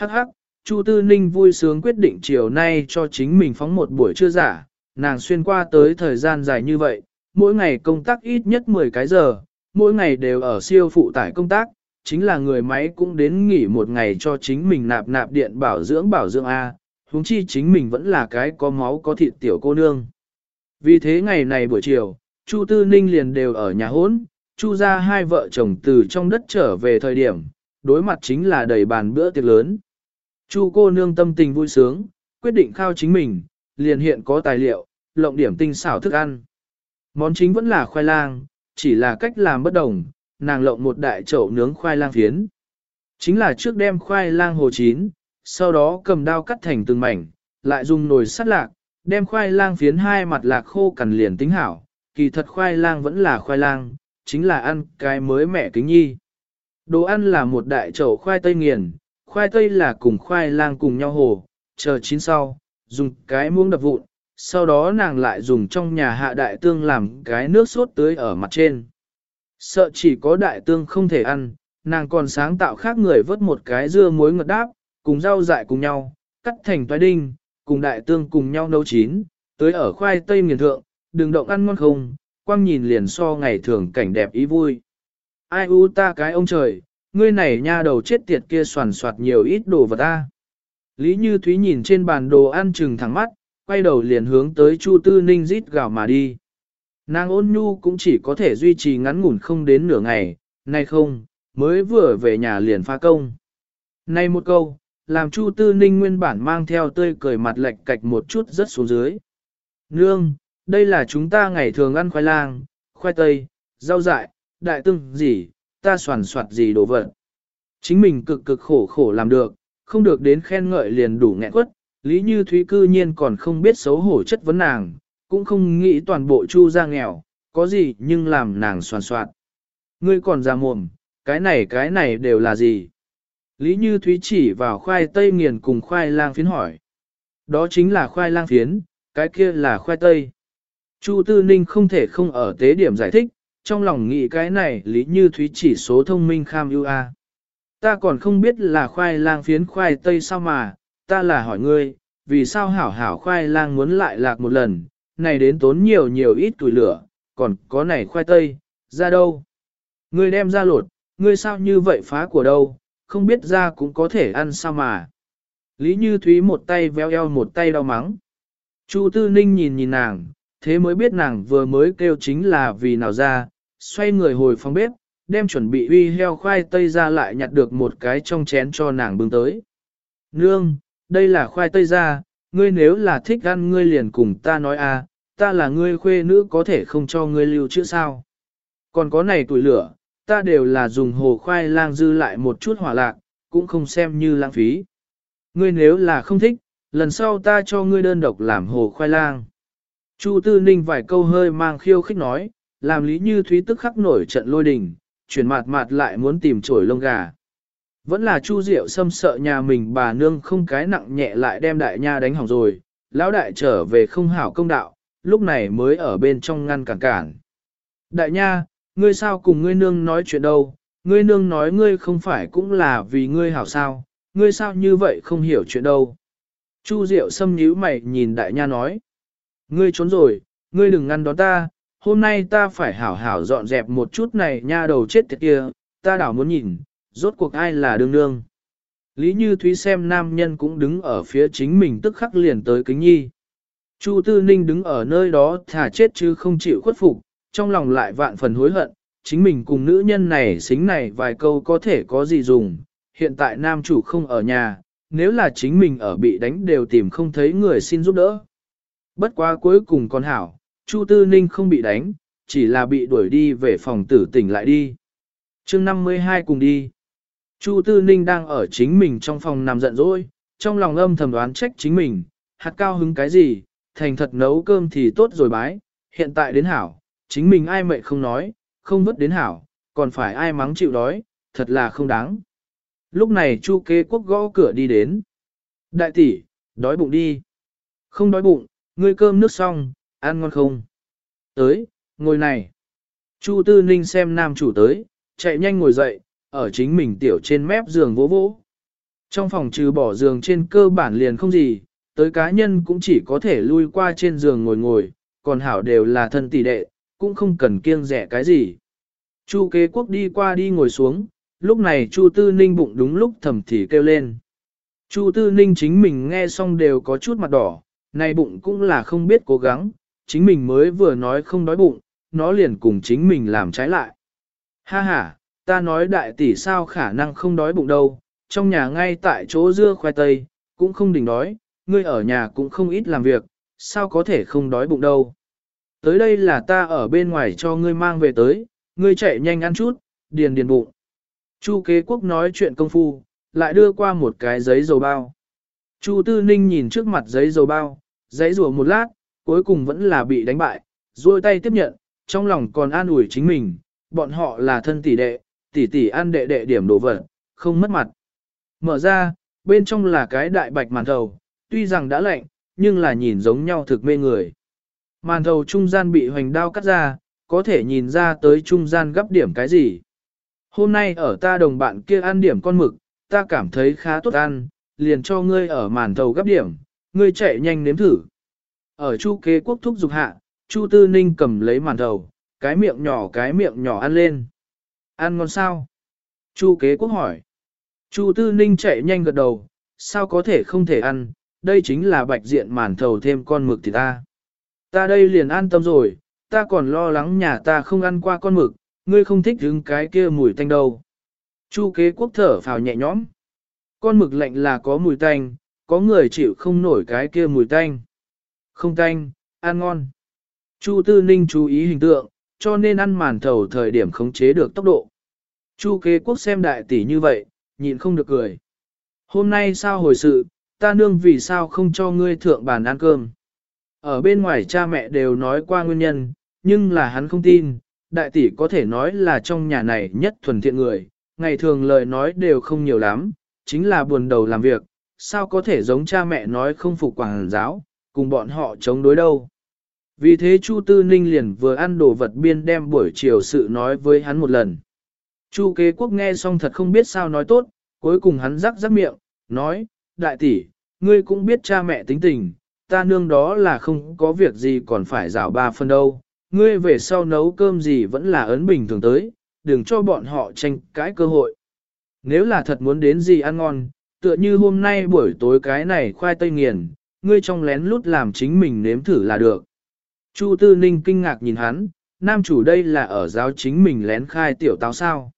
Hắc hắc, Chu Tư Ninh vui sướng quyết định chiều nay cho chính mình phóng một buổi trưa giả, nàng xuyên qua tới thời gian dài như vậy, mỗi ngày công tác ít nhất 10 cái giờ, mỗi ngày đều ở siêu phụ tải công tác, chính là người máy cũng đến nghỉ một ngày cho chính mình nạp nạp điện bảo dưỡng bảo dưỡng A, huống chi chính mình vẫn là cái có máu có thịt tiểu cô nương. Vì thế ngày này buổi chiều, Chu Tư Ninh liền đều ở nhà hốn, Chu ra hai vợ chồng từ trong đất trở về thời điểm, đối mặt chính là đầy bàn bữa tiệc lớn. Chu cô nương tâm tình vui sướng, quyết định khao chính mình, liền hiện có tài liệu, lộng điểm tinh xảo thức ăn. Món chính vẫn là khoai lang, chỉ là cách làm bất đồng, nàng lộng một đại chậu nướng khoai lang phiến. Chính là trước đem khoai lang hồ chín, sau đó cầm dao cắt thành từng mảnh, lại dùng nồi sắt lạc, đem khoai lang phiến hai mặt lạc khô cằn liền tính hảo, kỳ thật khoai lang vẫn là khoai lang, chính là ăn cái mới mẹ kính nhi. Đồ ăn là một đại chậu khoai tây nghiền, khoai tây là cùng khoai lang cùng nhau hồ, chờ chín sau, dùng cái muỗng đập vụn, sau đó nàng lại dùng trong nhà hạ đại tương làm cái nước sốt tưới ở mặt trên. Sợ chỉ có đại tương không thể ăn, nàng còn sáng tạo khác người vớt một cái dưa muối ngật đáp, cùng rau dại cùng nhau, cắt thành toái đinh, cùng đại tương cùng nhau nấu chín, tưới ở khoai tây nghiền thượng, đừng động ăn ngon không, quang nhìn liền so ngày thường cảnh đẹp ý vui. Ai u ta cái ông trời, ngươi này nha đầu chết tiệt kia soàn soạt nhiều ít đồ vật ta. Lý Như Thúy nhìn trên bàn đồ ăn chừng thẳng mắt, quay đầu liền hướng tới Chu Tư Ninh rít gào mà đi. Nàng ôn nhu cũng chỉ có thể duy trì ngắn ngủn không đến nửa ngày, nay không, mới vừa về nhà liền pha công. Nay một câu, làm Chu Tư Ninh nguyên bản mang theo tươi cười mặt lệch cạch một chút rất xuống dưới. Nương, đây là chúng ta ngày thường ăn khoai lang, khoai tây, rau dại, đại tương gì, ta soàn soạt gì đồ vật. Chính mình cực cực khổ khổ làm được, không được đến khen ngợi liền đủ nghẹn quất, Lý Như Thúy cư nhiên còn không biết xấu hổ chất vấn nàng, cũng không nghĩ toàn bộ chu ra nghèo, có gì nhưng làm nàng soàn soạt. Ngươi còn ra mồm, cái này cái này đều là gì? Lý Như Thúy chỉ vào khoai tây nghiền cùng khoai lang phiến hỏi. Đó chính là khoai lang phiến, cái kia là khoai tây. Chu Tư Ninh không thể không ở tế điểm giải thích, trong lòng nghĩ cái này Lý Như Thúy chỉ số thông minh kham ưu a. Ta còn không biết là khoai lang phiến khoai tây sao mà, ta là hỏi ngươi, vì sao hảo hảo khoai lang muốn lại lạc một lần, này đến tốn nhiều nhiều ít tuổi lửa, còn có này khoai tây, ra đâu? Ngươi đem ra lột, ngươi sao như vậy phá của đâu, không biết ra cũng có thể ăn sao mà. Lý Như Thúy một tay véo eo một tay đau mắng. Chu Tư Ninh nhìn nhìn nàng, thế mới biết nàng vừa mới kêu chính là vì nào ra, xoay người hồi phòng bếp, đem chuẩn bị uy heo khoai tây ra lại nhặt được một cái trong chén cho nàng bưng tới. Nương, đây là khoai tây ra, ngươi nếu là thích ăn ngươi liền cùng ta nói a, à, ta là ngươi khuê nữ có thể không cho ngươi lưu chữ sao. Còn có này tuổi lửa, ta đều là dùng hồ khoai lang dư lại một chút hỏa lạc, cũng không xem như lãng phí. Ngươi nếu là không thích, lần sau ta cho ngươi đơn độc làm hồ khoai lang. Chu Tư Ninh vài câu hơi mang khiêu khích nói, làm lý như thúy tức khắc nổi trận lôi đình, chuyển mặt mặt lại muốn tìm chổi lông gà. Vẫn là Chu Diệu xâm sợ nhà mình bà nương không cái nặng nhẹ lại đem đại nha đánh hỏng rồi, lão đại trở về không hảo công đạo, lúc này mới ở bên trong ngăn cản cản. Đại nha, ngươi sao cùng ngươi nương nói chuyện đâu, ngươi nương nói ngươi không phải cũng là vì ngươi hảo sao, ngươi sao như vậy không hiểu chuyện đâu. Chu Diệu xâm nhíu mày nhìn đại nha nói, ngươi trốn rồi, ngươi đừng ngăn đón ta, hôm nay ta phải hảo hảo dọn dẹp một chút này nha đầu chết tiệt kia, ta đảo muốn nhìn, rốt cuộc ai là đương đương. Lý Như Thúy xem nam nhân cũng đứng ở phía chính mình tức khắc liền tới kính nhi. Chu Tư Ninh đứng ở nơi đó thả chết chứ không chịu khuất phục, trong lòng lại vạn phần hối hận, chính mình cùng nữ nhân này xính này vài câu có thể có gì dùng, hiện tại nam chủ không ở nhà, nếu là chính mình ở bị đánh đều tìm không thấy người xin giúp đỡ. Bất quá cuối cùng con hảo, Chu Tư Ninh không bị đánh, chỉ là bị đuổi đi về phòng tử tỉnh lại đi. chương 52 cùng đi. Chu Tư Ninh đang ở chính mình trong phòng nằm giận dỗi, trong lòng âm thầm đoán trách chính mình, hạt cao hứng cái gì, thành thật nấu cơm thì tốt rồi bái, hiện tại đến hảo, chính mình ai mệnh không nói, không vứt đến hảo, còn phải ai mắng chịu đói, thật là không đáng. Lúc này Chu kế quốc gõ cửa đi đến. Đại tỷ, đói bụng đi. Không đói bụng, ngươi cơm nước xong, ăn ngon không? Tới, ngồi này. Chu Tư Ninh xem nam chủ tới, chạy nhanh ngồi dậy, ở chính mình tiểu trên mép giường vỗ vỗ. Trong phòng trừ bỏ giường trên cơ bản liền không gì, tới cá nhân cũng chỉ có thể lui qua trên giường ngồi ngồi, còn hảo đều là thân tỷ đệ, cũng không cần kiêng rẻ cái gì. Chu kế quốc đi qua đi ngồi xuống, lúc này Chu Tư Ninh bụng đúng lúc thầm thì kêu lên. Chu Tư Ninh chính mình nghe xong đều có chút mặt đỏ, này bụng cũng là không biết cố gắng, chính mình mới vừa nói không đói bụng, nó liền cùng chính mình làm trái lại. Ha ha, ta nói đại tỷ sao khả năng không đói bụng đâu, trong nhà ngay tại chỗ dưa khoai tây, cũng không đỉnh đói, ngươi ở nhà cũng không ít làm việc, sao có thể không đói bụng đâu. Tới đây là ta ở bên ngoài cho ngươi mang về tới, ngươi chạy nhanh ăn chút, điền điền bụng. Chu kế quốc nói chuyện công phu, lại đưa qua một cái giấy dầu bao. Chu tư ninh nhìn trước mặt giấy dầu bao, giấy rùa một lát, cuối cùng vẫn là bị đánh bại, duỗi tay tiếp nhận, trong lòng còn an ủi chính mình, bọn họ là thân tỷ đệ, tỷ tỷ ăn đệ đệ điểm đồ vật, không mất mặt. Mở ra, bên trong là cái đại bạch màn thầu, tuy rằng đã lạnh, nhưng là nhìn giống nhau thực mê người. Màn thầu trung gian bị hoành đao cắt ra, có thể nhìn ra tới trung gian gấp điểm cái gì. Hôm nay ở ta đồng bạn kia ăn điểm con mực, ta cảm thấy khá tốt ăn, liền cho ngươi ở màn thầu gấp điểm, ngươi chạy nhanh nếm thử. Ở chu kế quốc thúc dục hạ, chu tư ninh cầm lấy màn thầu, cái miệng nhỏ cái miệng nhỏ ăn lên. Ăn ngon sao? Chu kế quốc hỏi. Chu tư ninh chạy nhanh gật đầu, sao có thể không thể ăn, đây chính là bạch diện màn thầu thêm con mực thì ta. Ta đây liền an tâm rồi, ta còn lo lắng nhà ta không ăn qua con mực, ngươi không thích hứng cái kia mùi tanh đâu. Chu kế quốc thở phào nhẹ nhõm. Con mực lạnh là có mùi tanh, có người chịu không nổi cái kia mùi tanh. Không tanh, ăn ngon. Chu tư ninh chú ý hình tượng, cho nên ăn màn thầu thời điểm khống chế được tốc độ. Chu kế quốc xem đại tỷ như vậy, nhịn không được cười. Hôm nay sao hồi sự, ta nương vì sao không cho ngươi thượng bàn ăn cơm. Ở bên ngoài cha mẹ đều nói qua nguyên nhân, nhưng là hắn không tin, đại tỷ có thể nói là trong nhà này nhất thuần thiện người, ngày thường lời nói đều không nhiều lắm, chính là buồn đầu làm việc, sao có thể giống cha mẹ nói không phục quảng giáo, cùng bọn họ chống đối đâu. Vì thế Chu Tư Ninh liền vừa ăn đồ vật biên đem buổi chiều sự nói với hắn một lần. Chu kế quốc nghe xong thật không biết sao nói tốt, cuối cùng hắn rắc rắc miệng, nói, đại tỷ, ngươi cũng biết cha mẹ tính tình, ta nương đó là không có việc gì còn phải rảo ba phân đâu, ngươi về sau nấu cơm gì vẫn là ấn bình thường tới, đừng cho bọn họ tranh cãi cơ hội. Nếu là thật muốn đến gì ăn ngon, tựa như hôm nay buổi tối cái này khoai tây nghiền, ngươi trong lén lút làm chính mình nếm thử là được. Chu Tư Ninh kinh ngạc nhìn hắn, nam chủ đây là ở giáo chính mình lén khai tiểu táo sao.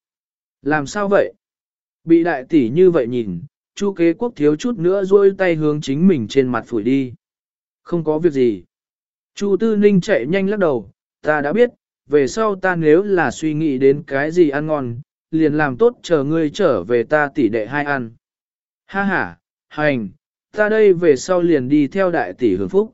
Làm sao vậy? Bị đại tỷ như vậy nhìn, Chu kế quốc thiếu chút nữa duỗi tay hướng chính mình trên mặt phủi đi. Không có việc gì. Chu Tư Ninh chạy nhanh lắc đầu, ta đã biết, về sau ta nếu là suy nghĩ đến cái gì ăn ngon, liền làm tốt chờ ngươi trở về ta tỷ đệ hai ăn. Ha ha, hành, ta đây về sau liền đi theo đại tỷ hưởng phúc.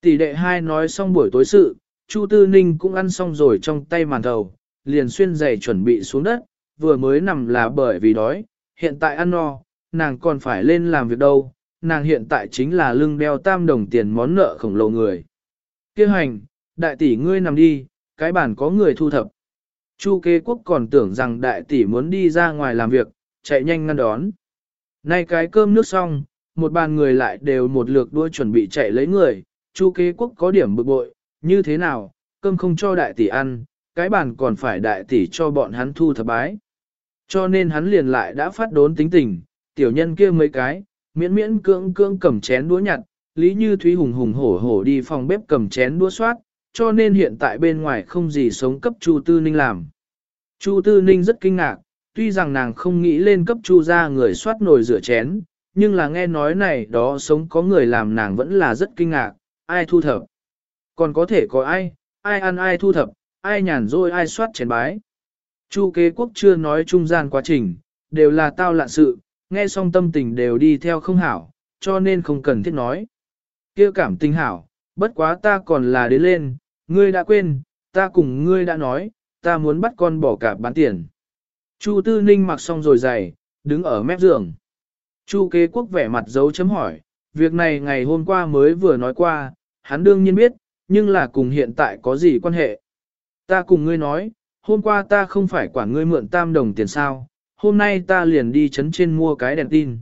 Tỷ đệ hai nói xong buổi tối sự, Chu Tư Ninh cũng ăn xong rồi trong tay màn thầu, liền xuyên giày chuẩn bị xuống đất, vừa mới nằm là bởi vì đói, hiện tại ăn no, nàng còn phải lên làm việc đâu, nàng hiện tại chính là lưng đeo tam đồng tiền món nợ khổng lồ người. Kêu hành, đại tỷ ngươi nằm đi, cái bản có người thu thập. Chu kế quốc còn tưởng rằng đại tỷ muốn đi ra ngoài làm việc, chạy nhanh ngăn đón. Nay cái cơm nước xong, một bàn người lại đều một lượt đua chuẩn bị chạy lấy người, chu kế quốc có điểm bực bội, như thế nào, cơm không cho đại tỷ ăn, cái bàn còn phải đại tỷ cho bọn hắn thu thập bái. Cho nên hắn liền lại đã phát đốn tính tình, tiểu nhân kia mấy cái, miễn miễn cưỡng cưỡng cầm chén đũa nhặt, Lý Như Thúy hùng hùng hổ hổ đi phòng bếp cầm chén đũa soát, cho nên hiện tại bên ngoài không gì sống cấp Chu Tư Ninh làm. Chu Tư Ninh rất kinh ngạc, tuy rằng nàng không nghĩ lên cấp Chu ra người soát nồi rửa chén, nhưng là nghe nói này đó sống có người làm nàng vẫn là rất kinh ngạc, ai thu thập. Còn có thể có ai, ai ăn ai thu thập, ai nhàn rỗi ai soát chén bái. Chu kế quốc chưa nói trung gian quá trình, đều là tao lạ sự, nghe xong tâm tình đều đi theo không hảo, cho nên không cần thiết nói. kia cảm tình hảo, bất quá ta còn là đến lên, ngươi đã quên, ta cùng ngươi đã nói, ta muốn bắt con bỏ cả bán tiền. Chu Tư Ninh mặc xong rồi giày, đứng ở mép giường. Chu kế quốc vẻ mặt dấu chấm hỏi, việc này ngày hôm qua mới vừa nói qua, hắn đương nhiên biết, nhưng là cùng hiện tại có gì quan hệ. Ta cùng ngươi nói, hôm qua ta không phải quản ngươi mượn tam đồng tiền sao, hôm nay ta liền đi chấn trên mua cái đèn tin.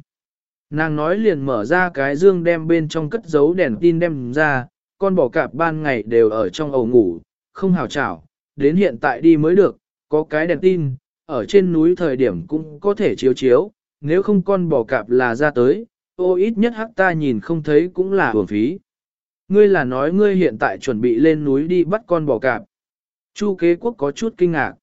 Nàng nói liền mở ra cái dương đem bên trong cất giấu đèn tin đem ra, con bò cạp ban ngày đều ở trong ổ ngủ, không hào chảo, đến hiện tại đi mới được, có cái đèn tin, ở trên núi thời điểm cũng có thể chiếu chiếu, nếu không con bò cạp là ra tới, ô ít nhất hắc ta nhìn không thấy cũng là hưởng phí. Ngươi là nói ngươi hiện tại chuẩn bị lên núi đi bắt con bò cạp. Chu kế quốc có chút kinh ngạc.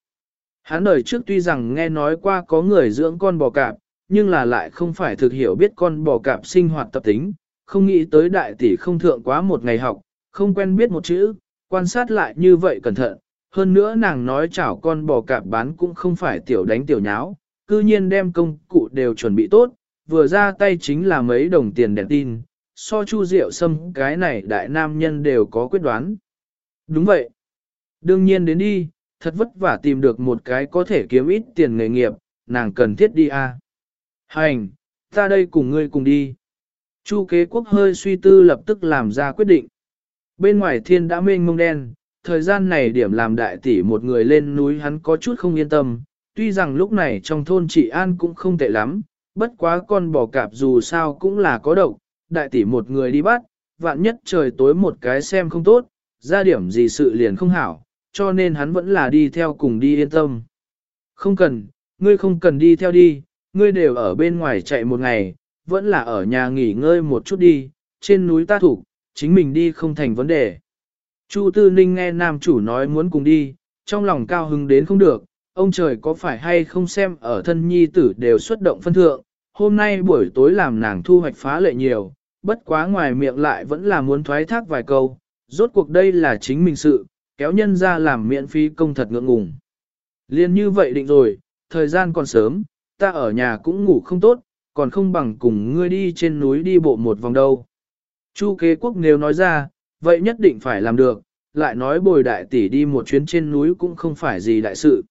Hắn đời trước tuy rằng nghe nói qua có người dưỡng con bò cạp, nhưng là lại không phải thực hiểu biết con bò cạp sinh hoạt tập tính, không nghĩ tới đại tỷ không thượng quá một ngày học, không quen biết một chữ, quan sát lại như vậy cẩn thận. Hơn nữa nàng nói chảo con bò cạp bán cũng không phải tiểu đánh tiểu nháo, cư nhiên đem công cụ đều chuẩn bị tốt, vừa ra tay chính là mấy đồng tiền đèn tin, so chu rượu xâm cái này đại nam nhân đều có quyết đoán. Đúng vậy. Đương nhiên đến đi, thật vất vả tìm được một cái có thể kiếm ít tiền nghề nghiệp, nàng cần thiết đi a. À. Hành, ta đây cùng ngươi cùng đi. Chu kế quốc hơi suy tư lập tức làm ra quyết định. Bên ngoài thiên đã mênh mông đen, thời gian này điểm làm đại tỷ một người lên núi hắn có chút không yên tâm, tuy rằng lúc này trong thôn chị An cũng không tệ lắm, bất quá con bò cạp dù sao cũng là có độc, đại tỷ một người đi bắt, vạn nhất trời tối một cái xem không tốt, ra điểm gì sự liền không hảo, cho nên hắn vẫn là đi theo cùng đi yên tâm. Không cần, ngươi không cần đi theo đi, ngươi đều ở bên ngoài chạy một ngày, vẫn là ở nhà nghỉ ngơi một chút đi, trên núi ta thủ, chính mình đi không thành vấn đề. Chu Tư Ninh nghe nam chủ nói muốn cùng đi, trong lòng cao hứng đến không được, ông trời có phải hay không xem ở thân nhi tử đều xuất động phân thượng, hôm nay buổi tối làm nàng thu hoạch phá lệ nhiều, bất quá ngoài miệng lại vẫn là muốn thoái thác vài câu, rốt cuộc đây là chính mình sự, kéo nhân ra làm miễn phí công thật ngượng ngùng. Liên như vậy định rồi, thời gian còn sớm, ta ở nhà cũng ngủ không tốt, còn không bằng cùng ngươi đi trên núi đi bộ một vòng đâu. Chu kế quốc nếu nói ra, vậy nhất định phải làm được, lại nói bồi đại tỷ đi một chuyến trên núi cũng không phải gì đại sự.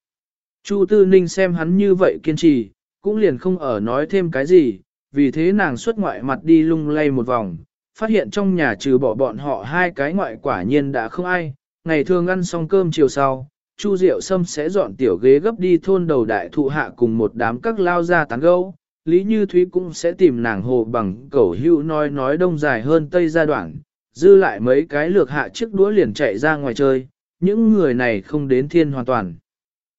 Chu Tư Ninh xem hắn như vậy kiên trì, cũng liền không ở nói thêm cái gì, vì thế nàng xuất ngoại mặt đi lung lay một vòng, phát hiện trong nhà trừ bỏ bọn họ hai cái ngoại quả nhiên đã không ai, ngày thường ăn xong cơm chiều sau, Chu Diệu Sâm sẽ dọn tiểu ghế gấp đi thôn đầu đại thụ hạ cùng một đám các lao ra tán gâu. Lý Như Thúy cũng sẽ tìm nàng hồ bằng cẩu hữu nói nói đông dài hơn tây gia đoạn, dư lại mấy cái lược hạ chiếc đũa liền chạy ra ngoài chơi, những người này không đến thiên hoàn toàn.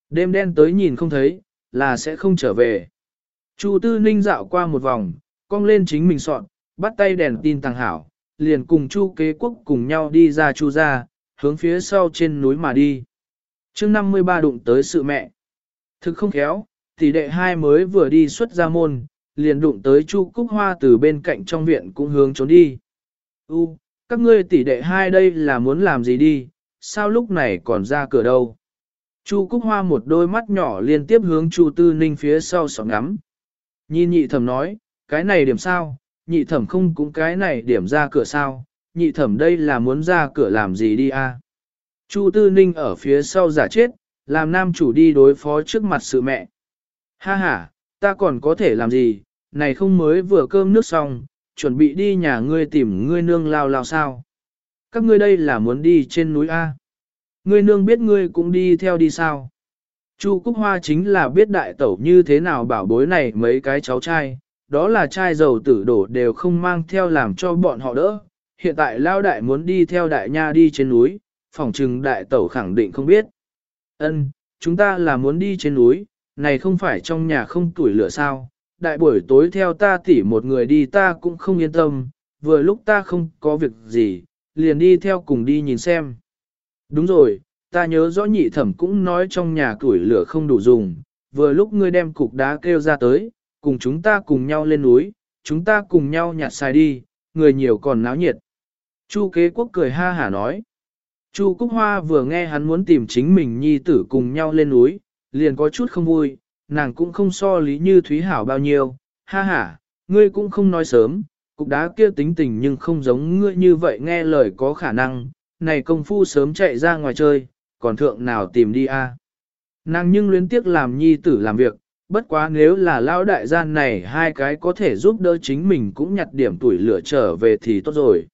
Đêm đen tới nhìn không thấy, là sẽ không trở về. Chu Tư Ninh dạo qua một vòng, cong lên chính mình soạn, bắt tay đèn tin tàng hảo, liền cùng Chu Kế Quốc cùng nhau đi ra Chu ra, hướng phía sau trên núi mà đi. chương 53 đụng tới sự mẹ. Thực không khéo, tỷ đệ hai mới vừa đi xuất ra môn, liền đụng tới Chu Cúc Hoa từ bên cạnh trong viện cũng hướng trốn đi. U, các ngươi tỷ đệ hai đây là muốn làm gì đi, sao lúc này còn ra cửa đâu? Chu Cúc Hoa một đôi mắt nhỏ liên tiếp hướng Chu Tư Ninh phía sau sọ ngắm. Nhìn nhị thẩm nói, cái này điểm sao, nhị thẩm không cũng cái này điểm ra cửa sao, nhị thẩm đây là muốn ra cửa làm gì đi a? Chu Tư Ninh ở phía sau giả chết, làm nam chủ đi đối phó trước mặt sự mẹ. Ha ha, ta còn có thể làm gì, này không mới vừa cơm nước xong, chuẩn bị đi nhà ngươi tìm ngươi nương lao lao sao. Các ngươi đây là muốn đi trên núi A. Ngươi nương biết ngươi cũng đi theo đi sao. Chu Cúc Hoa chính là biết đại tẩu như thế nào bảo bối này mấy cái cháu trai, đó là trai giàu tử đổ đều không mang theo làm cho bọn họ đỡ. Hiện tại lao đại muốn đi theo đại nha đi trên núi, phỏng trừng đại tẩu khẳng định không biết. Ân, chúng ta là muốn đi trên núi, này không phải trong nhà không tuổi lửa sao, đại buổi tối theo ta tỉ một người đi ta cũng không yên tâm, vừa lúc ta không có việc gì, liền đi theo cùng đi nhìn xem. Đúng rồi, ta nhớ rõ nhị thẩm cũng nói trong nhà tuổi lửa không đủ dùng, vừa lúc ngươi đem cục đá kêu ra tới, cùng chúng ta cùng nhau lên núi, chúng ta cùng nhau nhặt xài đi, người nhiều còn náo nhiệt. Chu kế quốc cười ha hả nói. Chu Cúc Hoa vừa nghe hắn muốn tìm chính mình nhi tử cùng nhau lên núi, liền có chút không vui, nàng cũng không so lý như Thúy Hảo bao nhiêu, ha ha, ngươi cũng không nói sớm, cục đá kia tính tình nhưng không giống ngươi như vậy nghe lời có khả năng, này công phu sớm chạy ra ngoài chơi, còn thượng nào tìm đi a? Nàng nhưng luyến tiếc làm nhi tử làm việc, bất quá nếu là lão đại gian này hai cái có thể giúp đỡ chính mình cũng nhặt điểm tuổi lửa trở về thì tốt rồi.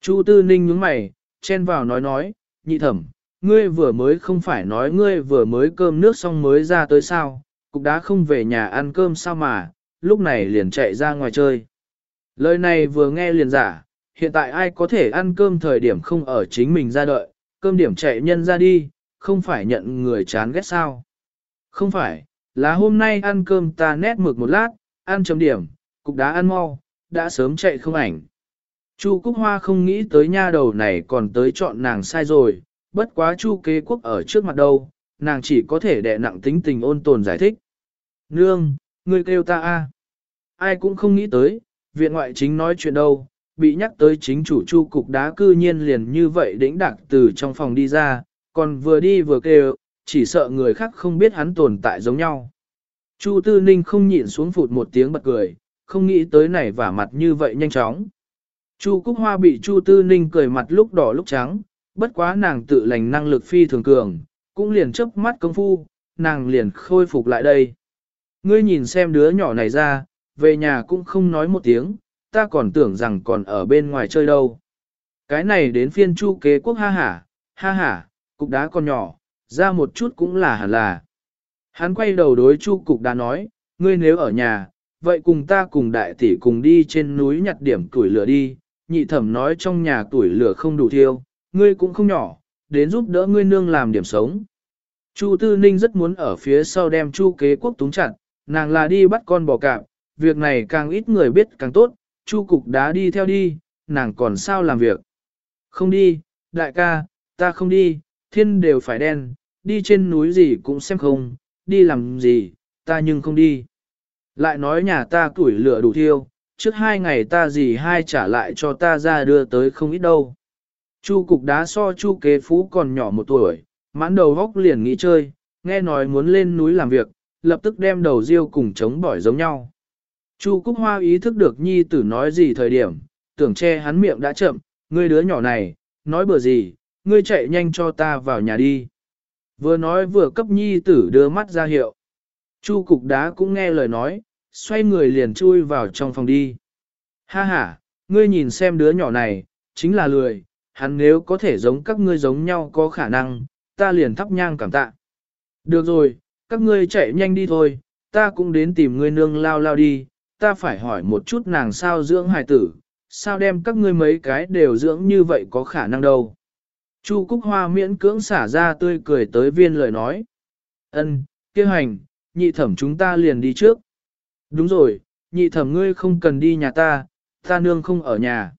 Chu Tư Ninh nhướng mày, chen vào nói nói, nhị thẩm, ngươi vừa mới không phải nói ngươi vừa mới cơm nước xong mới ra tới sao, cục đá không về nhà ăn cơm sao mà, lúc này liền chạy ra ngoài chơi. Lời này vừa nghe liền giả, hiện tại ai có thể ăn cơm thời điểm không ở chính mình ra đợi, cơm điểm chạy nhân ra đi, không phải nhận người chán ghét sao. Không phải, là hôm nay ăn cơm ta nét mực một lát, ăn chấm điểm, cục đá ăn mau, đã sớm chạy không ảnh. Chu Cúc Hoa không nghĩ tới nha đầu này còn tới chọn nàng sai rồi, bất quá Chu kế quốc ở trước mặt đâu, nàng chỉ có thể đè nặng tính tình ôn tồn giải thích. Nương, ngươi kêu ta a Ai cũng không nghĩ tới, viện ngoại chính nói chuyện đâu, bị nhắc tới chính chủ chu cục đá cư nhiên liền như vậy đĩnh đạc từ trong phòng đi ra, còn vừa đi vừa kêu, chỉ sợ người khác không biết hắn tồn tại giống nhau. Chu Tư Ninh không nhịn xuống phụt một tiếng bật cười, không nghĩ tới này vả mặt như vậy nhanh chóng. Chu Cúc Hoa bị Chu Tư Ninh cười mặt lúc đỏ lúc trắng, bất quá nàng tự lành năng lực phi thường cường, cũng liền chớp mắt công phu, nàng liền khôi phục lại đây. Ngươi nhìn xem đứa nhỏ này ra, về nhà cũng không nói một tiếng, ta còn tưởng rằng còn ở bên ngoài chơi đâu. Cái này đến phiên chu kế quốc ha hả, ha hả, cục đá còn nhỏ, ra một chút cũng là hẳn là. Hắn quay đầu đối chu cục đá nói, ngươi nếu ở nhà, vậy cùng ta cùng đại tỷ cùng đi trên núi nhặt điểm tuổi lửa đi, nhị thẩm nói trong nhà tuổi lửa không đủ thiêu, ngươi cũng không nhỏ, đến giúp đỡ ngươi nương làm điểm sống. Chu Tư Ninh rất muốn ở phía sau đem Chu kế quốc túng chặt, nàng là đi bắt con bò cạp, việc này càng ít người biết càng tốt, Chu cục đá đi theo đi, nàng còn sao làm việc. Không đi, đại ca, ta không đi, thiên đều phải đen, đi trên núi gì cũng xem không, đi làm gì, ta nhưng không đi. Lại nói nhà ta tuổi lửa đủ thiêu, trước hai ngày ta gì hai trả lại cho ta ra đưa tới không ít đâu. Chu cục đá so chu kế phú còn nhỏ một tuổi, mãn đầu góc liền nghĩ chơi, nghe nói muốn lên núi làm việc, lập tức đem đầu riêu cùng chống bỏi giống nhau. Chu Cúc Hoa ý thức được nhi tử nói gì thời điểm, tưởng che hắn miệng đã chậm, ngươi đứa nhỏ này, nói bừa gì, ngươi chạy nhanh cho ta vào nhà đi. Vừa nói vừa cấp nhi tử đưa mắt ra hiệu. Chu Cục Đá cũng nghe lời nói, xoay người liền chui vào trong phòng đi. Ha ha, ngươi nhìn xem đứa nhỏ này, chính là lười, hắn nếu có thể giống các ngươi giống nhau có khả năng, ta liền thắp nhang cảm tạ. Được rồi, các ngươi chạy nhanh đi thôi, ta cũng đến tìm ngươi nương lao lao đi, ta phải hỏi một chút nàng sao dưỡng hài tử, sao đem các ngươi mấy cái đều dưỡng như vậy có khả năng đâu. Chu Cúc Hoa miễn cưỡng xả ra tươi cười tới viên lời nói. Ân, kia hành, nhị thẩm chúng ta liền đi trước. Đúng rồi, nhị thẩm ngươi không cần đi nhà ta, ta nương không ở nhà.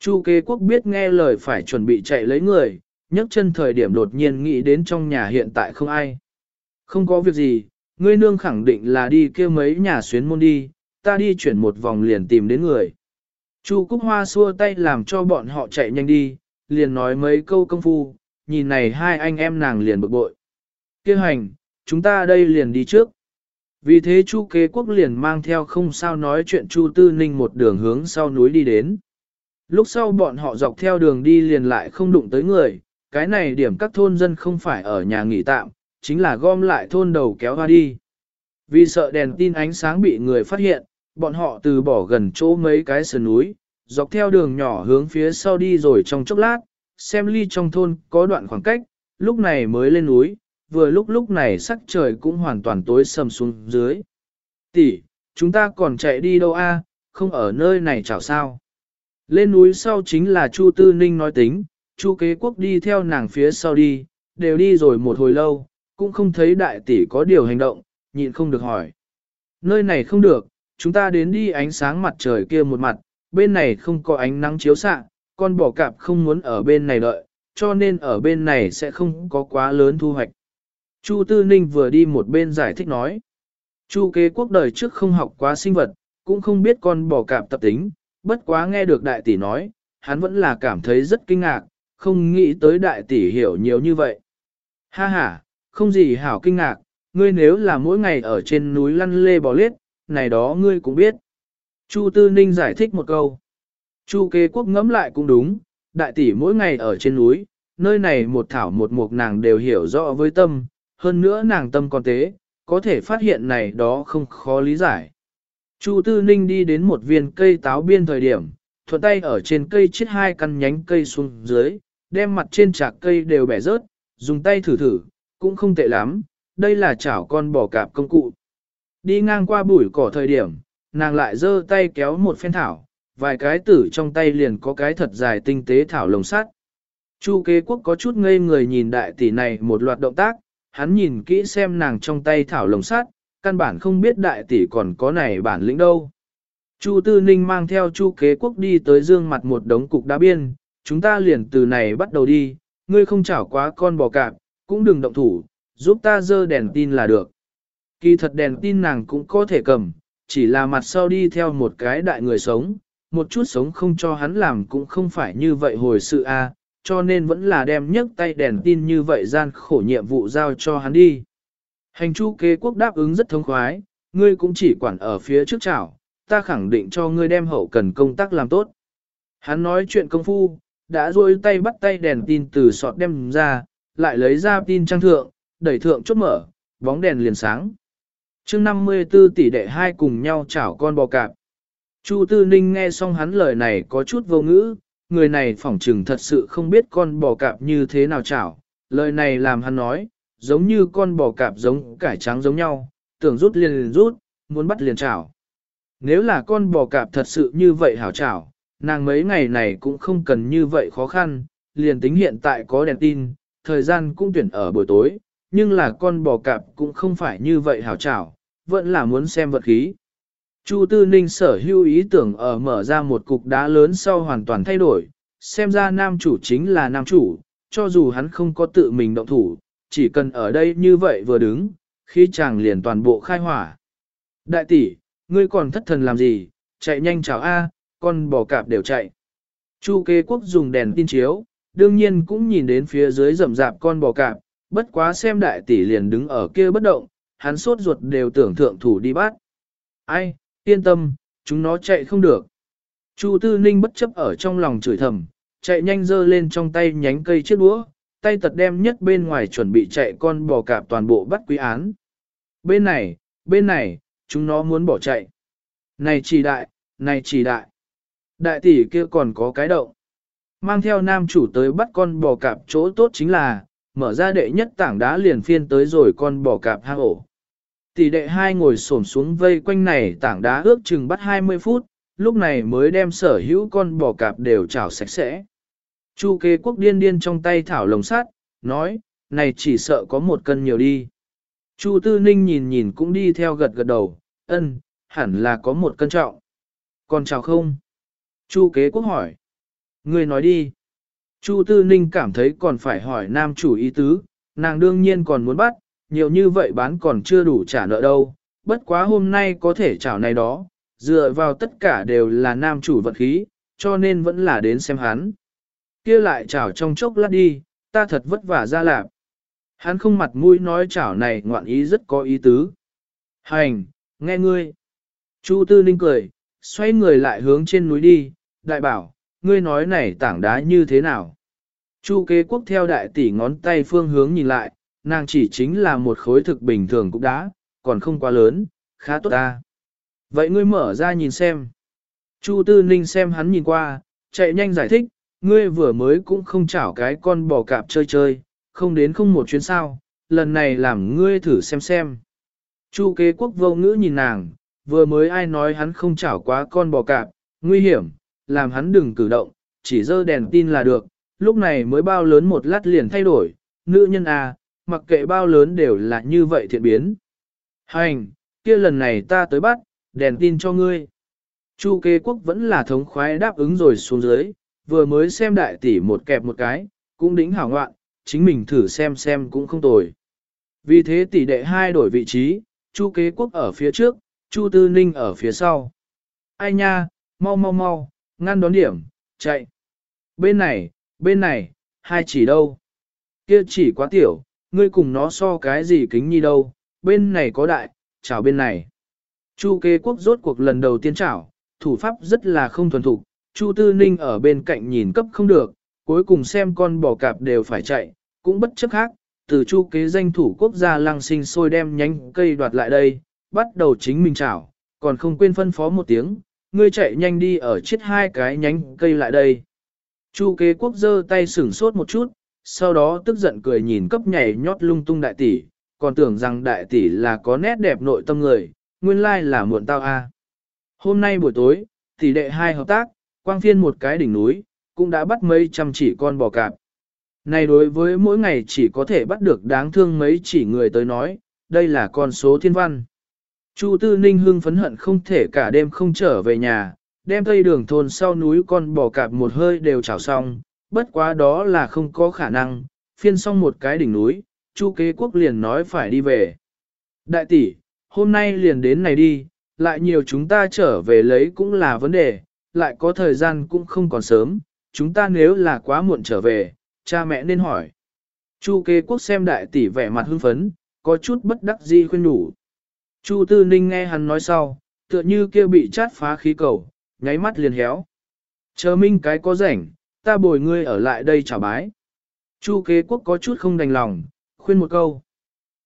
Chu kế quốc biết nghe lời phải chuẩn bị chạy lấy người, nhấc chân thời điểm đột nhiên nghĩ đến trong nhà hiện tại không ai. Không có việc gì, ngươi nương khẳng định là đi kêu mấy nhà xuyến môn đi, ta đi chuyển một vòng liền tìm đến người. Chu Cúc Hoa xua tay làm cho bọn họ chạy nhanh đi, liền nói mấy câu công phu, nhìn này hai anh em nàng liền bực bội. Kêu hành, chúng ta đây liền đi trước. Vì thế Chu kế quốc liền mang theo không sao nói chuyện Chu Tư Ninh một đường hướng sau núi đi đến. Lúc sau bọn họ dọc theo đường đi liền lại không đụng tới người, cái này điểm các thôn dân không phải ở nhà nghỉ tạm, chính là gom lại thôn đầu kéo hoa đi. Vì sợ đèn tin ánh sáng bị người phát hiện, bọn họ từ bỏ gần chỗ mấy cái sườn núi, dọc theo đường nhỏ hướng phía sau đi rồi trong chốc lát, xem ly trong thôn có đoạn khoảng cách, lúc này mới lên núi, vừa lúc lúc này sắc trời cũng hoàn toàn tối sầm xuống dưới. Tỷ, chúng ta còn chạy đi đâu a? không ở nơi này chảo sao. Lên núi sau chính là Chu Tư Ninh nói tính, Chu Kế Quốc đi theo nàng phía sau đi, đều đi rồi một hồi lâu, cũng không thấy đại tỷ có điều hành động, nhịn không được hỏi. Nơi này không được, chúng ta đến đi ánh sáng mặt trời kia một mặt, bên này không có ánh nắng chiếu xạ, con bò cạp không muốn ở bên này đợi, cho nên ở bên này sẽ không có quá lớn thu hoạch. Chu Tư Ninh vừa đi một bên giải thích nói. Chu kế quốc đời trước không học quá sinh vật, cũng không biết con bò cạp tập tính, bất quá nghe được đại tỷ nói, hắn vẫn là cảm thấy rất kinh ngạc, không nghĩ tới đại tỷ hiểu nhiều như vậy. Ha ha, không gì hảo kinh ngạc, ngươi nếu là mỗi ngày ở trên núi lăn lê bò lết, này đó ngươi cũng biết. Chu Tư Ninh giải thích một câu. Chu kế quốc ngẫm lại cũng đúng, đại tỷ mỗi ngày ở trên núi, nơi này một thảo một mục nàng đều hiểu rõ với tâm, hơn nữa nàng tâm còn tế, có thể phát hiện này đó không khó lý giải. Chu Tư Ninh đi đến một viên cây táo biên thời điểm, thuận tay ở trên cây chiết hai căn nhánh cây xuống dưới, đem mặt trên chạc cây đều bẻ rớt, dùng tay thử thử, cũng không tệ lắm, đây là chảo con bò cạp công cụ. Đi ngang qua bụi cỏ thời điểm, nàng lại giơ tay kéo một phen thảo, vài cái tử trong tay liền có cái thật dài tinh tế thảo lồng sắt. Chu kế quốc có chút ngây người nhìn đại tỷ này một loạt động tác, hắn nhìn kỹ xem nàng trong tay thảo lồng sắt, căn bản không biết đại tỷ còn có này bản lĩnh đâu. Chu Tư Ninh mang theo Chu Kế Quốc đi tới dương mặt một đống cục đá biên, chúng ta liền từ này bắt đầu đi, ngươi không chảo quá con bò cạp, cũng đừng động thủ, giúp ta dơ đèn tin là được. Kỳ thật đèn tin nàng cũng có thể cầm, chỉ là mặt sau đi theo một cái đại người sống, một chút sống không cho hắn làm cũng không phải như vậy hồi sự a, cho nên vẫn là đem nhấc tay đèn tin như vậy gian khổ nhiệm vụ giao cho hắn đi. Hành chu kế quốc đáp ứng rất thông khoái, ngươi cũng chỉ quản ở phía trước chảo, ta khẳng định cho ngươi đem hậu cần công tác làm tốt. Hắn nói chuyện công phu, đã duỗi tay bắt tay đèn tin từ sọt đem ra, lại lấy ra tin trang thượng, đẩy thượng chốt mở, bóng đèn liền sáng. chương 54 tỷ đệ hai cùng nhau chảo con bò cạp. Chu Tư Ninh nghe xong hắn lời này có chút vô ngữ, người này phỏng trừng thật sự không biết con bò cạp như thế nào chảo. Lời này làm hắn nói, giống như con bò cạp giống cải trắng giống nhau, tưởng rút liền liền rút, muốn bắt liền chảo. Nếu là con bò cạp thật sự như vậy hảo chảo, nàng mấy ngày này cũng không cần như vậy khó khăn, liền tính hiện tại có đèn tin, thời gian cũng tuyển ở buổi tối, nhưng là con bò cạp cũng không phải như vậy hảo chảo, vẫn là muốn xem vật khí. Chu Tư Ninh sở hữu ý tưởng ở mở ra một cục đá lớn sau hoàn toàn thay đổi, xem ra nam chủ chính là nam chủ, cho dù hắn không có tự mình động thủ, chỉ cần ở đây như vậy vừa đứng, khi chàng liền toàn bộ khai hỏa. Đại tỷ, ngươi còn thất thần làm gì, chạy nhanh chào A, con bò cạp đều chạy. Chu kế quốc dùng đèn tin chiếu, đương nhiên cũng nhìn đến phía dưới rậm rạp con bò cạp, bất quá xem đại tỷ liền đứng ở kia bất động, hắn sốt ruột đều tưởng thượng thủ đi bắt. Ai, yên tâm, chúng nó chạy không được. Chu Tư Ninh bất chấp ở trong lòng chửi thầm, chạy nhanh dơ lên trong tay nhánh cây chiếc đũa, tay tật đem nhất bên ngoài chuẩn bị chạy con bò cạp toàn bộ bắt quý án. Bên này, bên này, chúng nó muốn bỏ chạy. Này chỉ đại, này chỉ đại. Đại tỷ kia còn có cái động. Mang theo nam chủ tới bắt con bò cạp chỗ tốt chính là, mở ra đệ nhất tảng đá liền phiên tới rồi con bò cạp hang ổ. Tỷ đệ hai ngồi xổm xuống vây quanh này tảng đá ước chừng bắt 20 phút, lúc này mới đem sở hữu con bò cạp đều chảo sạch sẽ. Chu kế quốc điên điên trong tay thảo lồng sắt, nói, này chỉ sợ có một cân nhiều đi. Chu tư ninh nhìn nhìn cũng đi theo gật gật đầu, ân, hẳn là có một cân trọng. Còn chào không? Chu kế quốc hỏi. Người nói đi. Chu tư ninh cảm thấy còn phải hỏi nam chủ ý tứ, nàng đương nhiên còn muốn bắt, nhiều như vậy bán còn chưa đủ trả nợ đâu, bất quá hôm nay có thể chào này đó, dựa vào tất cả đều là nam chủ vật khí, cho nên vẫn là đến xem hắn kia lại chảo trong chốc lát đi, ta thật vất vả ra lạp. Hắn không mặt mũi nói chảo này ngoạn ý rất có ý tứ. Hành, nghe ngươi. Chu Tư Ninh cười, xoay người lại hướng trên núi đi, đại bảo, ngươi nói này tảng đá như thế nào. Chu kế quốc theo đại tỷ ngón tay phương hướng nhìn lại, nàng chỉ chính là một khối thực bình thường cũng đá, còn không quá lớn, khá tốt ta. Vậy ngươi mở ra nhìn xem. Chu Tư Ninh xem hắn nhìn qua, chạy nhanh giải thích, ngươi vừa mới cũng không chảo cái con bò cạp chơi chơi, không đến không một chuyến sao, lần này làm ngươi thử xem xem. Chu kế quốc vô ngữ nhìn nàng, vừa mới ai nói hắn không chảo quá con bò cạp, nguy hiểm, làm hắn đừng cử động, chỉ dơ đèn tin là được, lúc này mới bao lớn một lát liền thay đổi, nữ nhân à, mặc kệ bao lớn đều là như vậy thiện biến. Hành, kia lần này ta tới bắt, đèn tin cho ngươi. Chu kế quốc vẫn là thống khoái đáp ứng rồi xuống dưới, vừa mới xem đại tỷ một kẹp một cái, cũng đính hảo ngoạn, chính mình thử xem xem cũng không tồi. Vì thế tỷ đệ hai đổi vị trí, Chu kế quốc ở phía trước, Chu tư ninh ở phía sau. Ai nha, mau mau mau, ngăn đón điểm, chạy. Bên này, bên này, hai chỉ đâu? Kia chỉ quá tiểu, ngươi cùng nó so cái gì kính nhi đâu, bên này có đại, chào bên này. Chu kế quốc rốt cuộc lần đầu tiên chảo, thủ pháp rất là không thuần thục, Chu Tư Ninh ở bên cạnh nhìn cấp không được, cuối cùng xem con bò cạp đều phải chạy, cũng bất chấp khác, từ chu kế danh thủ quốc gia lăng sinh sôi đem nhánh cây đoạt lại đây, bắt đầu chính mình chảo, còn không quên phân phó một tiếng, ngươi chạy nhanh đi ở chết hai cái nhánh cây lại đây. Chu kế quốc giơ tay sửng sốt một chút, sau đó tức giận cười nhìn cấp nhảy nhót lung tung đại tỷ, còn tưởng rằng đại tỷ là có nét đẹp nội tâm người, nguyên lai là muộn tao a. Hôm nay buổi tối, Tỷ đệ hai hợp tác, quang phiên một cái đỉnh núi, cũng đã bắt mấy trăm chỉ con bò cạp. Này đối với mỗi ngày chỉ có thể bắt được đáng thương mấy chỉ người tới nói, đây là con số thiên văn. Chu Tư Ninh hưng phấn hận không thể cả đêm không trở về nhà, đem tây đường thôn sau núi con bò cạp một hơi đều chảo xong, bất quá đó là không có khả năng, phiên xong một cái đỉnh núi, Chu kế quốc liền nói phải đi về. Đại tỷ, hôm nay liền đến này đi, lại nhiều chúng ta trở về lấy cũng là vấn đề, lại có thời gian cũng không còn sớm, chúng ta nếu là quá muộn trở về, cha mẹ nên hỏi. Chu kế quốc xem đại tỷ vẻ mặt hưng phấn, có chút bất đắc dĩ khuyên nhủ. Chu tư ninh nghe hắn nói sau, tựa như kia bị chát phá khí cầu, nháy mắt liền héo. Chờ minh cái có rảnh, ta bồi ngươi ở lại đây trả bái. Chu kế quốc có chút không đành lòng, khuyên một câu.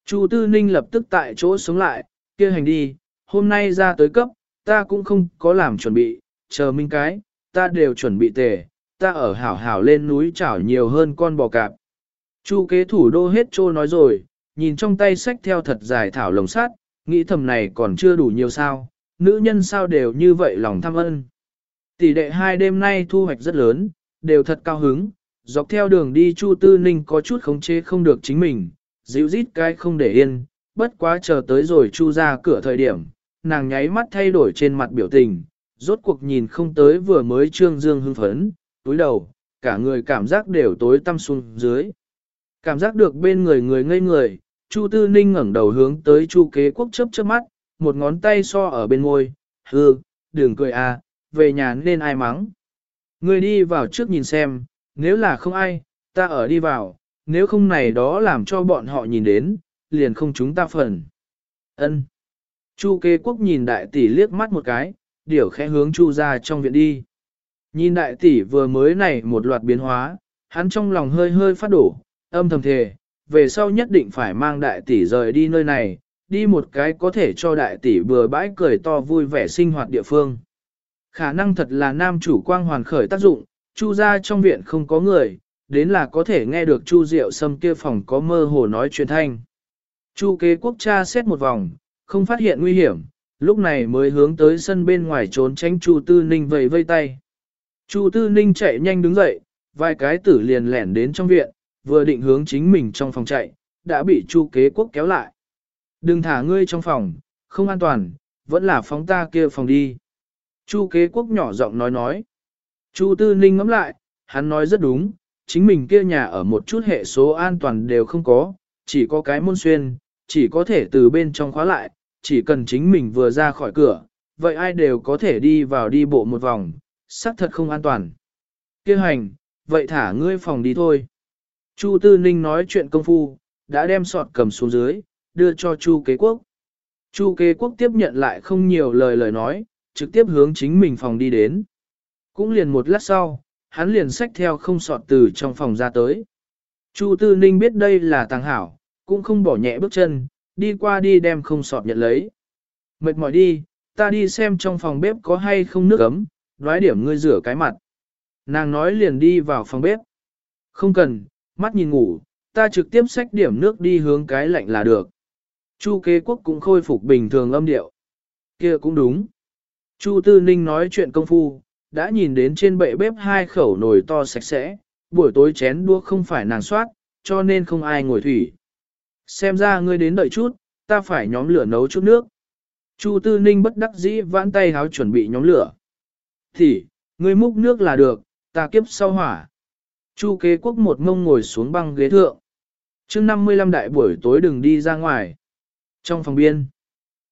Chu tư ninh lập tức tại chỗ sống lại, kia hành đi, hôm nay ra tới cấp, ta cũng không có làm chuẩn bị, chờ minh cái, ta đều chuẩn bị tề, ta ở hảo hảo lên núi chảo nhiều hơn con bò cạp. Chu kế thủ đô hết trô nói rồi, nhìn trong tay sách theo thật dài thảo lồng sát, nghĩ thầm này còn chưa đủ nhiều sao, nữ nhân sao đều như vậy lòng tham ân. Tỷ đệ hai đêm nay thu hoạch rất lớn, đều thật cao hứng, dọc theo đường đi Chu Tư Ninh có chút khống chế không được chính mình, dịu rít cái không để yên, bất quá chờ tới rồi Chu ra cửa thời điểm, nàng nháy mắt thay đổi trên mặt biểu tình, rốt cuộc nhìn không tới vừa mới trương dương hưng phấn, túi đầu, cả người cảm giác đều tối tăm xuống dưới. Cảm giác được bên người người ngây người, Chu Tư Ninh ngẩng đầu hướng tới Chu Kế Quốc chớp chớp mắt, một ngón tay so ở bên môi, hư, đừng cười à, về nhà nên ai mắng. Người đi vào trước nhìn xem, nếu là không ai, ta ở đi vào, nếu không này đó làm cho bọn họ nhìn đến, liền không chúng ta phần. Ân. Chu Kế Quốc nhìn đại tỷ liếc mắt một cái, điểu khẽ hướng Chu ra trong viện đi. Nhìn đại tỷ vừa mới này một loạt biến hóa, hắn trong lòng hơi hơi phát đổ, âm thầm thề, về sau nhất định phải mang đại tỷ rời đi nơi này, đi một cái có thể cho đại tỷ bừa bãi cười to vui vẻ sinh hoạt địa phương. Khả năng thật là nam chủ quang hoàn khởi tác dụng, chu ra trong viện không có người, đến là có thể nghe được chu diệu sâm kia phòng có mơ hồ nói chuyện thanh. Chu kế quốc cha xét một vòng, không phát hiện nguy hiểm, lúc này mới hướng tới sân bên ngoài trốn tránh chu tư ninh vầy vây tay. Chu Tư Ninh chạy nhanh đứng dậy, vài cái tử liền lẻn đến trong viện, vừa định hướng chính mình trong phòng chạy, đã bị Chu Kế Quốc kéo lại. Đừng thả ngươi trong phòng, không an toàn, vẫn là phóng ta kia phòng đi. Chu Kế Quốc nhỏ giọng nói nói. Chu Tư Ninh ngẫm lại, hắn nói rất đúng, chính mình kia nhà ở một chút hệ số an toàn đều không có, chỉ có cái môn xuyên, chỉ có thể từ bên trong khóa lại, chỉ cần chính mình vừa ra khỏi cửa, vậy ai đều có thể đi vào đi bộ một vòng, xác thật không an toàn. Kêu hành, vậy thả ngươi phòng đi thôi. Chu Tư Ninh nói chuyện công phu, đã đem sọt cầm xuống dưới, đưa cho Chu Kế Quốc. Chu Kế Quốc tiếp nhận lại không nhiều lời lời nói, trực tiếp hướng chính mình phòng đi đến. Cũng liền một lát sau, hắn liền xách theo không sọt từ trong phòng ra tới. Chu Tư Ninh biết đây là tàng hảo, cũng không bỏ nhẹ bước chân, đi qua đi đem không sọt nhận lấy. Mệt mỏi đi, ta đi xem trong phòng bếp có hay không nước ấm, nói điểm ngươi rửa cái mặt. Nàng nói liền đi vào phòng bếp. Không cần, mắt nhìn ngủ, ta trực tiếp xách điểm nước đi hướng cái lạnh là được. Chu kế quốc cũng khôi phục bình thường âm điệu. kia cũng đúng. Chu tư ninh nói chuyện công phu, đã nhìn đến trên bệ bếp hai khẩu nồi to sạch sẽ, buổi tối chén đua không phải nàng soát, cho nên không ai ngồi thủy. Xem ra ngươi đến đợi chút, ta phải nhóm lửa nấu chút nước. Chu tư ninh bất đắc dĩ vãn tay háo chuẩn bị nhóm lửa. Thì, ngươi múc nước là được, ta kiếp sau hỏa. Chu kế quốc một ngông ngồi xuống băng ghế thượng. chương 55 đại buổi tối đừng đi ra ngoài. Trong phòng biên,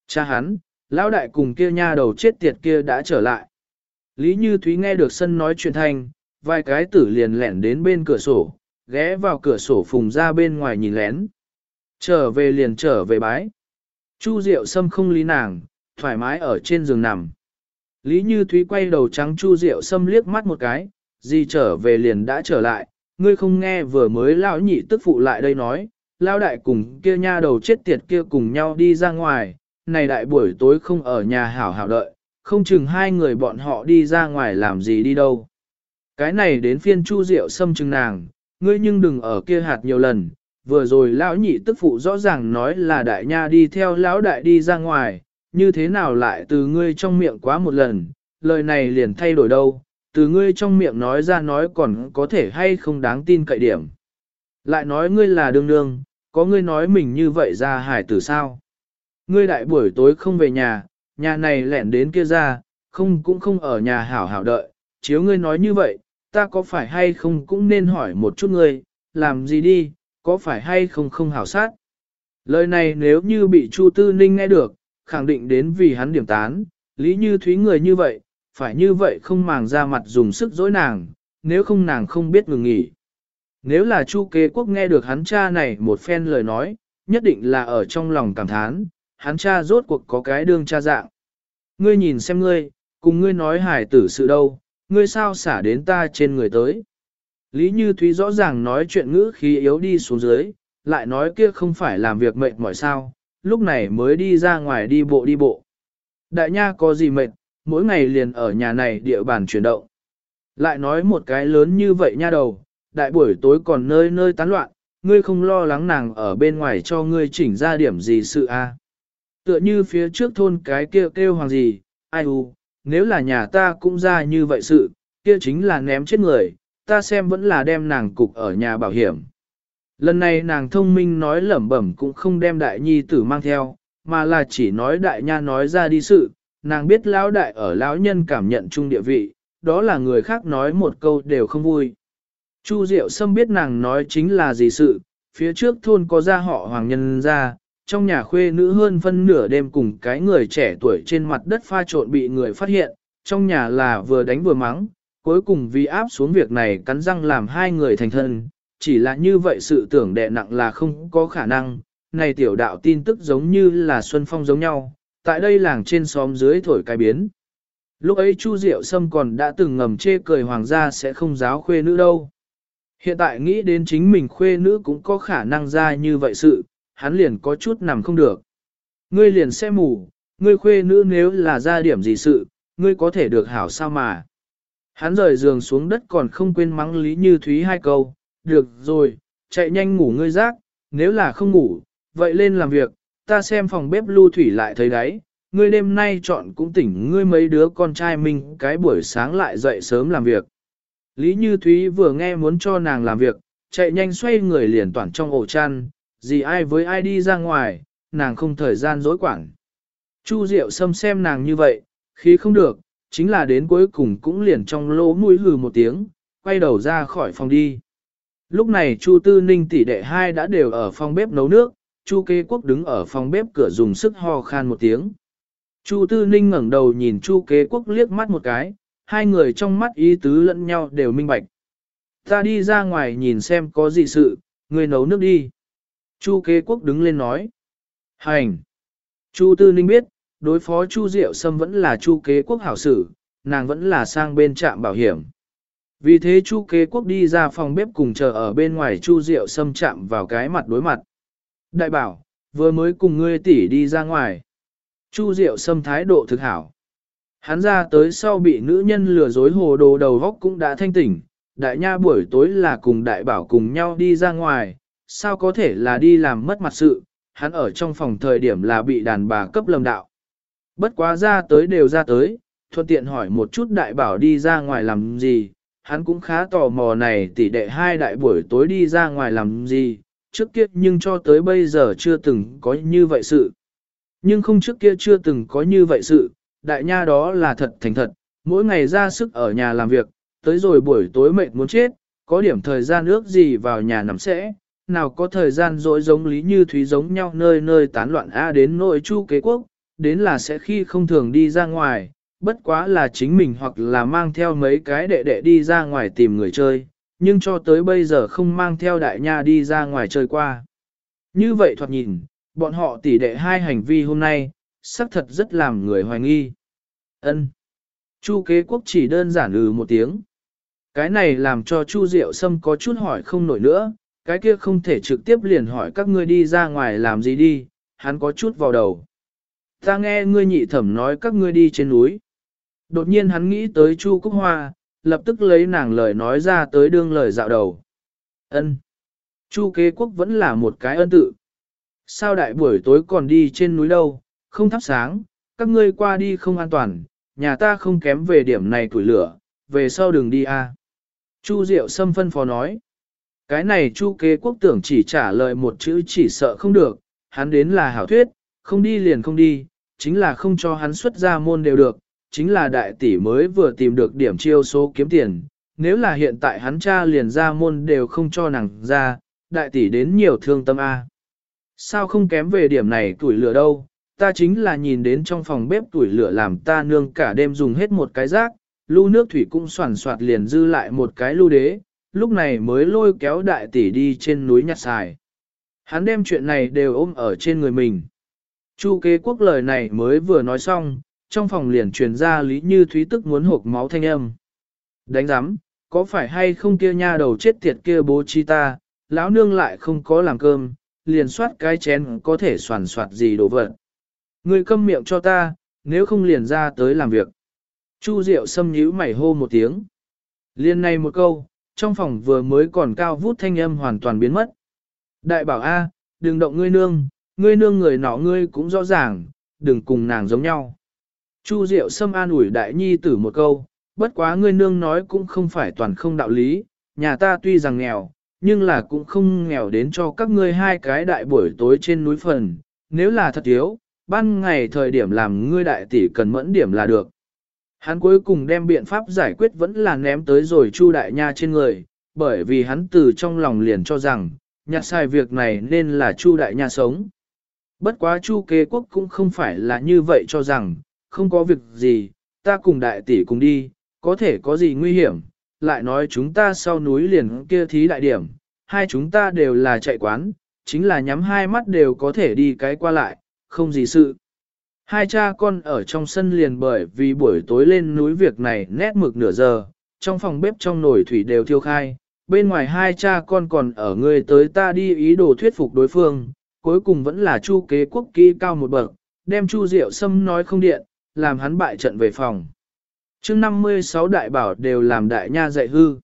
cha hắn, lão đại cùng kia nha đầu chết tiệt kia đã trở lại. Lý Như Thúy nghe được sân nói chuyện thanh, vài cái tử liền lẻn đến bên cửa sổ, ghé vào cửa sổ phùng ra bên ngoài nhìn lén. Trở về liền trở về bái. Chu Diệu Sâm không lý nàng, thoải mái ở trên giường nằm. Lý Như Thúy quay đầu trắng Chu Diệu Sâm liếc mắt một cái, gì trở về liền đã trở lại, ngươi không nghe vừa mới lão nhị tức phụ lại đây nói, lão đại cùng kia nha đầu chết tiệt kia cùng nhau đi ra ngoài, này đại buổi tối không ở nhà hảo hảo đợi, không chừng hai người bọn họ đi ra ngoài làm gì đi đâu. Cái này đến phiên Chu Diệu Sâm chừng nàng, ngươi nhưng đừng ở kia hạt nhiều lần, vừa rồi lão nhị tức phụ rõ ràng nói là đại nha đi theo lão đại đi ra ngoài, như thế nào lại từ ngươi trong miệng quá một lần, lời này liền thay đổi đâu, từ ngươi trong miệng nói ra nói còn có thể hay không đáng tin cậy điểm. Lại nói ngươi là đương đương, có ngươi nói mình như vậy ra hải tử sao? Ngươi đại buổi tối không về nhà, nhà này lẻn đến kia ra, không cũng không ở nhà hảo hảo đợi, chiếu ngươi nói như vậy, ta có phải hay không cũng nên hỏi một chút ngươi, làm gì đi, có phải hay không không hảo sát. Lời này nếu như bị Chu Tư Ninh nghe được, khẳng định đến vì hắn điểm tán, lý như thúy người như vậy, phải như vậy không màng ra mặt dùng sức dối nàng, nếu không nàng không biết ngừng nghỉ. Nếu là Chu kế quốc nghe được hắn cha này một phen lời nói, nhất định là ở trong lòng cảm thán, hắn cha rốt cuộc có cái đương cha dạng. Ngươi nhìn xem ngươi, cùng ngươi nói hải tử sự đâu, ngươi sao xả đến ta trên người tới. Lý Như Thúy rõ ràng nói chuyện ngữ khí yếu đi xuống dưới, lại nói kia không phải làm việc mệt mỏi sao, lúc này mới đi ra ngoài đi bộ đi bộ. Đại nha có gì mệt, mỗi ngày liền ở nhà này địa bàn chuyển động. Lại nói một cái lớn như vậy nha đầu, đại buổi tối còn nơi nơi tán loạn, ngươi không lo lắng nàng ở bên ngoài cho ngươi chỉnh ra điểm gì sự a? À? Tựa như phía trước thôn cái kia kêu, kêu hoàng gì, ai u, nếu là nhà ta cũng ra như vậy sự, kia chính là ném chết người, ta xem vẫn là đem nàng cục ở nhà bảo hiểm. Lần này nàng thông minh nói lẩm bẩm cũng không đem đại nhi tử mang theo, mà là chỉ nói đại nha nói ra đi sự, nàng biết lão đại ở lão nhân cảm nhận chung địa vị, đó là người khác nói một câu đều không vui. Chu Diệu Sâm biết nàng nói chính là gì sự, phía trước thôn có gia họ hoàng nhân ra, trong nhà khuê nữ hơn phân nửa đêm cùng cái người trẻ tuổi trên mặt đất pha trộn bị người phát hiện, trong nhà là vừa đánh vừa mắng, cuối cùng vì áp xuống việc này cắn răng làm hai người thành thân, chỉ là như vậy sự tưởng đệ nặng là không có khả năng, này tiểu đạo tin tức giống như là Xuân Phong giống nhau, tại đây làng trên xóm dưới thổi cái biến. Lúc ấy Chu Diệu Sâm còn đã từng ngầm chê cười hoàng gia sẽ không giáo khuê nữ đâu. Hiện tại nghĩ đến chính mình khuê nữ cũng có khả năng ra như vậy sự, hắn liền có chút nằm không được. Ngươi liền sẽ mù, ngươi khuê nữ nếu là ra điểm gì sự, ngươi có thể được hảo sao mà. Hắn rời giường xuống đất còn không quên mắng Lý Như Thúy hai câu, được rồi, chạy nhanh ngủ ngươi rác, nếu là không ngủ, vậy lên làm việc, ta xem phòng bếp lưu thủy lại thấy đấy, ngươi đêm nay chọn cũng tỉnh ngươi mấy đứa con trai mình cái buổi sáng lại dậy sớm làm việc. Lý Như Thúy vừa nghe muốn cho nàng làm việc, chạy nhanh xoay người liền toàn trong ổ chăn, gì ai với ai đi ra ngoài, nàng không thời gian dối quản. Chu Diệu Sâm xem nàng như vậy, khí không được, chính là đến cuối cùng cũng liền trong lỗ mũi hừ một tiếng, quay đầu ra khỏi phòng đi. Lúc này Chu Tư Ninh tỷ đệ hai đã đều ở phòng bếp nấu nước, Chu Kế Quốc đứng ở phòng bếp cửa dùng sức ho khan một tiếng. Chu Tư Ninh ngẩng đầu nhìn Chu Kế Quốc liếc mắt một cái, hai người trong mắt ý tứ lẫn nhau đều minh bạch. Ta đi ra ngoài nhìn xem có gì sự, người nấu nước đi. Chu Kế Quốc đứng lên nói. Hành. Chu Tư Ninh biết, đối phó Chu Diệu Sâm vẫn là Chu Kế Quốc hảo sử, nàng vẫn là sang bên trạm bảo hiểm. Vì thế Chu Kế Quốc đi ra phòng bếp cùng chờ ở bên ngoài Chu Diệu Sâm chạm vào cái mặt đối mặt. Đại bảo, vừa mới cùng ngươi tỷ đi ra ngoài. Chu Diệu Sâm thái độ thực hảo. Hắn ra tới sau bị nữ nhân lừa dối hồ đồ đầu góc cũng đã thanh tỉnh, đại nha buổi tối là cùng đại bảo cùng nhau đi ra ngoài, sao có thể là đi làm mất mặt sự, hắn ở trong phòng thời điểm là bị đàn bà cấp lầm đạo. Bất quá ra tới đều ra tới, thuận tiện hỏi một chút đại bảo đi ra ngoài làm gì, hắn cũng khá tò mò này tỷ đệ hai đại buổi tối đi ra ngoài làm gì, trước kia nhưng cho tới bây giờ chưa từng có như vậy sự. Nhưng không trước kia chưa từng có như vậy sự, đại nha đó là thật thành thật, mỗi ngày ra sức ở nhà làm việc, tới rồi buổi tối mệt muốn chết, có điểm thời gian ước gì vào nhà nằm sẽ, nào có thời gian dỗi giống lý như thúy giống nhau nơi nơi tán loạn A đến nội chu kế quốc, đến là sẽ khi không thường đi ra ngoài, bất quá là chính mình hoặc là mang theo mấy cái đệ đệ đi ra ngoài tìm người chơi, nhưng cho tới bây giờ không mang theo đại nha đi ra ngoài chơi qua. Như vậy thoạt nhìn, bọn họ tỉ đệ hai hành vi hôm nay, xác thật rất làm người hoài nghi. Ân. Chu kế quốc chỉ đơn giản ừ một tiếng. Cái này làm cho Chu Diệu Sâm có chút hỏi không nổi nữa, cái kia không thể trực tiếp liền hỏi các ngươi đi ra ngoài làm gì đi, hắn có chút vào đầu. Ta nghe ngươi nhị thẩm nói các ngươi đi trên núi. Đột nhiên hắn nghĩ tới Chu Cúc Hoa, lập tức lấy nàng lời nói ra tới đương lời dạo đầu. Ân. Chu kế quốc vẫn là một cái ân tự. Sao đại buổi tối còn đi trên núi đâu, không thắp sáng, các ngươi qua đi không an toàn, nhà ta không kém về điểm này tuổi lửa, về sau đừng đi a. Chu Diệu Sâm phân phó nói. Cái này Chu kế quốc tưởng chỉ trả lời một chữ chỉ sợ không được, hắn đến là hảo thuyết, không đi liền không đi, chính là không cho hắn xuất ra môn đều được, chính là đại tỷ mới vừa tìm được điểm chiêu số kiếm tiền, nếu là hiện tại hắn cha liền ra môn đều không cho nàng ra, đại tỷ đến nhiều thương tâm A. Sao không kém về điểm này tuổi lửa đâu, ta chính là nhìn đến trong phòng bếp tuổi lửa làm ta nương cả đêm dùng hết một cái rác, lưu nước thủy cũng soàn soạt liền dư lại một cái lưu đế, lúc này mới lôi kéo đại tỷ đi trên núi nhặt xài. Hắn đem chuyện này đều ôm ở trên người mình. Chu kế quốc lời này mới vừa nói xong, trong phòng liền truyền ra lý như thúy tức muốn hộp máu thanh âm. Đánh giám, có phải hay không kia nha đầu chết tiệt kia bố chi ta, lão nương lại không có làm cơm, liền soát cái chén có thể soàn soạt gì đồ vật. Người câm miệng cho ta, nếu không liền ra tới làm việc. Chu Diệu xâm nhíu mày hô một tiếng. Liên này một câu, trong phòng vừa mới còn cao vút thanh âm hoàn toàn biến mất. Đại bảo A, đừng động ngươi nương, ngươi nương người nọ ngươi cũng rõ ràng, đừng cùng nàng giống nhau. Chu Diệu xâm an ủi đại nhi tử một câu, bất quá ngươi nương nói cũng không phải toàn không đạo lý, nhà ta tuy rằng nghèo, nhưng là cũng không nghèo đến cho các ngươi hai cái đại buổi tối trên núi phần, nếu là thật thiếu, ban ngày thời điểm làm ngươi đại tỷ cần mẫn điểm là được. Hắn cuối cùng đem biện pháp giải quyết vẫn là ném tới rồi Chu Đại Nha trên người, bởi vì hắn từ trong lòng liền cho rằng, nhặt sai việc này nên là Chu Đại Nha sống. Bất quá Chu kế quốc cũng không phải là như vậy cho rằng, không có việc gì, ta cùng đại tỷ cùng đi, có thể có gì nguy hiểm, lại nói chúng ta sau núi liền kia thí đại điểm, hai chúng ta đều là chạy quán, chính là nhắm hai mắt đều có thể đi cái qua lại, không gì sự. Hai cha con ở trong sân liền bởi vì buổi tối lên núi việc này nét mực nửa giờ, trong phòng bếp trong nồi thủy đều thiêu khai, bên ngoài hai cha con còn ở người tới ta đi ý đồ thuyết phục đối phương, cuối cùng vẫn là chu kế quốc kỹ cao một bậc, đem chu diệu sâm nói không điện, làm hắn bại trận về phòng. chương 56 đại bảo đều làm đại nha dạy hư.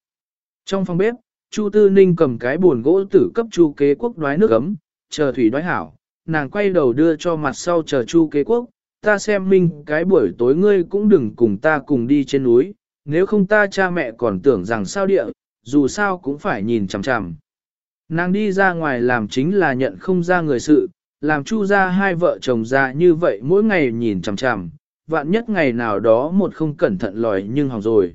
Trong phòng bếp, Chu Tư Ninh cầm cái buồn gỗ tử cấp Chu kế quốc đoái nước ấm, chờ thủy đoái hảo, nàng quay đầu đưa cho mặt sau chờ Chu kế quốc, ta xem minh cái buổi tối ngươi cũng đừng cùng ta cùng đi trên núi, nếu không ta cha mẹ còn tưởng rằng sao địa, dù sao cũng phải nhìn chằm chằm. Nàng đi ra ngoài làm chính là nhận không ra người sự, làm chu ra hai vợ chồng ra như vậy mỗi ngày nhìn chằm chằm, vạn nhất ngày nào đó một không cẩn thận lòi nhưng hỏng rồi.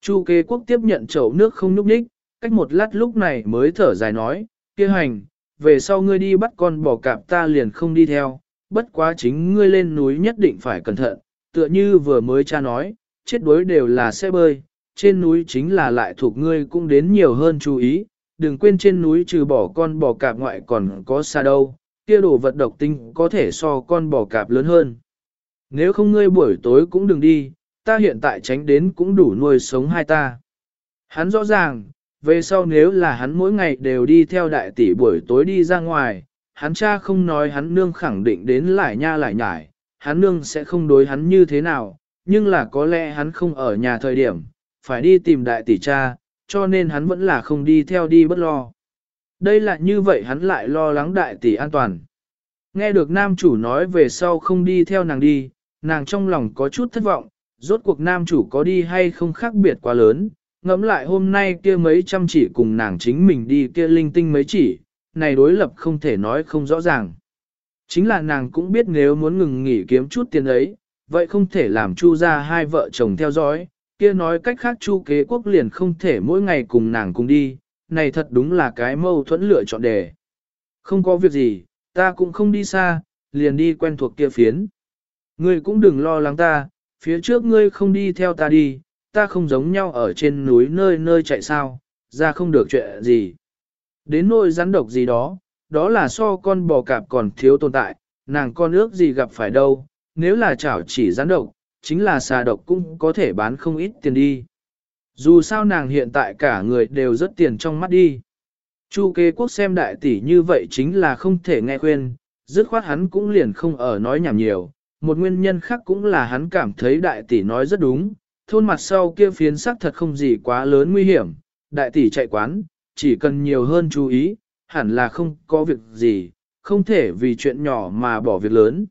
Chu kế quốc tiếp nhận chậu nước không núp ních, cách một lát lúc này mới thở dài nói, kia hành, về sau ngươi đi bắt con bò cạp ta liền không đi theo, bất quá chính ngươi lên núi nhất định phải cẩn thận, tựa như vừa mới cha nói, chết đuối đều là xe bơi, trên núi chính là lại thuộc ngươi cũng đến nhiều hơn chú ý, đừng quên trên núi trừ bỏ con bò cạp ngoại còn có xa đâu, kia đồ vật độc tinh có thể so con bò cạp lớn hơn. Nếu không ngươi buổi tối cũng đừng đi, ta hiện tại tránh đến cũng đủ nuôi sống hai ta. Hắn rõ ràng, về sau nếu là hắn mỗi ngày đều đi theo đại tỷ buổi tối đi ra ngoài, hắn cha không nói hắn nương khẳng định đến lại nha lại nhải, hắn nương sẽ không đối hắn như thế nào, nhưng là có lẽ hắn không ở nhà thời điểm, phải đi tìm đại tỷ cha, cho nên hắn vẫn là không đi theo đi bất lo. Đây là như vậy hắn lại lo lắng đại tỷ an toàn. Nghe được nam chủ nói về sau không đi theo nàng đi, nàng trong lòng có chút thất vọng, rốt cuộc nam chủ có đi hay không khác biệt quá lớn, ngẫm lại hôm nay kia mấy trăm chỉ cùng nàng chính mình đi kia linh tinh mấy chỉ, này đối lập không thể nói không rõ ràng. Chính là nàng cũng biết nếu muốn ngừng nghỉ kiếm chút tiền ấy, vậy không thể làm chu ra hai vợ chồng theo dõi, kia nói cách khác chu kế quốc liền không thể mỗi ngày cùng nàng cùng đi, này thật đúng là cái mâu thuẫn lựa chọn đề. Không có việc gì, ta cũng không đi xa, liền đi quen thuộc kia phiến. Ngươi cũng đừng lo lắng ta, phía trước ngươi không đi theo ta đi, ta không giống nhau ở trên núi nơi nơi chạy sao, ra không được chuyện gì. Đến nỗi rắn độc gì đó, đó là so con bò cạp còn thiếu tồn tại, nàng con ước gì gặp phải đâu, nếu là chảo chỉ rắn độc, chính là xà độc cũng có thể bán không ít tiền đi. Dù sao nàng hiện tại cả người đều rất tiền trong mắt đi. Chu kế quốc xem đại tỷ như vậy chính là không thể nghe khuyên, dứt khoát hắn cũng liền không ở nói nhảm nhiều. Một nguyên nhân khác cũng là hắn cảm thấy đại tỷ nói rất đúng, thôn mặt sau kia phiến sắc thật không gì quá lớn nguy hiểm, đại tỷ chạy quán, chỉ cần nhiều hơn chú ý, hẳn là không có việc gì, không thể vì chuyện nhỏ mà bỏ việc lớn.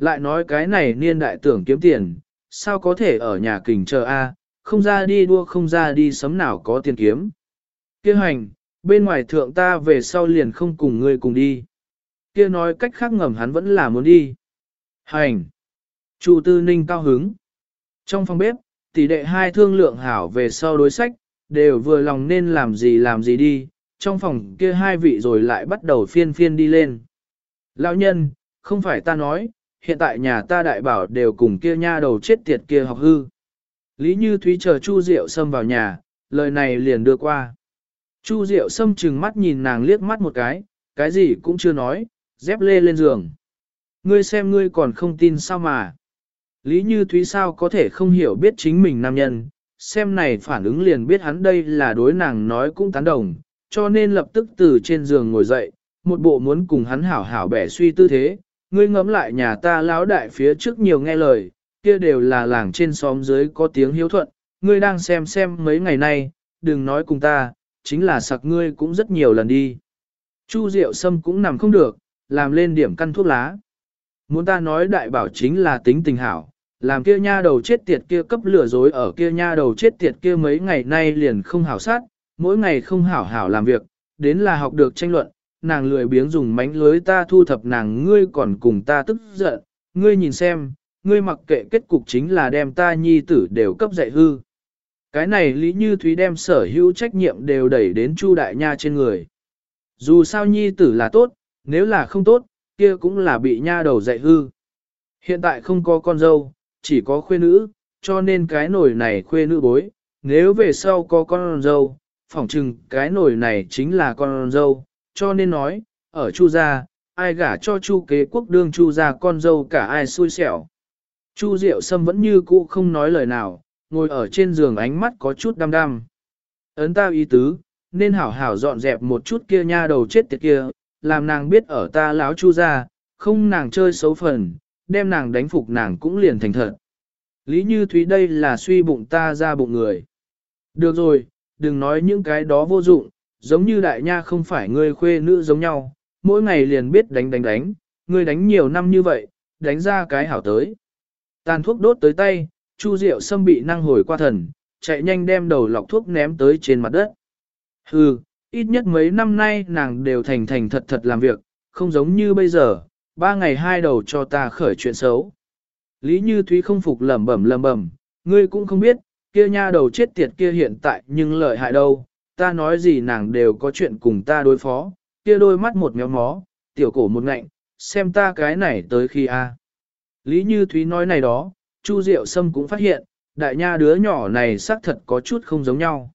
Lại nói cái này niên đại tưởng kiếm tiền, sao có thể ở nhà kình chờ a, không ra đi đua không ra đi sấm nào có tiền kiếm. Kia hành, bên ngoài thượng ta về sau liền không cùng ngươi cùng đi. Kia nói cách khác ngầm hắn vẫn là muốn đi. Hành. Chu Tư Ninh cao hứng. Trong phòng bếp, tỷ đệ hai thương lượng hảo về sau đối sách, đều vừa lòng nên làm gì làm gì đi, trong phòng kia hai vị rồi lại bắt đầu phiên phiên đi lên. Lão nhân, không phải ta nói, hiện tại nhà ta đại bảo đều cùng kia nha đầu chết tiệt kia học hư. Lý Như Thúy chờ Chu Diệu Sâm vào nhà, lời này liền đưa qua. Chu Diệu Sâm chừng mắt nhìn nàng liếc mắt một cái, cái gì cũng chưa nói, dép lê lên giường. Ngươi xem ngươi còn không tin sao mà. Lý Như Thúy sao có thể không hiểu biết chính mình nam nhân, xem này phản ứng liền biết hắn đây là đối nàng nói cũng tán đồng, cho nên lập tức từ trên giường ngồi dậy, một bộ muốn cùng hắn hảo hảo bẻ suy tư thế, ngươi ngẫm lại nhà ta lão đại phía trước nhiều nghe lời, kia đều là làng trên xóm dưới có tiếng hiếu thuận, ngươi đang xem xem mấy ngày nay, đừng nói cùng ta, chính là sặc ngươi cũng rất nhiều lần đi. Chu Diệu Sâm cũng nằm không được, làm lên điểm căn thuốc lá. Muốn ta nói đại bảo chính là tính tình hảo, làm kia nha đầu chết tiệt kia cấp lửa dối ở kia nha đầu chết tiệt kia mấy ngày nay liền không hảo sát, mỗi ngày không hảo hảo làm việc, đến là học được tranh luận, nàng lười biếng dùng mánh lưới ta thu thập nàng ngươi còn cùng ta tức giận, ngươi nhìn xem, ngươi mặc kệ kết cục chính là đem ta nhi tử đều cấp dạy hư. Cái này Lý Như Thúy đem sở hữu trách nhiệm đều đẩy đến Chu Đại Nha trên người. Dù sao nhi tử là tốt, nếu là không tốt, kia cũng là bị nha đầu dạy hư. Hiện tại không có con dâu, chỉ có khuê nữ, cho nên cái nồi này khuê nữ bối, nếu về sau có con dâu, phỏng chừng cái nồi này chính là con dâu, cho nên nói, ở Chu gia, ai gả cho Chu kế quốc đương Chu gia con dâu cả ai xui xẻo. Chu Diệu Sâm vẫn như cũ không nói lời nào, ngồi ở trên giường ánh mắt có chút đăm đăm. Ấn ta ý tứ, nên hảo hảo dọn dẹp một chút kia nha đầu chết tiệt kia, làm nàng biết ở ta láo Chu gia, không nàng chơi xấu phần, đem nàng đánh phục nàng cũng liền thành thật. Lý Như Thúy đây là suy bụng ta ra bụng người. Được rồi, đừng nói những cái đó vô dụng, giống như đại nha không phải ngươi khuê nữ giống nhau, mỗi ngày liền biết đánh đánh đánh, ngươi đánh nhiều năm như vậy, đánh ra cái hảo tới. Tàn thuốc đốt tới tay, Chu Diệu Sâm bị năng hồi qua thần, chạy nhanh đem đầu lọc thuốc ném tới trên mặt đất. Hừ, ít nhất mấy năm nay nàng đều thành thành thật thật làm việc, không giống như bây giờ, ba ngày hai đầu cho ta khởi chuyện xấu. Lý Như Thúy không phục lẩm bẩm lẩm bẩm, ngươi cũng không biết, kia nha đầu chết tiệt kia hiện tại nhưng lợi hại đâu, ta nói gì nàng đều có chuyện cùng ta đối phó, kia đôi mắt một méo mó, tiểu cổ một ngạnh, xem ta cái này tới khi a. Lý Như Thúy nói này đó, Chu Diệu Sâm cũng phát hiện, đại nha đứa nhỏ này xác thật có chút không giống nhau.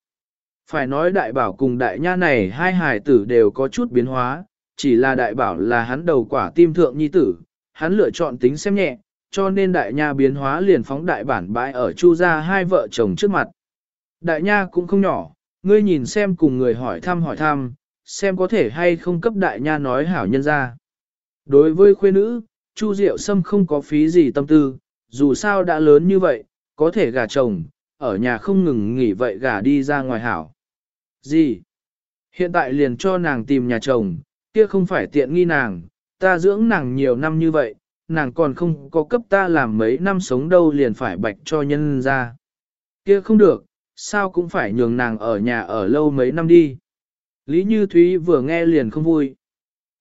Phải nói đại bảo cùng đại nha này hai hài tử đều có chút biến hóa, chỉ là đại bảo là hắn đầu quả tim thượng nhi tử, hắn lựa chọn tính xem nhẹ, cho nên đại nha biến hóa liền phóng đại bản bãi ở chu ra hai vợ chồng trước mặt. Đại nha cũng không nhỏ, ngươi nhìn xem cùng người hỏi thăm hỏi thăm, xem có thể hay không cấp đại nha nói hảo nhân ra. Đối với khuê nữ, Chu Diệu Sâm không có phí gì tâm tư, dù sao đã lớn như vậy, có thể gả chồng, ở nhà không ngừng nghỉ vậy gả đi ra ngoài hảo. Gì? Hiện tại liền cho nàng tìm nhà chồng, kia không phải tiện nghi nàng, ta dưỡng nàng nhiều năm như vậy, nàng còn không có cấp ta làm mấy năm sống đâu liền phải bạch cho nhân ra. Kia không được, sao cũng phải nhường nàng ở nhà ở lâu mấy năm đi. Lý Như Thúy vừa nghe liền không vui.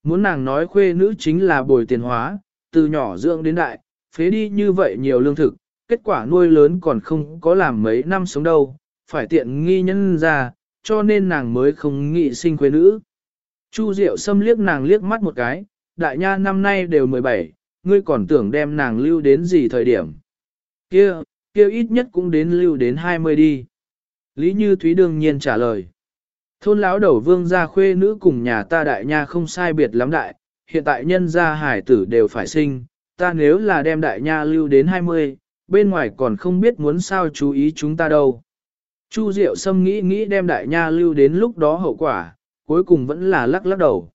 Muốn nàng nói khuê nữ chính là bồi tiền hóa, từ nhỏ dưỡng đến đại, phế đi như vậy nhiều lương thực, kết quả nuôi lớn còn không có làm mấy năm sống đâu, phải tiện nghi nhân ra, cho nên nàng mới không nghĩ sinh khuê nữ. Chu Diệu xâm liếc nàng liếc mắt một cái, đại nha năm nay đều 17, ngươi còn tưởng đem nàng lưu đến gì thời điểm. Kia, kia ít nhất cũng đến lưu đến 20 đi. Lý Như Thúy đương nhiên trả lời. Thôn lão đầu vương gia khuê nữ cùng nhà ta đại nha không sai biệt lắm đại, hiện tại nhân gia hải tử đều phải sinh, ta nếu là đem đại nha lưu đến 20, bên ngoài còn không biết muốn sao chú ý chúng ta đâu. Chu Diệu Sâm nghĩ nghĩ đem đại nha lưu đến lúc đó hậu quả, cuối cùng vẫn là lắc lắc đầu.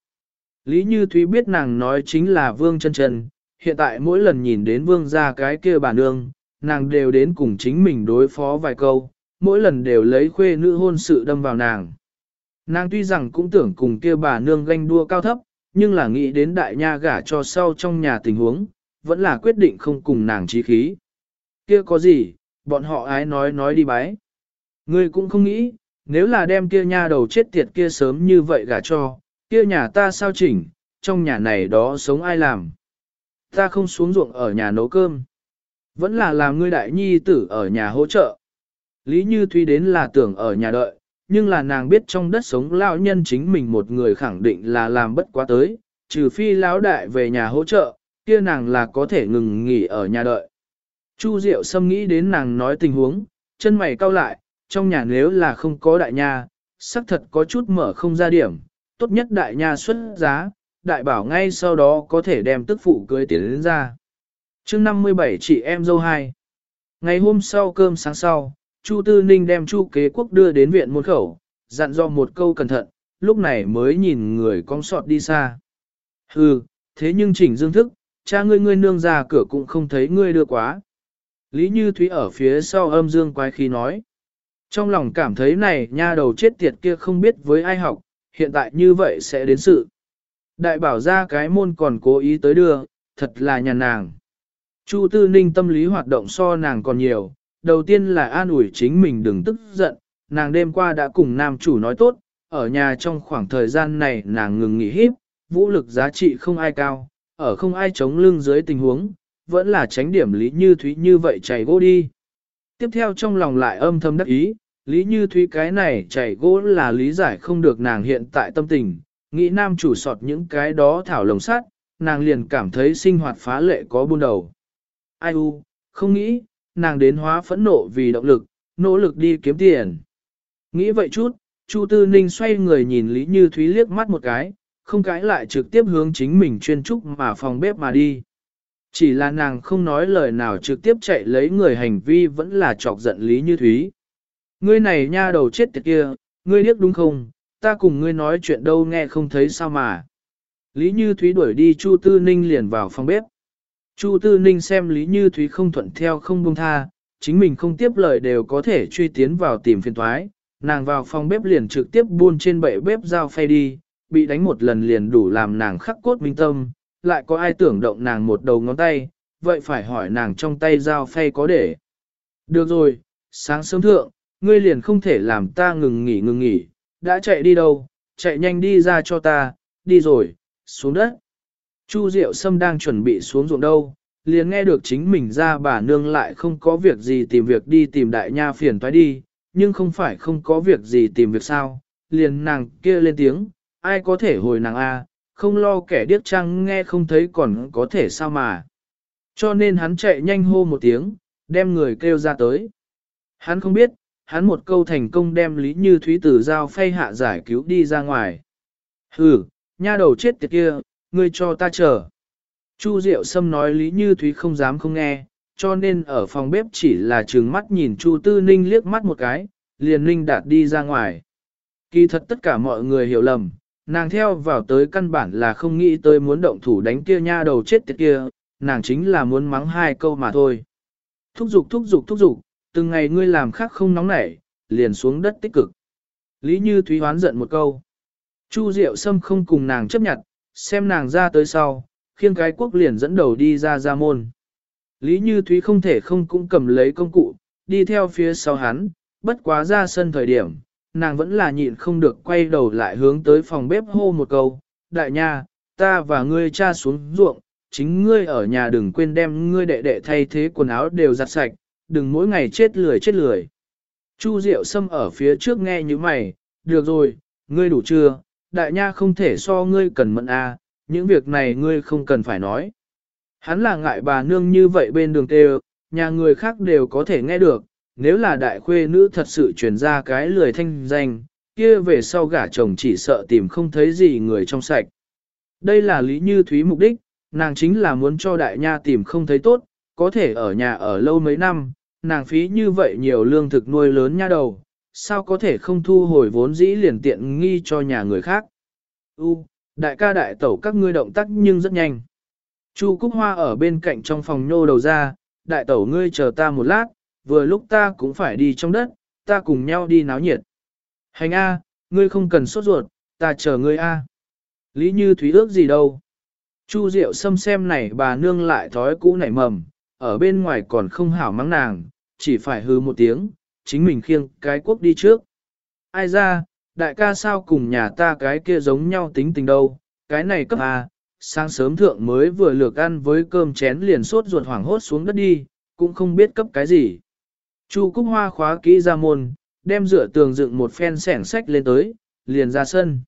Lý Như Thúy biết nàng nói chính là Vương chân chân, hiện tại mỗi lần nhìn đến Vương gia cái kia bà nương, nàng đều đến cùng chính mình đối phó vài câu, mỗi lần đều lấy khuê nữ hôn sự đâm vào nàng. Nàng tuy rằng cũng tưởng cùng kia bà nương ganh đua cao thấp, nhưng là nghĩ đến đại nha gả cho sau trong nhà tình huống, vẫn là quyết định không cùng nàng trí khí. kia có gì, bọn họ ái nói nói đi bái. Ngươi cũng không nghĩ, nếu là đem kia nha đầu chết tiệt kia sớm như vậy gả cho, kia nhà ta sao chỉnh, trong nhà này đó sống ai làm. Ta không xuống ruộng ở nhà nấu cơm. Vẫn là làm ngươi đại nhi tử ở nhà hỗ trợ. Lý Như Thúy đến là tưởng ở nhà đợi, nhưng là nàng biết trong đất sống lão nhân chính mình một người khẳng định là làm bất quá tới, trừ phi lão đại về nhà hỗ trợ, kia nàng là có thể ngừng nghỉ ở nhà đợi. Chu Diệu Sâm nghĩ đến nàng nói tình huống, chân mày cau lại, trong nhà nếu là không có đại nha, xác thật có chút mở không ra điểm, tốt nhất đại nha xuất giá, đại bảo ngay sau đó có thể đem tức phụ cưới tiến đến ra. chương 57 chị em dâu hai. Ngày hôm sau cơm sáng sau, Chu Tư Ninh đem Chu Kế Quốc đưa đến viện môn khẩu, dặn dò một câu cẩn thận, lúc này mới nhìn người con sọt đi xa. Hừ, thế nhưng chỉnh dương thức, cha ngươi ngươi nương ra cửa cũng không thấy ngươi đưa quá. Lý Như Thúy ở phía sau âm dương quái khí nói. Trong lòng cảm thấy này nha đầu chết tiệt kia không biết với ai học, hiện tại như vậy sẽ đến sự. Đại bảo ra cái môn còn cố ý tới đưa, thật là nhà nàng. Chu Tư Ninh tâm lý hoạt động so nàng còn nhiều, đầu tiên là an ủi chính mình đừng tức giận, nàng đêm qua đã cùng nam chủ nói tốt, ở nhà trong khoảng thời gian này nàng ngừng nghỉ hiếp, vũ lực giá trị không ai cao, ở không ai chống lưng dưới tình huống, vẫn là tránh điểm lý như thúy như vậy chảy gỗ đi. Tiếp theo trong lòng lại âm thầm đắc ý, lý như thúy cái này chảy gỗ là lý giải không được nàng hiện tại tâm tình, nghĩ nam chủ sọt những cái đó thảo lồng sát, nàng liền cảm thấy sinh hoạt phá lệ có buôn đầu. Ai u, không nghĩ, nàng đến hóa phẫn nộ vì động lực, nỗ lực đi kiếm tiền. Nghĩ vậy chút, Chu Tư Ninh xoay người nhìn Lý Như Thúy liếc mắt một cái, không cãi lại trực tiếp hướng chính mình chuyên trúc mà phòng bếp mà đi. Chỉ là nàng không nói lời nào trực tiếp chạy lấy người hành vi vẫn là chọc giận Lý Như Thúy. Ngươi này nha đầu chết tiệt kia, ngươi điếc đúng không, ta cùng ngươi nói chuyện đâu nghe không thấy sao mà. Lý Như Thúy đuổi đi Chu Tư Ninh liền vào phòng bếp. Chu Tư Ninh xem Lý Như Thúy không thuận theo không buông tha, chính mình không tiếp lời đều có thể truy tiến vào tìm phiền thoái, nàng vào phòng bếp liền trực tiếp buôn trên bệ bếp dao phay đi, bị đánh một lần liền đủ làm nàng khắc cốt minh tâm, lại có ai tưởng động nàng một đầu ngón tay, vậy phải hỏi nàng trong tay dao phay có để. Được rồi, sáng sớm thượng, ngươi liền không thể làm ta ngừng nghỉ ngừng nghỉ, đã chạy đi đâu, chạy nhanh đi ra cho ta, đi rồi, xuống đất. Chu Diệu Sâm đang chuẩn bị xuống ruộng đâu, liền nghe được chính mình ra bà nương lại không có việc gì tìm việc đi tìm đại nha phiền toái đi, nhưng không phải không có việc gì tìm việc sao, liền nàng kia lên tiếng, ai có thể hồi nàng a, không lo kẻ điếc trăng nghe không thấy còn có thể sao mà. Cho nên hắn chạy nhanh hô một tiếng, đem người kêu ra tới. Hắn không biết, hắn một câu thành công đem Lý Như Thúy từ giao phay hạ giải cứu đi ra ngoài. Hừ, nha đầu chết tiệt kia, ngươi cho ta chờ. Chu Diệu Sâm nói Lý Như Thúy không dám không nghe, cho nên ở phòng bếp chỉ là trừng mắt nhìn Chu Tư Ninh liếc mắt một cái, liền Ninh đạt đi ra ngoài. Kỳ thật tất cả mọi người hiểu lầm, nàng theo vào tới căn bản là không nghĩ tới muốn động thủ đánh kia nha đầu chết tiệt kia, nàng chính là muốn mắng hai câu mà thôi. Thúc giục thúc giục thúc giục, từng ngày ngươi làm khác không nóng nảy, liền xuống đất tích cực. Lý Như Thúy hoán giận một câu. Chu Diệu Sâm không cùng nàng chấp nhận, xem nàng ra tới sau, khiêng cái quốc liền dẫn đầu đi ra ra môn. Lý Như Thúy không thể không cũng cầm lấy công cụ, đi theo phía sau hắn, bất quá ra sân thời điểm, nàng vẫn là nhịn không được quay đầu lại hướng tới phòng bếp hô một câu, đại nha, ta và ngươi cha xuống ruộng, chính ngươi ở nhà đừng quên đem ngươi đệ đệ thay thế quần áo đều giặt sạch, đừng mỗi ngày chết lười chết lười. Chu Diệu Sâm ở phía trước nghe như mày, được rồi, ngươi đủ chưa, đại nha không thể so ngươi cần mẫn a, à, những việc này ngươi không cần phải nói. Hắn là ngại bà nương như vậy bên đường tê nhà người khác đều có thể nghe được, nếu là đại khuê nữ thật sự truyền ra cái lười thanh danh, kia về sau gả chồng chỉ sợ tìm không thấy gì người trong sạch. Đây là lý như thúy mục đích, nàng chính là muốn cho đại nha tìm không thấy tốt, có thể ở nhà ở lâu mấy năm, nàng phí như vậy nhiều lương thực nuôi lớn nha đầu, sao có thể không thu hồi vốn dĩ liền tiện nghi cho nhà người khác. U, đại ca đại tẩu các ngươi động tác nhưng rất nhanh. Chu Cúc Hoa ở bên cạnh trong phòng nhô đầu ra, đại tẩu ngươi chờ ta một lát, vừa lúc ta cũng phải đi trong đất, ta cùng nhau đi náo nhiệt. Hành A, ngươi không cần sốt ruột, ta chờ ngươi A. Lý Như Thúy ước gì đâu. Chu Diệu xâm xem này bà nương lại thói cũ nảy mầm, ở bên ngoài còn không hảo mắng nàng, chỉ phải hư một tiếng, chính mình khiêng cái quốc đi trước. Ai ra, đại ca sao cùng nhà ta cái kia giống nhau tính tình đâu, cái này cấp à, sáng sớm thượng mới vừa lược ăn với cơm chén liền sốt ruột hoảng hốt xuống đất đi, cũng không biết cấp cái gì. Chu Cúc Hoa khóa kỹ ra môn, đem rửa tường dựng một phen sẻng sách lên tới, liền ra sân.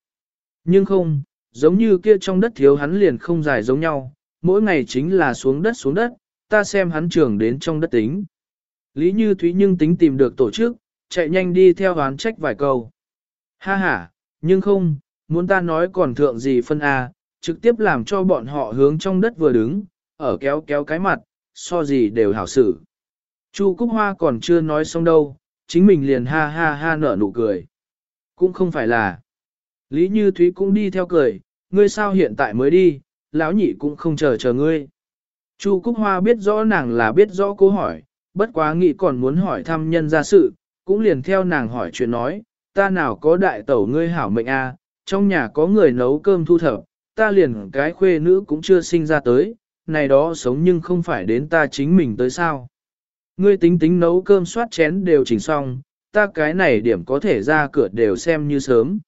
Nhưng không, giống như kia trong đất thiếu hắn liền không dài giống nhau, mỗi ngày chính là xuống đất xuống đất, ta xem hắn trưởng đến trong đất tính. Lý Như Thúy nhưng tính tìm được tổ chức, chạy nhanh đi theo hoán trách vài câu. Ha ha, nhưng không, muốn ta nói còn thượng gì phân A, trực tiếp làm cho bọn họ hướng trong đất vừa đứng, ở kéo kéo cái mặt, so gì đều hảo xử. Chu Cúc Hoa còn chưa nói xong đâu, chính mình liền ha ha ha nở nụ cười. Cũng không phải là. Lý Như Thúy cũng đi theo cười, ngươi sao hiện tại mới đi, lão nhị cũng không chờ chờ ngươi. Chu Cúc Hoa biết rõ nàng là biết rõ câu hỏi, bất quá nghĩ còn muốn hỏi thăm nhân gia sự, cũng liền theo nàng hỏi chuyện nói, ta nào có đại tẩu ngươi hảo mệnh a, trong nhà có người nấu cơm thu thập, ta liền cái khuê nữ cũng chưa sinh ra tới, này đó sống nhưng không phải đến ta chính mình tới sao. Ngươi tính tính nấu cơm soát chén đều chỉnh xong, ta cái này điểm có thể ra cửa đều xem như sớm.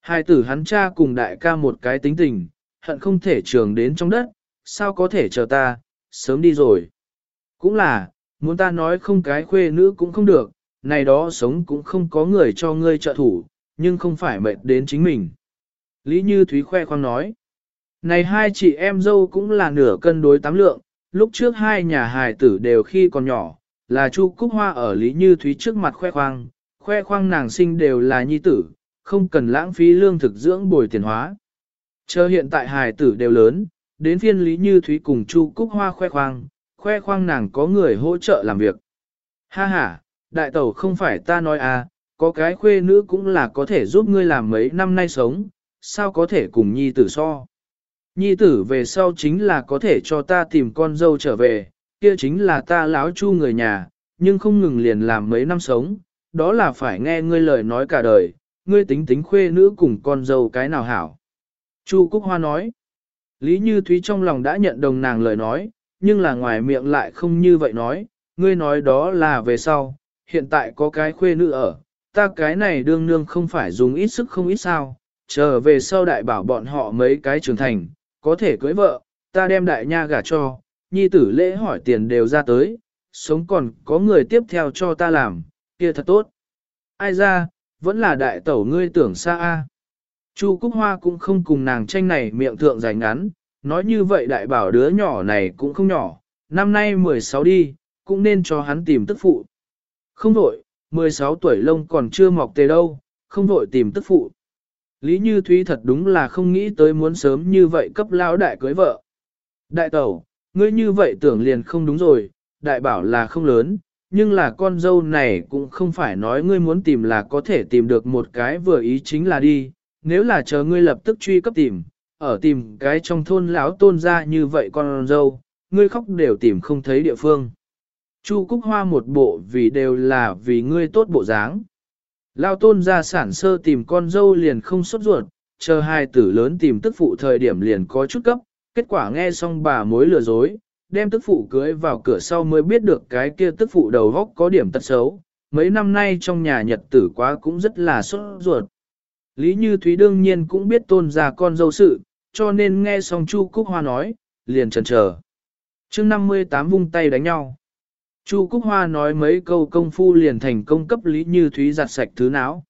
Hai tử hắn cha cùng đại ca một cái tính tình, hận không thể trường đến trong đất, sao có thể chờ ta, sớm đi rồi. Cũng là, muốn ta nói không cái khuê nữ cũng không được, này đó sống cũng không có người cho ngươi trợ thủ, nhưng không phải mệt đến chính mình. Lý Như Thúy khoe khoang nói, này hai chị em dâu cũng là nửa cân đối tám lượng, lúc trước hai nhà hài tử đều khi còn nhỏ, là Chu Cúc Hoa ở Lý Như Thúy trước mặt khoe khoang, khoe khoang nàng sinh đều là nhi tử, không cần lãng phí lương thực dưỡng bồi tiền hóa. Chờ hiện tại hài tử đều lớn, đến phiên Lý Như Thúy cùng Chu Cúc Hoa khoe khoang, khoe khoang nàng có người hỗ trợ làm việc. Ha ha, đại tẩu không phải ta nói à, có cái khuê nữ cũng là có thể giúp ngươi làm mấy năm nay sống, sao có thể cùng nhi tử so. Nhi tử về sau chính là có thể cho ta tìm con dâu trở về, kia chính là ta láo chu người nhà, nhưng không ngừng liền làm mấy năm sống, đó là phải nghe ngươi lời nói cả đời, ngươi tính tính khuê nữ cùng con dâu cái nào hảo. Chu Cúc Hoa nói, Lý Như Thúy trong lòng đã nhận đồng nàng lời nói, nhưng là ngoài miệng lại không như vậy nói, ngươi nói đó là về sau, hiện tại có cái khuê nữ ở, ta cái này đương nương không phải dùng ít sức không ít sao, chờ về sau đại bảo bọn họ mấy cái trưởng thành, có thể cưới vợ, ta đem đại nha gả cho, nhi tử lễ hỏi tiền đều ra tới, sống còn có người tiếp theo cho ta làm, kia thật tốt. Ai ra, vẫn là đại tẩu ngươi tưởng xa a. Chu Cúc Hoa cũng không cùng nàng tranh này miệng thượng dài ngắn, nói như vậy đại bảo đứa nhỏ này cũng không nhỏ, năm nay 16 đi, cũng nên cho hắn tìm tức phụ. Không vội, 16 tuổi lông còn chưa mọc tề đâu, không vội tìm tức phụ. Lý Như Thúy thật đúng là không nghĩ tới muốn sớm như vậy cấp lao đại cưới vợ. Đại tẩu, ngươi như vậy tưởng liền không đúng rồi, đại bảo là không lớn, nhưng là con dâu này cũng không phải nói ngươi muốn tìm là có thể tìm được một cái vừa ý chính là đi, nếu là chờ ngươi lập tức truy cấp tìm, ở tìm cái trong thôn lão tôn ra như vậy con dâu, ngươi khóc đều tìm không thấy địa phương. Chu Cúc Hoa một bộ vì đều là vì ngươi tốt bộ dáng. Lao tôn ra sản sơ tìm con dâu liền không sốt ruột, chờ hai tử lớn tìm tức phụ thời điểm liền có chút cấp, kết quả nghe xong bà mối lừa dối, đem tức phụ cưới vào cửa sau mới biết được cái kia tức phụ đầu góc có điểm tật xấu, mấy năm nay trong nhà nhật tử quá cũng rất là sốt ruột. Lý Như Thúy đương nhiên cũng biết tôn ra con dâu sự, cho nên nghe xong Chu Cúc Hoa nói, liền chần chờ. chương 58 vung tay đánh nhau. Chu Cúc Hoa nói mấy câu công phu liền thành công cấp Lý Như Thúy giặt sạch thứ não.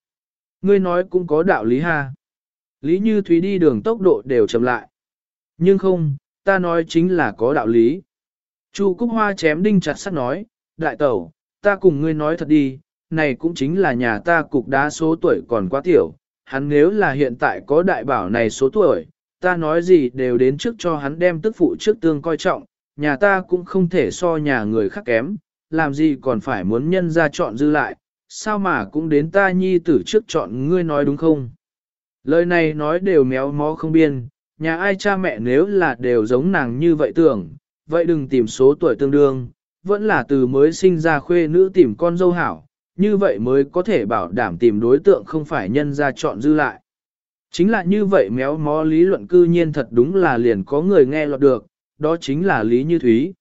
Ngươi nói cũng có đạo lý ha. Lý Như Thúy đi đường tốc độ đều chậm lại. Nhưng không, ta nói chính là có đạo lý. Chu Cúc Hoa chém đinh chặt sắt nói, đại tẩu, ta cùng ngươi nói thật đi, này cũng chính là nhà ta cục đá số tuổi còn quá tiểu, hắn nếu là hiện tại có đại bảo này số tuổi, ta nói gì đều đến trước cho hắn đem tức phụ trước tương coi trọng, nhà ta cũng không thể so nhà người khác kém, làm gì còn phải muốn nhân ra chọn dư lại, sao mà cũng đến ta nhi tử trước chọn ngươi nói đúng không? Lời này nói đều méo mó không biên, nhà ai cha mẹ nếu là đều giống nàng như vậy tưởng, vậy đừng tìm số tuổi tương đương, vẫn là từ mới sinh ra khuê nữ tìm con dâu hảo, như vậy mới có thể bảo đảm tìm đối tượng không phải nhân ra chọn dư lại. Chính là như vậy méo mó lý luận cư nhiên thật đúng là liền có người nghe lọt được, đó chính là Lý Như Thúy.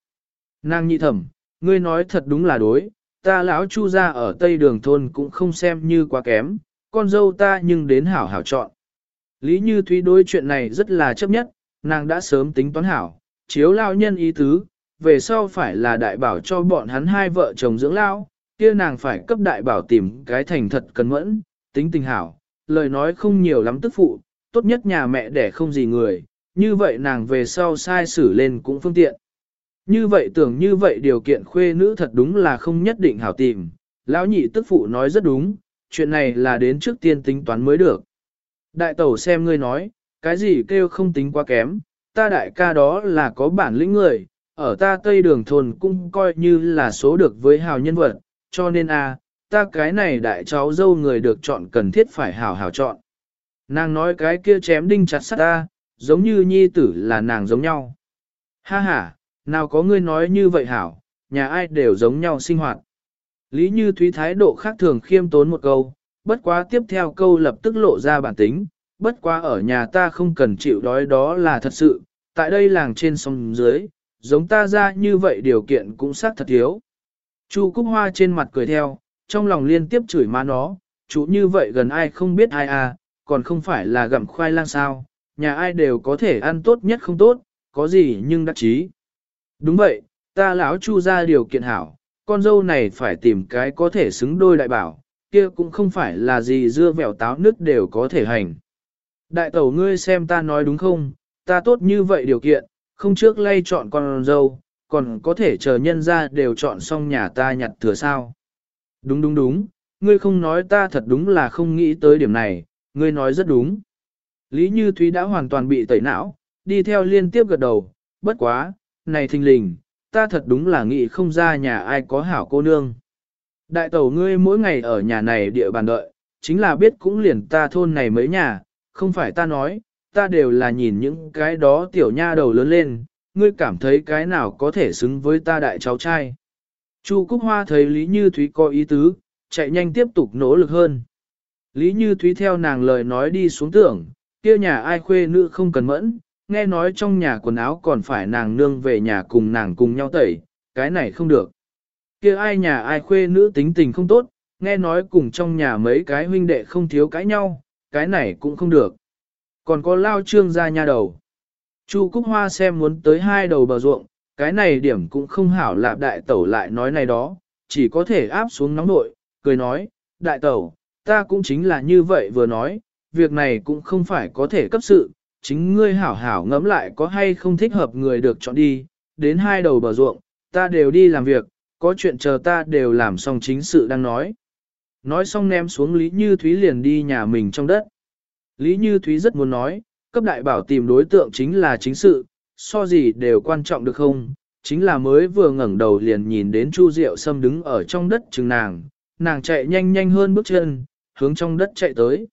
Nàng nhị thẩm, ngươi nói thật đúng là đối, ta lão chu ra ở tây đường thôn cũng không xem như quá kém, con dâu ta nhưng đến hảo hảo chọn. Lý Như Thúy đối chuyện này rất là chấp nhất, nàng đã sớm tính toán hảo, chiếu lao nhân ý tứ, về sau phải là đại bảo cho bọn hắn hai vợ chồng dưỡng lao, kia nàng phải cấp đại bảo tìm cái thành thật cẩn mẫn, tính tình hảo, lời nói không nhiều lắm tức phụ, tốt nhất nhà mẹ đẻ không gì người, như vậy nàng về sau sai xử lên cũng phương tiện. Như vậy tưởng như vậy điều kiện khuê nữ thật đúng là không nhất định hảo tìm, lão nhị tức phụ nói rất đúng, chuyện này là đến trước tiên tính toán mới được. Đại tẩu xem ngươi nói, cái gì kêu không tính quá kém, ta đại ca đó là có bản lĩnh người, ở ta tây đường thôn cũng coi như là số được với hào nhân vật, cho nên a ta cái này đại cháu dâu người được chọn cần thiết phải hào hào chọn. Nàng nói cái kia chém đinh chặt sắt ta, giống như nhi tử là nàng giống nhau. Ha ha, nào có ngươi nói như vậy hảo, nhà ai đều giống nhau sinh hoạt. Lý Như Thúy thái độ khác thường khiêm tốn một câu, bất quá tiếp theo câu lập tức lộ ra bản tính, bất quá ở nhà ta không cần chịu đói đó là thật sự, tại đây làng trên sông dưới, giống ta ra như vậy điều kiện cũng xác thật thiếu. Chu Cúc Hoa trên mặt cười theo, trong lòng liên tiếp chửi má nó, chú như vậy gần ai không biết ai à, còn không phải là gặm khoai lang sao, nhà ai đều có thể ăn tốt nhất không tốt, có gì nhưng đắc chí. Đúng vậy, ta lão Chu ra điều kiện hảo, con dâu này phải tìm cái có thể xứng đôi đại bảo, kia cũng không phải là gì dưa vẻo táo nước đều có thể hành. Đại tẩu ngươi xem ta nói đúng không, ta tốt như vậy điều kiện, không trước lay chọn con dâu, còn có thể chờ nhân ra đều chọn xong nhà ta nhặt thừa sao. Đúng đúng đúng, ngươi không nói ta thật đúng là không nghĩ tới điểm này, ngươi nói rất đúng. Lý Như Thúy đã hoàn toàn bị tẩy não, đi theo liên tiếp gật đầu, bất quá, này thình lình, ta thật đúng là nghĩ không ra nhà ai có hảo cô nương. Đại tẩu ngươi mỗi ngày ở nhà này địa bàn đợi, chính là biết cũng liền ta thôn này mấy nhà, không phải ta nói, ta đều là nhìn những cái đó tiểu nha đầu lớn lên, ngươi cảm thấy cái nào có thể xứng với ta đại cháu trai. Chu Cúc Hoa thấy Lý Như Thúy có ý tứ, chạy nhanh tiếp tục nỗ lực hơn. Lý Như Thúy theo nàng lời nói đi xuống tưởng, kia nhà ai khuê nữ không cần mẫn, nghe nói trong nhà quần áo còn phải nàng nương về nhà cùng nàng cùng nhau tẩy, cái này không được. Kia ai nhà ai khuê nữ tính tình không tốt, nghe nói cùng trong nhà mấy cái huynh đệ không thiếu cãi nhau, cái này cũng không được. Còn có lao trương ra nhà đầu. Chu Cúc Hoa xem muốn tới hai đầu bờ ruộng, cái này điểm cũng không hảo lạp đại tẩu lại nói này đó, chỉ có thể áp xuống nóng nội, cười nói, đại tẩu, ta cũng chính là như vậy vừa nói, việc này cũng không phải có thể cấp sự, chính ngươi hảo hảo ngẫm lại có hay không thích hợp người được chọn đi, đến hai đầu bờ ruộng, ta đều đi làm việc, có chuyện chờ ta đều làm xong chính sự đang nói. Nói xong ném xuống Lý Như Thúy liền đi nhà mình trong đất. Lý Như Thúy rất muốn nói, cấp đại bảo tìm đối tượng chính là chính sự, so gì đều quan trọng được không, chính là mới vừa ngẩng đầu liền nhìn đến Chu Diệu Sâm đứng ở trong đất chừng nàng, nàng chạy nhanh nhanh hơn bước chân, hướng trong đất chạy tới.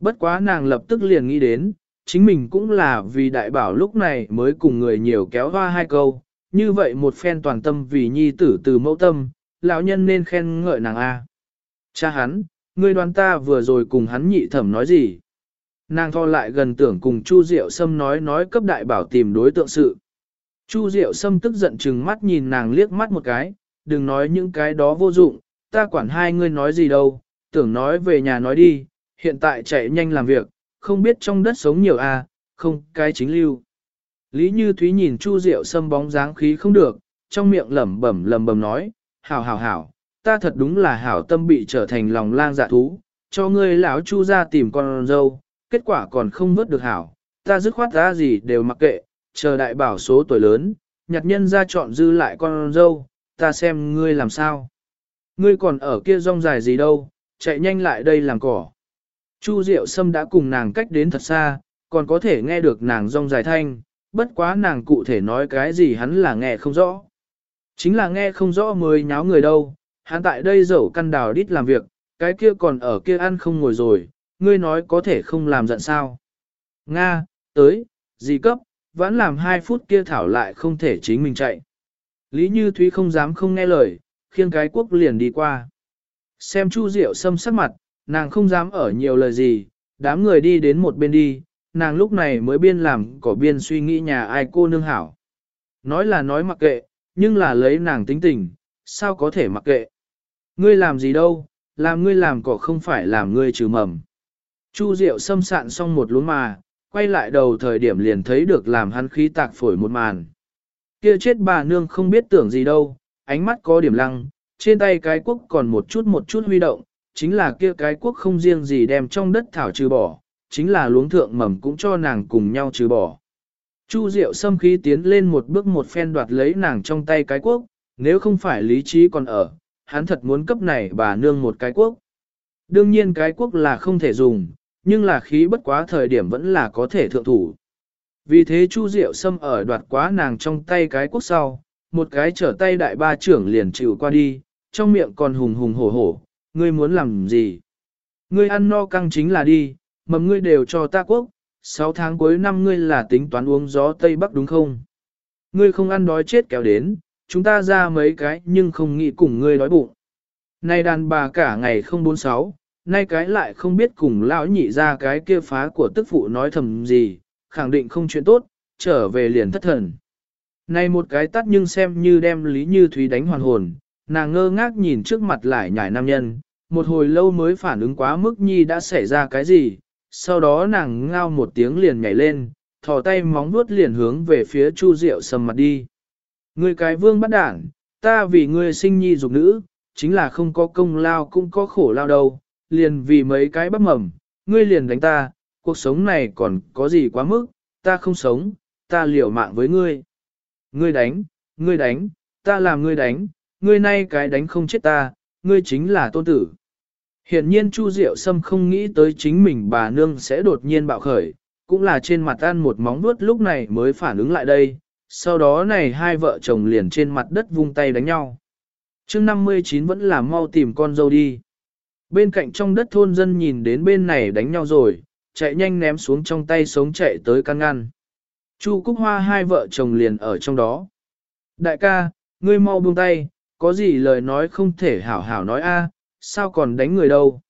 Bất quá nàng lập tức liền nghĩ đến, chính mình cũng là vì đại bảo lúc này mới cùng người nhiều kéo hoa hai câu, như vậy một phen toàn tâm vì nhi tử từ mẫu tâm, lão nhân nên khen ngợi nàng A. Cha hắn, ngươi đoán ta vừa rồi cùng hắn nhị thẩm nói gì? Nàng tho lại gần tưởng cùng Chu Diệu Sâm nói nói cấp đại bảo tìm đối tượng sự. Chu Diệu Sâm tức giận chừng mắt nhìn nàng liếc mắt một cái, đừng nói những cái đó vô dụng, ta quản hai ngươi nói gì đâu, tưởng nói về nhà nói đi, hiện tại chạy nhanh làm việc, không biết trong đất sống nhiều à, không cái chính lưu. Lý Như Thúy nhìn Chu Diệu Sâm bóng dáng khí không được, trong miệng lẩm bẩm lẩm bẩm nói, hảo hảo hảo, ta thật đúng là hảo tâm bị trở thành lòng lang dạ thú, cho ngươi lão Chu ra tìm con dâu, kết quả còn không vớt được hảo, ta dứt khoát ra gì đều mặc kệ, chờ đại bảo số tuổi lớn, nhặt nhân ra chọn dư lại con dâu, ta xem ngươi làm sao. Ngươi còn ở kia rong dài gì đâu, chạy nhanh lại đây làm cỏ. Chu Diệu Sâm đã cùng nàng cách đến thật xa, còn có thể nghe được nàng rong dài thanh, bất quá nàng cụ thể nói cái gì hắn là nghe không rõ. Chính là nghe không rõ mới nháo người đâu, hắn tại đây dẫu căn đào đít làm việc, cái kia còn ở kia ăn không ngồi rồi, ngươi nói có thể không làm giận sao. Nga, tới, gì cấp, vẫn làm hai phút kia thảo lại không thể chính mình chạy. Lý Như Thúy không dám không nghe lời, khiêng cái quốc liền đi qua. Xem Chu Diệu Sâm sắc mặt, nàng không dám ở nhiều lời gì, đám người đi đến một bên đi, nàng lúc này mới biên làm cỏ biên suy nghĩ nhà ai cô nương hảo. Nói là nói mặc kệ, nhưng là lấy nàng tính tình, sao có thể mặc kệ. Ngươi làm gì đâu, làm ngươi làm cỏ không phải làm ngươi trừ mầm. Chu Diệu xâm sạn xong một luống mà, quay lại đầu thời điểm liền thấy được làm hắn khí tạc phổi một màn. Kia chết bà nương không biết tưởng gì đâu, ánh mắt có điểm lăng, trên tay cái quốc còn một chút một chút huy động, chính là kia cái quốc không riêng gì đem trong đất thảo trừ bỏ, chính là luống thượng mầm cũng cho nàng cùng nhau trừ bỏ. Chu Diệu xâm khí tiến lên một bước một phen đoạt lấy nàng trong tay cái quốc, nếu không phải lý trí còn ở, hắn thật muốn cấp này bà nương một cái quốc. Đương nhiên cái quốc là không thể dùng, nhưng là khí bất quá thời điểm vẫn là có thể thượng thủ. Vì thế Chu Diệu Sâm ở đoạt quá nàng trong tay cái quốc sau, một cái trở tay đại ba trưởng liền chịu qua đi, trong miệng còn hùng hùng hổ hổ, ngươi muốn làm gì? Ngươi ăn no căng chính là đi, mầm ngươi đều cho ta quốc, 6 tháng cuối năm ngươi là tính toán uống gió Tây Bắc đúng không? Ngươi không ăn đói chết kéo đến, chúng ta ra mấy cái nhưng không nghĩ cùng ngươi đói bụng. Nay đàn bà cả ngày không bốn sáu, nay cái lại không biết cùng lão nhị ra cái kia phá của tức phụ nói thầm gì, khẳng định không chuyện tốt, trở về liền thất thần. Nay một cái tắt nhưng xem như đem Lý Như Thúy đánh hoàn hồn, nàng ngơ ngác nhìn trước mặt lại nhảy nam nhân, một hồi lâu mới phản ứng quá mức nhi đã xảy ra cái gì, sau đó nàng ngao một tiếng liền nhảy lên, thò tay móng vuốt liền hướng về phía Chu Diệu sầm mặt đi. Ngươi cái vương bắt đảng, ta vì ngươi sinh nhi dục nữ, chính là không có công lao cũng có khổ lao đâu, liền vì mấy cái bắp mầm, ngươi liền đánh ta, cuộc sống này còn có gì quá mức, ta không sống, ta liều mạng với ngươi. Ngươi đánh, ngươi đánh, ta làm ngươi đánh, ngươi nay cái đánh không chết ta, ngươi chính là tôn tử. Hiện nhiên Chu Diệu Sâm không nghĩ tới chính mình bà nương sẽ đột nhiên bạo khởi, cũng là trên mặt ăn một móng vuốt lúc này mới phản ứng lại đây, sau đó này hai vợ chồng liền trên mặt đất vung tay đánh nhau. chương 59 vẫn là mau tìm con dâu đi. Bên cạnh trong đất thôn dân nhìn đến bên này đánh nhau rồi, chạy nhanh ném xuống trong tay sống chạy tới căn ngăn. Chu Cúc Hoa hai vợ chồng liền ở trong đó. Đại ca, ngươi mau buông tay, có gì lời nói không thể hảo hảo nói a, sao còn đánh người đâu.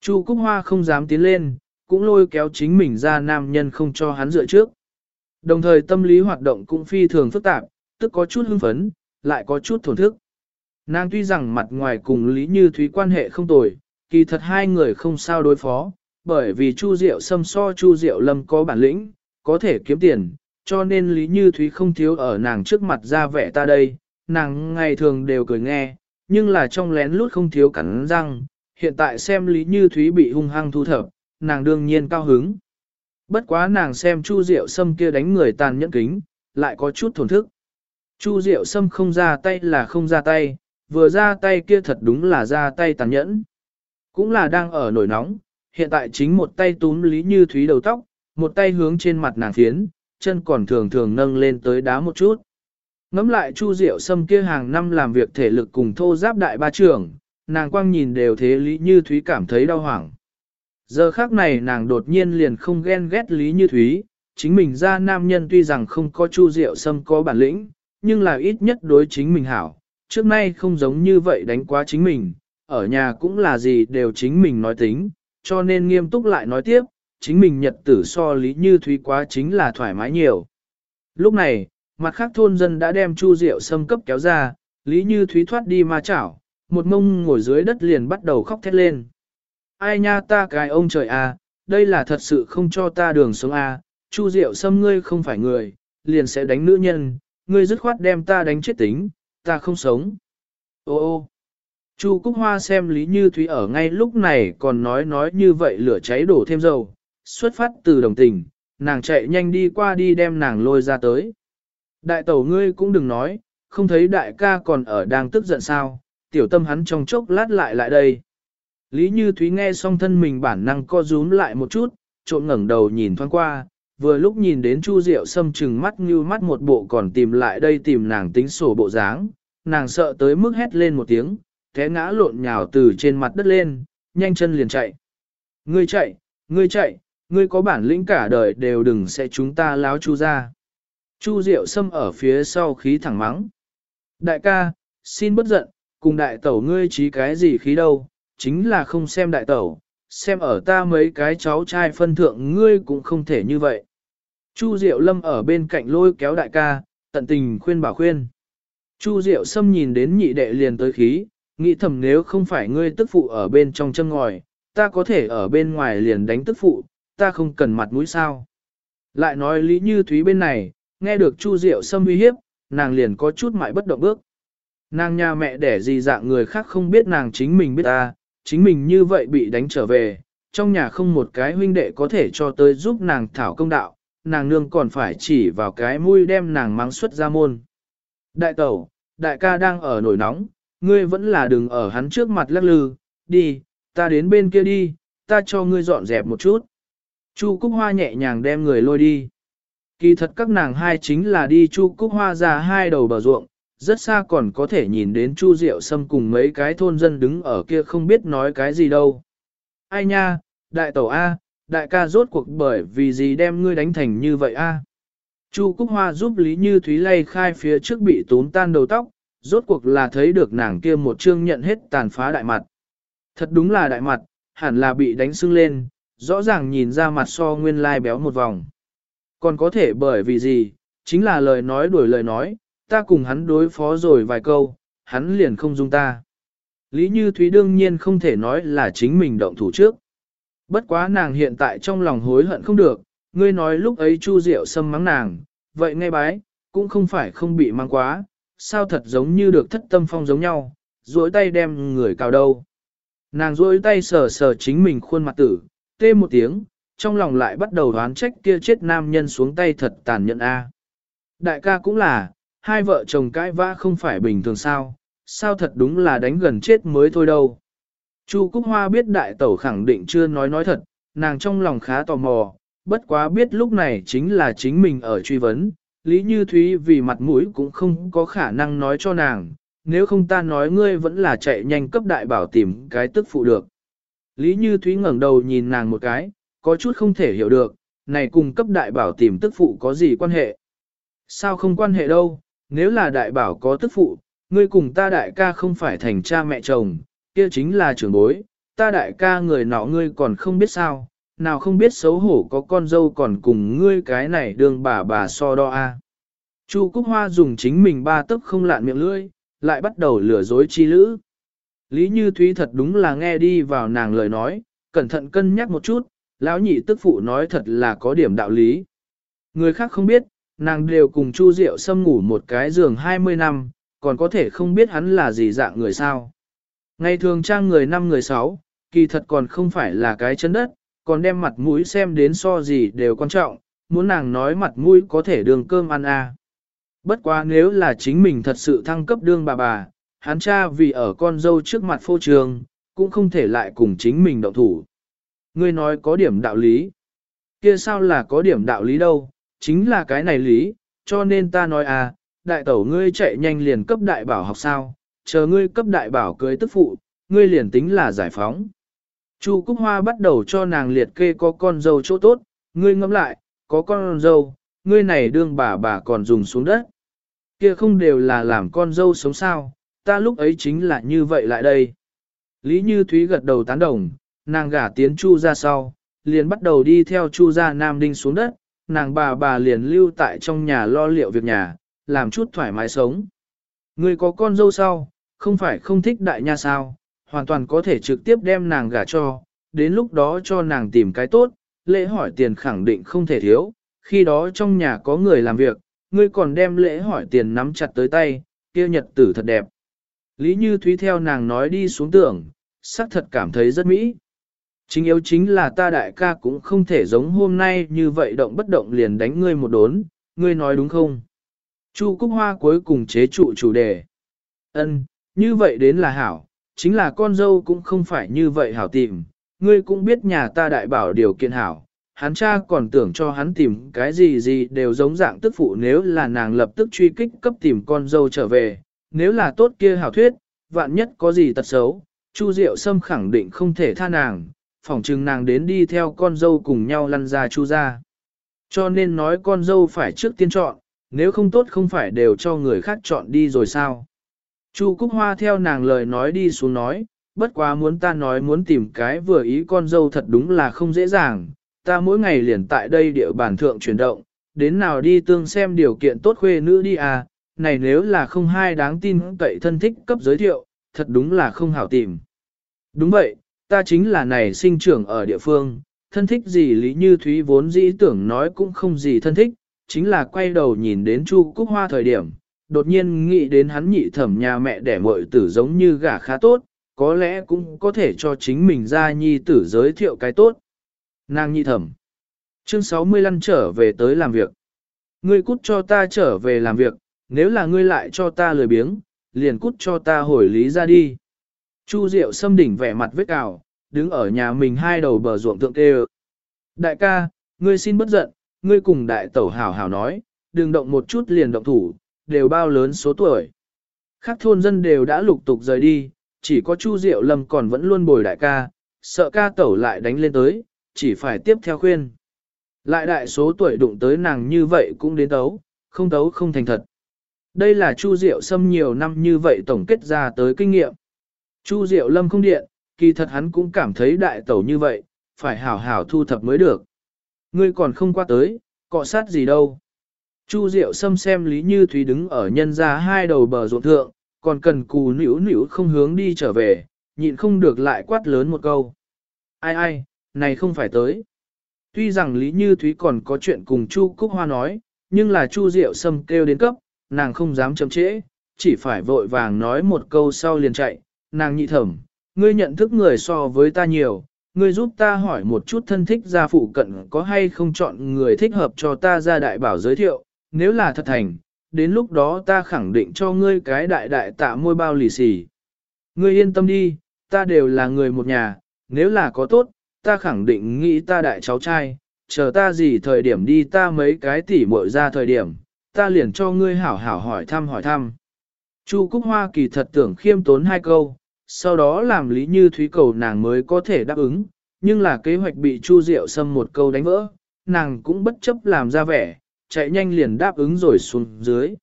Chu Cúc Hoa không dám tiến lên, cũng lôi kéo chính mình ra nam nhân không cho hắn dựa trước. Đồng thời tâm lý hoạt động cũng phi thường phức tạp, tức có chút hưng phấn, lại có chút thổn thức. Nàng tuy rằng mặt ngoài cùng Lý Như Thúy quan hệ không tồi, kỳ thật hai người không sao đối phó, bởi vì Chu Diệu Sâm so Chu Diệu Lâm có bản lĩnh, có thể kiếm tiền, cho nên Lý Như Thúy không thiếu ở nàng trước mặt ra vẻ ta đây, nàng ngày thường đều cười nghe, nhưng là trong lén lút không thiếu cắn răng, hiện tại xem Lý Như Thúy bị hung hăng thu thập, nàng đương nhiên cao hứng. Bất quá nàng xem Chu Diệu Sâm kia đánh người tàn nhẫn kính, lại có chút thổn thức. Chu Diệu Sâm không ra tay là không ra tay, vừa ra tay kia thật đúng là ra tay tàn nhẫn. Cũng là đang ở nổi nóng, hiện tại chính một tay túm Lý Như Thúy đầu tóc, một tay hướng trên mặt nàng thiến, chân còn thường thường nâng lên tới đá một chút. Ngắm lại Chu Diệu Sâm kia hàng năm làm việc thể lực cùng thô giáp đại ba trưởng, nàng quang nhìn đều thế Lý Như Thúy cảm thấy đau hoảng. Giờ khác này nàng đột nhiên liền không ghen ghét Lý Như Thúy, chính mình ra nam nhân tuy rằng không có Chu Diệu Sâm có bản lĩnh, nhưng là ít nhất đối chính mình hảo, trước nay không giống như vậy đánh quá chính mình, ở nhà cũng là gì đều chính mình nói tính, cho nên nghiêm túc lại nói tiếp, chính mình nhật tử so Lý Như Thúy quá chính là thoải mái nhiều. Lúc này, mặt khác thôn dân đã đem Chu Diệu Sâm cấp kéo ra, Lý Như Thúy thoát đi ma chảo, một mông ngồi dưới đất liền bắt đầu khóc thét lên ai nha ta cái ông trời à, đây là thật sự không cho ta đường sống à, Chu Diệu Sâm ngươi không phải người, liền sẽ đánh nữ nhân, ngươi dứt khoát đem ta đánh chết tính, ta không sống. Ô ô, Chu Cúc Hoa xem Lý Như Thúy ở ngay lúc này còn nói nói như vậy lửa cháy đổ thêm dầu, xuất phát từ đồng tình, nàng chạy nhanh đi qua đi đem nàng lôi ra tới. Đại tẩu ngươi cũng đừng nói, không thấy đại ca còn ở đang tức giận sao, tiểu tâm hắn trong chốc lát lại lại đây. Lý Như Thúy nghe xong thân mình bản năng co rúm lại một chút, trộn ngẩng đầu nhìn thoáng qua, vừa lúc nhìn đến Chu Diệu Sâm chừng mắt như mắt một bộ còn tìm lại đây tìm nàng tính sổ bộ dáng, nàng sợ tới mức hét lên một tiếng, té ngã lộn nhào từ trên mặt đất lên, nhanh chân liền chạy. Ngươi chạy, ngươi chạy, ngươi có bản lĩnh cả đời đều đừng sẽ chúng ta láo Chu ra. Chu Diệu Sâm ở phía sau khí thẳng mắng. Đại ca, xin bất giận, cùng đại tẩu ngươi trí cái gì khí đâu, chính là không xem đại tẩu, xem ở ta mấy cái cháu trai phân thượng ngươi cũng không thể như vậy. Chu Diệu Lâm ở bên cạnh lôi kéo đại ca, tận tình khuyên bảo khuyên. Chu Diệu Sâm nhìn đến nhị đệ liền tới khí, nghĩ thầm nếu không phải ngươi tức phụ ở bên trong chân ngòi, ta có thể ở bên ngoài liền đánh tức phụ, ta không cần mặt mũi sao. Lại nói Lý Như Thúy bên này, nghe được Chu Diệu Sâm uy hiếp, nàng liền có chút mại bất động bước. Nàng nhà mẹ đẻ gì dạng người khác không biết nàng chính mình biết ta, chính mình như vậy bị đánh trở về, trong nhà không một cái huynh đệ có thể cho tới giúp nàng thảo công đạo, nàng nương còn phải chỉ vào cái mũi đem nàng mang xuất ra môn. Đại tẩu, đại ca đang ở nổi nóng, ngươi vẫn là đừng ở hắn trước mặt lắc lư, đi, ta đến bên kia đi, ta cho ngươi dọn dẹp một chút. Chu Cúc Hoa nhẹ nhàng đem người lôi đi. Kỳ thật các nàng hai chính là đi Chu Cúc Hoa ra hai đầu bờ ruộng, rất xa còn có thể nhìn đến Chu Diệu Sâm cùng mấy cái thôn dân đứng ở kia không biết nói cái gì đâu. Ai nha, đại tẩu A, đại ca rốt cuộc bởi vì gì đem ngươi đánh thành như vậy A. Chu Cúc Hoa giúp Lý Như Thúy lay khai phía trước bị tốn tan đầu tóc, rốt cuộc là thấy được nàng kia một chương nhận hết tàn phá đại mặt. Thật đúng là đại mặt, hẳn là bị đánh sưng lên, rõ ràng nhìn ra mặt so nguyên lai béo một vòng. Còn có thể bởi vì gì, chính là lời nói đuổi lời nói, ta cùng hắn đối phó rồi vài câu, hắn liền không dung ta. Lý Như Thúy đương nhiên không thể nói là chính mình động thủ trước. Bất quá nàng hiện tại trong lòng hối hận không được, ngươi nói lúc ấy Chu Diệu xâm mắng nàng, vậy ngay bái, cũng không phải không bị mang quá, sao thật giống như được thất tâm phong giống nhau, duỗi tay đem người cào đâu. Nàng duỗi tay sờ sờ chính mình khuôn mặt tử, tê một tiếng, trong lòng lại bắt đầu đoán trách kia chết nam nhân xuống tay thật tàn nhẫn a. Đại ca cũng là, hai vợ chồng cãi vã không phải bình thường sao, sao thật đúng là đánh gần chết mới thôi đâu. Chu Cúc Hoa biết đại tẩu khẳng định chưa nói nói thật, nàng trong lòng khá tò mò, bất quá biết lúc này chính là chính mình ở truy vấn, Lý Như Thúy vì mặt mũi cũng không có khả năng nói cho nàng, nếu không ta nói ngươi vẫn là chạy nhanh cấp đại bảo tìm cái tức phụ được. Lý Như Thúy ngẩng đầu nhìn nàng một cái, có chút không thể hiểu được, này cùng cấp đại bảo tìm tức phụ có gì quan hệ? Sao không quan hệ đâu, nếu là đại bảo có tức phụ, ngươi cùng ta đại ca không phải thành cha mẹ chồng, kia chính là trưởng bối, ta đại ca người nọ ngươi còn không biết sao, nào không biết xấu hổ có con dâu còn cùng ngươi cái này đường bà bà so đo a. Chu Cúc Hoa dùng chính mình ba tức không lạn miệng lưỡi, lại bắt đầu lừa dối chi lữ. Lý Như Thúy thật đúng là nghe đi vào nàng lời nói, cẩn thận cân nhắc một chút, lão nhị tức phụ nói thật là có điểm đạo lý. Người khác không biết, nàng đều cùng Chu Diệu xâm ngủ một cái giường 20 năm, còn có thể không biết hắn là gì dạng người sao. Ngày thường trang người năm người sáu, kỳ thật còn không phải là cái chân đất, còn đem mặt mũi xem đến so gì đều quan trọng, muốn nàng nói mặt mũi có thể đường cơm ăn à. Bất quá nếu là chính mình thật sự thăng cấp đương bà bà, hắn cha vì ở con dâu trước mặt phô trường, cũng không thể lại cùng chính mình động thủ. Ngươi nói có điểm đạo lý. Kia sao là có điểm đạo lý đâu, chính là cái này lý, cho nên ta nói à, đại tẩu ngươi chạy nhanh liền cấp đại bảo học sao, chờ ngươi cấp đại bảo cưới tức phụ, ngươi liền tính là giải phóng. Chu Cúc Hoa bắt đầu cho nàng liệt kê có con dâu chỗ tốt, ngươi ngẫm lại, có con dâu, ngươi này đương bà bà còn dùng xuống đất. Kia không đều là làm con dâu sống sao, ta lúc ấy chính là như vậy lại đây. Lý Như Thúy gật đầu tán đồng, nàng gả tiến Chu ra sau, liền bắt đầu đi theo Chu ra Nam Đinh xuống đất, nàng bà bà liền lưu tại trong nhà lo liệu việc nhà, làm chút thoải mái sống. Ngươi có con dâu sau, không phải không thích đại nha sao, hoàn toàn có thể trực tiếp đem nàng gả cho, đến lúc đó cho nàng tìm cái tốt, lễ hỏi tiền khẳng định không thể thiếu, khi đó trong nhà có người làm việc, ngươi còn đem lễ hỏi tiền nắm chặt tới tay, kia nhật tử thật đẹp. Lý Như Thúy theo nàng nói đi xuống tưởng, xác thật cảm thấy rất mỹ. Chính yếu chính là ta đại ca cũng không thể giống hôm nay như vậy động bất động liền đánh ngươi một đốn, ngươi nói đúng không? Chu Cúc Hoa cuối cùng chế trụ chủ đề. Ân, như vậy đến là hảo, chính là con dâu cũng không phải như vậy hảo tìm, ngươi cũng biết nhà ta đại bảo điều kiện hảo, hắn cha còn tưởng cho hắn tìm cái gì gì đều giống dạng tức phụ nếu là nàng lập tức truy kích cấp tìm con dâu trở về, nếu là tốt kia hảo thuyết, vạn nhất có gì tật xấu, Chu Diệu Sâm khẳng định không thể tha nàng, phỏng chừng nàng đến đi theo con dâu cùng nhau lăn ra Chu ra. Cho nên nói con dâu phải trước tiên chọn, nếu không tốt không phải đều cho người khác chọn đi rồi sao. Chu Cúc Hoa theo nàng lời nói đi xuống nói, bất quá muốn ta nói muốn tìm cái vừa ý con dâu thật đúng là không dễ dàng, ta mỗi ngày liền tại đây địa bàn thượng chuyển động, đến nào đi tương xem điều kiện tốt khuê nữ đi à, này nếu là không hai đáng tin cậy thân thích cấp giới thiệu, thật đúng là không hảo tìm. Đúng vậy, ta chính là này sinh trưởng ở địa phương, thân thích gì Lý Như Thúy vốn dĩ tưởng nói cũng không gì thân thích, chính là quay đầu nhìn đến Chu Cúc Hoa thời điểm, đột nhiên nghĩ đến hắn nhị thẩm nhà mẹ đẻ muội tử giống như gả khá tốt, có lẽ cũng có thể cho chính mình ra nhi tử giới thiệu cái tốt. Nàng nhị thẩm. Chương 65 trở về tới làm việc. Ngươi cút cho ta trở về làm việc, nếu là ngươi lại cho ta lười biếng, liền cút cho ta hồi lý ra đi. Chu Diệu xâm đỉnh vẻ mặt vết cào, đứng ở nhà mình hai đầu bờ ruộng thượng tê Đại ca, ngươi xin bất giận, ngươi cùng đại tẩu hảo hảo nói, đừng động một chút liền động thủ, đều bao lớn số tuổi. Khác thôn dân đều đã lục tục rời đi, chỉ có Chu Diệu Lâm còn vẫn luôn bồi đại ca, sợ ca tẩu lại đánh lên tới, chỉ phải tiếp theo khuyên. Lại đại số tuổi đụng tới nàng như vậy cũng đến tấu, không tấu không thành thật. Đây là Chu Diệu Sâm nhiều năm như vậy tổng kết ra tới kinh nghiệm. Chu Diệu Lâm không điện, kỳ thật hắn cũng cảm thấy đại tẩu như vậy, phải hảo hảo thu thập mới được. Ngươi còn không qua tới, cọ sát gì đâu. Chu Diệu Sâm xem Lý Như Thúy đứng ở nhân ra hai đầu bờ ruộng thượng, còn cần cù nỉu nỉu không hướng đi trở về, nhịn không được lại quát lớn một câu. Ai ai, này không phải tới. Tuy rằng Lý Như Thúy còn có chuyện cùng Chu Cúc Hoa nói, nhưng là Chu Diệu Sâm kêu đến cấp, nàng không dám chậm trễ, chỉ phải vội vàng nói một câu sau liền chạy, nàng nhị thẩm, ngươi nhận thức người so với ta nhiều, ngươi giúp ta hỏi một chút thân thích gia phụ cận có hay không chọn người thích hợp cho ta ra đại bảo giới thiệu, nếu là thật thành, đến lúc đó ta khẳng định cho ngươi cái đại đại tạ môi bao lì xì. Ngươi yên tâm đi, ta đều là người một nhà, nếu là có tốt, ta khẳng định nghĩ ta đại cháu trai, chờ ta gì thời điểm đi ta mấy cái tỉ muội ra thời điểm, ta liền cho ngươi hảo hảo hỏi thăm hỏi thăm. Chu Cúc Hoa kỳ thật tưởng khiêm tốn hai câu, sau đó làm lý như thúy cầu nàng mới có thể đáp ứng, nhưng là kế hoạch bị Chu Diệu Sâm một câu đánh vỡ, nàng cũng bất chấp làm ra vẻ, chạy nhanh liền đáp ứng rồi xuống dưới.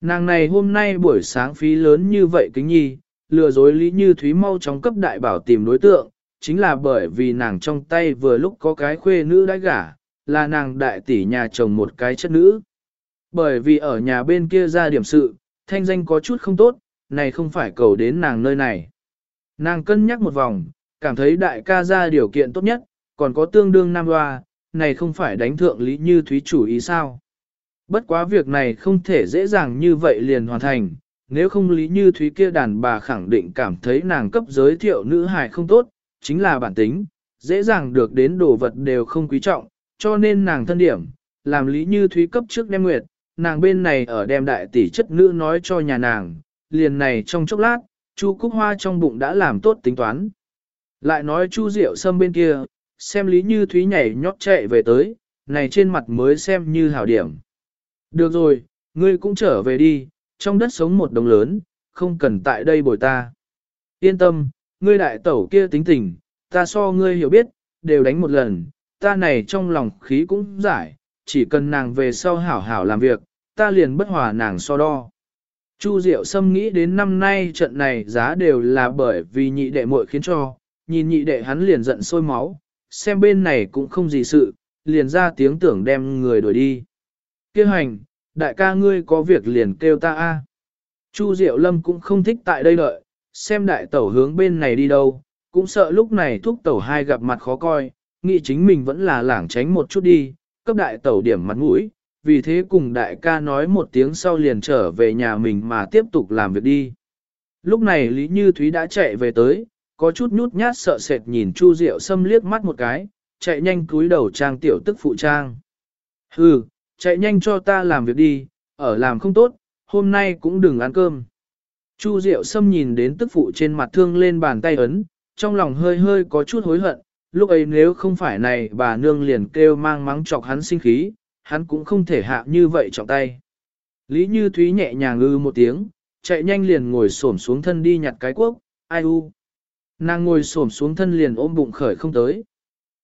Nàng này hôm nay buổi sáng phí lớn như vậy kính nhi, lừa dối Lý Như Thúy mau chóng cấp đại bảo tìm đối tượng, chính là bởi vì nàng trong tay vừa lúc có cái khuê nữ đã gả, là nàng đại tỷ nhà chồng một cái chất nữ. Bởi vì ở nhà bên kia ra điểm sự, thanh danh có chút không tốt, này không phải cầu đến nàng nơi này. Nàng cân nhắc một vòng, cảm thấy đại ca ra điều kiện tốt nhất, còn có tương đương nam hoa, này không phải đánh thượng lý như thúy chủ ý sao. Bất quá việc này không thể dễ dàng như vậy liền hoàn thành, nếu không lý như thúy kia đàn bà khẳng định cảm thấy nàng cấp giới thiệu nữ hài không tốt, chính là bản tính, dễ dàng được đến đồ vật đều không quý trọng, cho nên nàng thân điểm, làm lý như thúy cấp trước đem nguyệt, nàng bên này ở đem đại tỷ chất nữ nói cho nhà nàng, liền này trong chốc lát, Chu Cúc Hoa trong bụng đã làm tốt tính toán. Lại nói Chu Diệu Sâm bên kia, xem Lý Như Thúy nhảy nhót chạy về tới, này trên mặt mới xem như hảo điểm. Được rồi, ngươi cũng trở về đi, trong đất sống một đồng lớn, không cần tại đây bồi ta. Yên tâm, ngươi đại tẩu kia tính tình, ta so ngươi hiểu biết, đều đánh một lần, ta này trong lòng khí cũng giải, chỉ cần nàng về sau hảo hảo làm việc, ta liền bất hòa nàng so đo. Chu Diệu Sâm nghĩ đến năm nay trận này giá đều là bởi vì nhị đệ muội khiến cho, nhìn nhị đệ hắn liền giận sôi máu, xem bên này cũng không gì sự, liền ra tiếng tưởng đem người đuổi đi. Kêu hành, đại ca ngươi có việc liền kêu ta a. Chu Diệu Lâm cũng không thích tại đây đợi, xem đại tẩu hướng bên này đi đâu, cũng sợ lúc này thúc tẩu hai gặp mặt khó coi, nghĩ chính mình vẫn là lảng tránh một chút đi, cấp đại tẩu điểm mặt mũi, vì thế cùng đại ca nói một tiếng sau liền trở về nhà mình mà tiếp tục làm việc đi. Lúc này Lý Như Thúy đã chạy về tới, có chút nhút nhát sợ sệt nhìn Chu Diệu Sâm liếc mắt một cái, chạy nhanh cúi đầu trang tiểu tức phụ trang. Hừ, chạy nhanh cho ta làm việc đi, ở làm không tốt, hôm nay cũng đừng ăn cơm. Chu Diệu Sâm nhìn đến tức phụ trên mặt thương lên bàn tay ấn, trong lòng hơi hơi có chút hối hận, lúc ấy nếu không phải này bà nương liền kêu mang mắng chọc hắn sinh khí, hắn cũng không thể hạ như vậy trọng tay. Lý Như Thúy nhẹ nhàng ư một tiếng, chạy nhanh liền ngồi xổm xuống thân đi nhặt cái quốc, ai u. Nàng ngồi xổm xuống thân liền ôm bụng khởi không tới.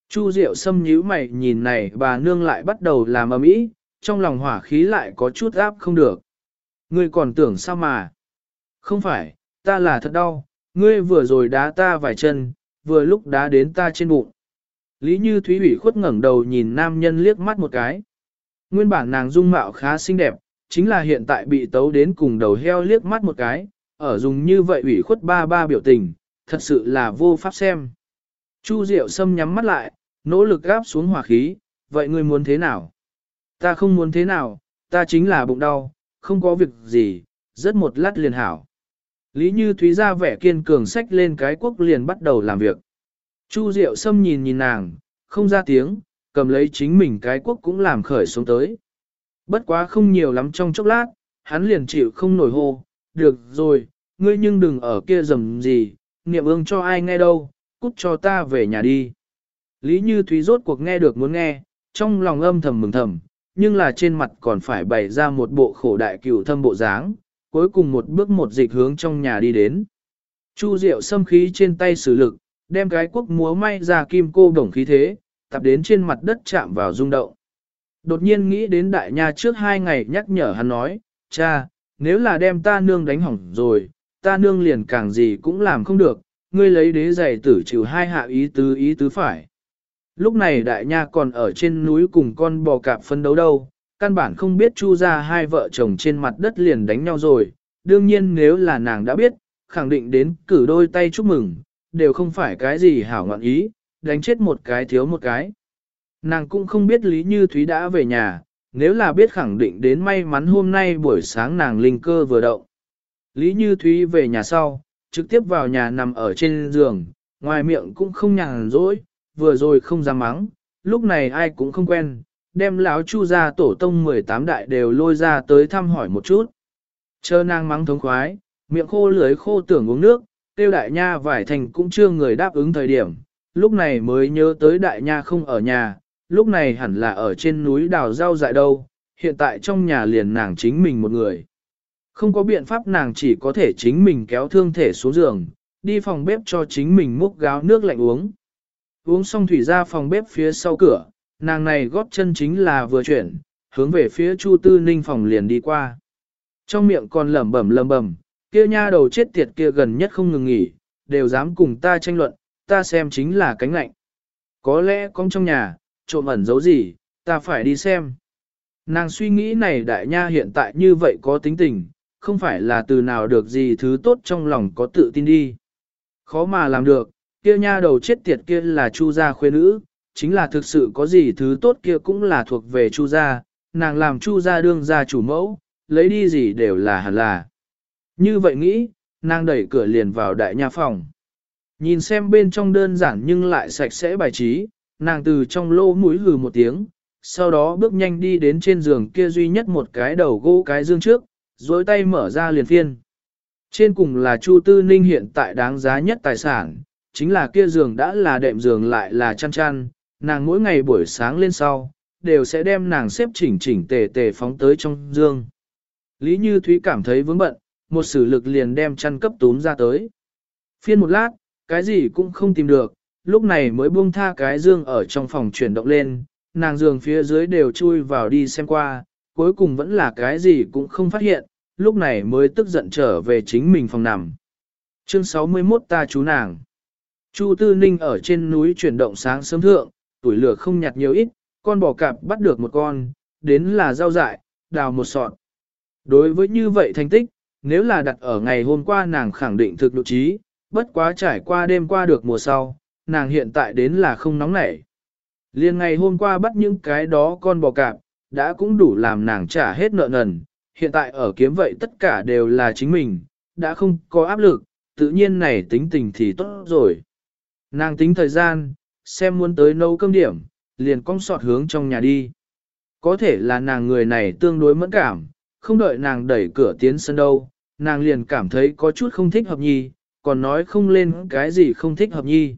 Chu Diệu Sâm nhíu mày nhìn này bà nương lại bắt đầu làm ầm ĩ, trong lòng hỏa khí lại có chút áp không được. Ngươi còn tưởng sao mà? Không phải, ta là thật đau, ngươi vừa rồi đá ta vài chân, vừa lúc đá đến ta trên bụng. Lý Như Thúy ủy khuất ngẩng đầu nhìn nam nhân liếc mắt một cái. Nguyên bản nàng dung mạo khá xinh đẹp, chính là hiện tại bị tấu đến cùng đầu heo liếc mắt một cái, ở dùng như vậy ủy khuất ba ba biểu tình, thật sự là vô pháp xem. Chu Diệu Sâm nhắm mắt lại, nỗ lực gáp xuống hỏa khí, vậy ngươi muốn thế nào? Ta không muốn thế nào, ta chính là bụng đau, không có việc gì, rất một lát liền hảo. Lý Như Thúy ra vẻ kiên cường sách lên cái quốc liền bắt đầu làm việc. Chu Diệu Sâm nhìn nhìn nàng, không ra tiếng, cầm lấy chính mình cái quốc cũng làm khởi xuống tới. Bất quá không nhiều lắm trong chốc lát, hắn liền chịu không nổi hô, được rồi, ngươi nhưng đừng ở kia dầm gì, niệm ương cho ai nghe đâu, cút cho ta về nhà đi. Lý Như Thúy rốt cuộc nghe được muốn nghe, trong lòng âm thầm mừng thầm, nhưng là trên mặt còn phải bày ra một bộ khổ đại cửu thâm bộ dáng, cuối cùng một bước một dịch hướng trong nhà đi đến. Chu Diệu xâm khí trên tay sử lực, đem cái quốc múa may ra kim cô đồng khí thế, tập đến trên mặt đất chạm vào rung động. Đột nhiên nghĩ đến đại nha trước hai ngày nhắc nhở hắn nói, cha, nếu là đem ta nương đánh hỏng rồi, ta nương liền càng gì cũng làm không được, ngươi lấy đế giày tử trừ hai hạ ý tứ ý tứ phải. Lúc này đại nha còn ở trên núi cùng con bò cạp phân đấu đâu, căn bản không biết chu ra hai vợ chồng trên mặt đất liền đánh nhau rồi, đương nhiên nếu là nàng đã biết, khẳng định đến cử đôi tay chúc mừng, đều không phải cái gì hảo ngoạn ý, đánh chết một cái thiếu một cái. Nàng cũng không biết Lý Như Thúy đã về nhà, nếu là biết khẳng định đến may mắn hôm nay buổi sáng nàng linh cơ vừa động. Lý Như Thúy về nhà sau, trực tiếp vào nhà nằm ở trên giường, ngoài miệng cũng không nhàn rỗi, vừa rồi không dám mắng, lúc này ai cũng không quen, đem lão chu ra tổ tông 18 đại đều lôi ra tới thăm hỏi một chút. Chờ nàng mắng thống khoái, miệng khô lưới khô tưởng uống nước, tiêu đại nha vải thành cũng chưa người đáp ứng thời điểm, lúc này mới nhớ tới đại nha không ở nhà, lúc này hẳn là ở trên núi đào rau dại đâu, hiện tại trong nhà liền nàng chính mình một người. Không có biện pháp nàng chỉ có thể chính mình kéo thương thể xuống giường, đi phòng bếp cho chính mình múc gáo nước lạnh uống. Uống xong thủy ra phòng bếp phía sau cửa, nàng này góp chân chính là vừa chuyển, hướng về phía Chu Tư Ninh phòng liền đi qua. Trong miệng còn lẩm bẩm lẩm bẩm, kia nha đầu chết tiệt kia gần nhất không ngừng nghỉ, đều dám cùng ta tranh luận, ta xem chính là cánh lạnh. Có lẽ con trong nhà, trộm ẩn giấu gì, ta phải đi xem. Nàng suy nghĩ này đại nha hiện tại như vậy có tính tình, không phải là từ nào được gì thứ tốt trong lòng có tự tin đi. Khó mà làm được, kia nha đầu chết tiệt kia là chu gia khuê nữ, chính là thực sự có gì thứ tốt kia cũng là thuộc về chu gia, nàng làm chu gia đương gia chủ mẫu, lấy đi gì đều là hẳn là. Như vậy nghĩ, nàng đẩy cửa liền vào đại nha phòng. Nhìn xem bên trong đơn giản nhưng lại sạch sẽ bài trí, nàng từ trong lô mũi hừ một tiếng, sau đó bước nhanh đi đến trên giường kia duy nhất một cái đầu gỗ cái dương trước, dối tay mở ra liền phiên. Trên cùng là Chu Tư Ninh hiện tại đáng giá nhất tài sản, chính là kia giường đã là đệm giường lại là chăn chăn, nàng mỗi ngày buổi sáng lên sau, đều sẽ đem nàng xếp chỉnh chỉnh tề tề phóng tới trong giường. Lý Như Thúy cảm thấy vướng bận, một sử lực liền đem chăn cấp túm ra tới. Phiên một lát, cái gì cũng không tìm được, lúc này mới buông tha cái dương ở trong phòng chuyển động lên, nàng giường phía dưới đều chui vào đi xem qua, cuối cùng vẫn là cái gì cũng không phát hiện, lúc này mới tức giận trở về chính mình phòng nằm. Chương 61 ta chú nàng. Chu Tư Ninh ở trên núi chuyển động sáng sớm thượng, tuổi lửa không nhặt nhiều ít, con bò cạp bắt được một con, đến là rau dại, đào một sọt. Đối với như vậy thành tích, nếu là đặt ở ngày hôm qua nàng khẳng định thực độ trí, bất quá trải qua đêm qua được mùa sau, nàng hiện tại đến là không nóng nảy. Liên ngày hôm qua bắt những cái đó con bò cạp, đã cũng đủ làm nàng trả hết nợ nần, hiện tại ở kiếm vậy tất cả đều là chính mình, đã không có áp lực, tự nhiên này tính tình thì tốt rồi. Nàng tính thời gian, xem muốn tới nấu cơm điểm, liền cong sọt hướng trong nhà đi. Có thể là nàng người này tương đối mẫn cảm, không đợi nàng đẩy cửa tiến sân đâu, nàng liền cảm thấy có chút không thích hợp nhi, còn nói không lên cái gì không thích hợp nhi.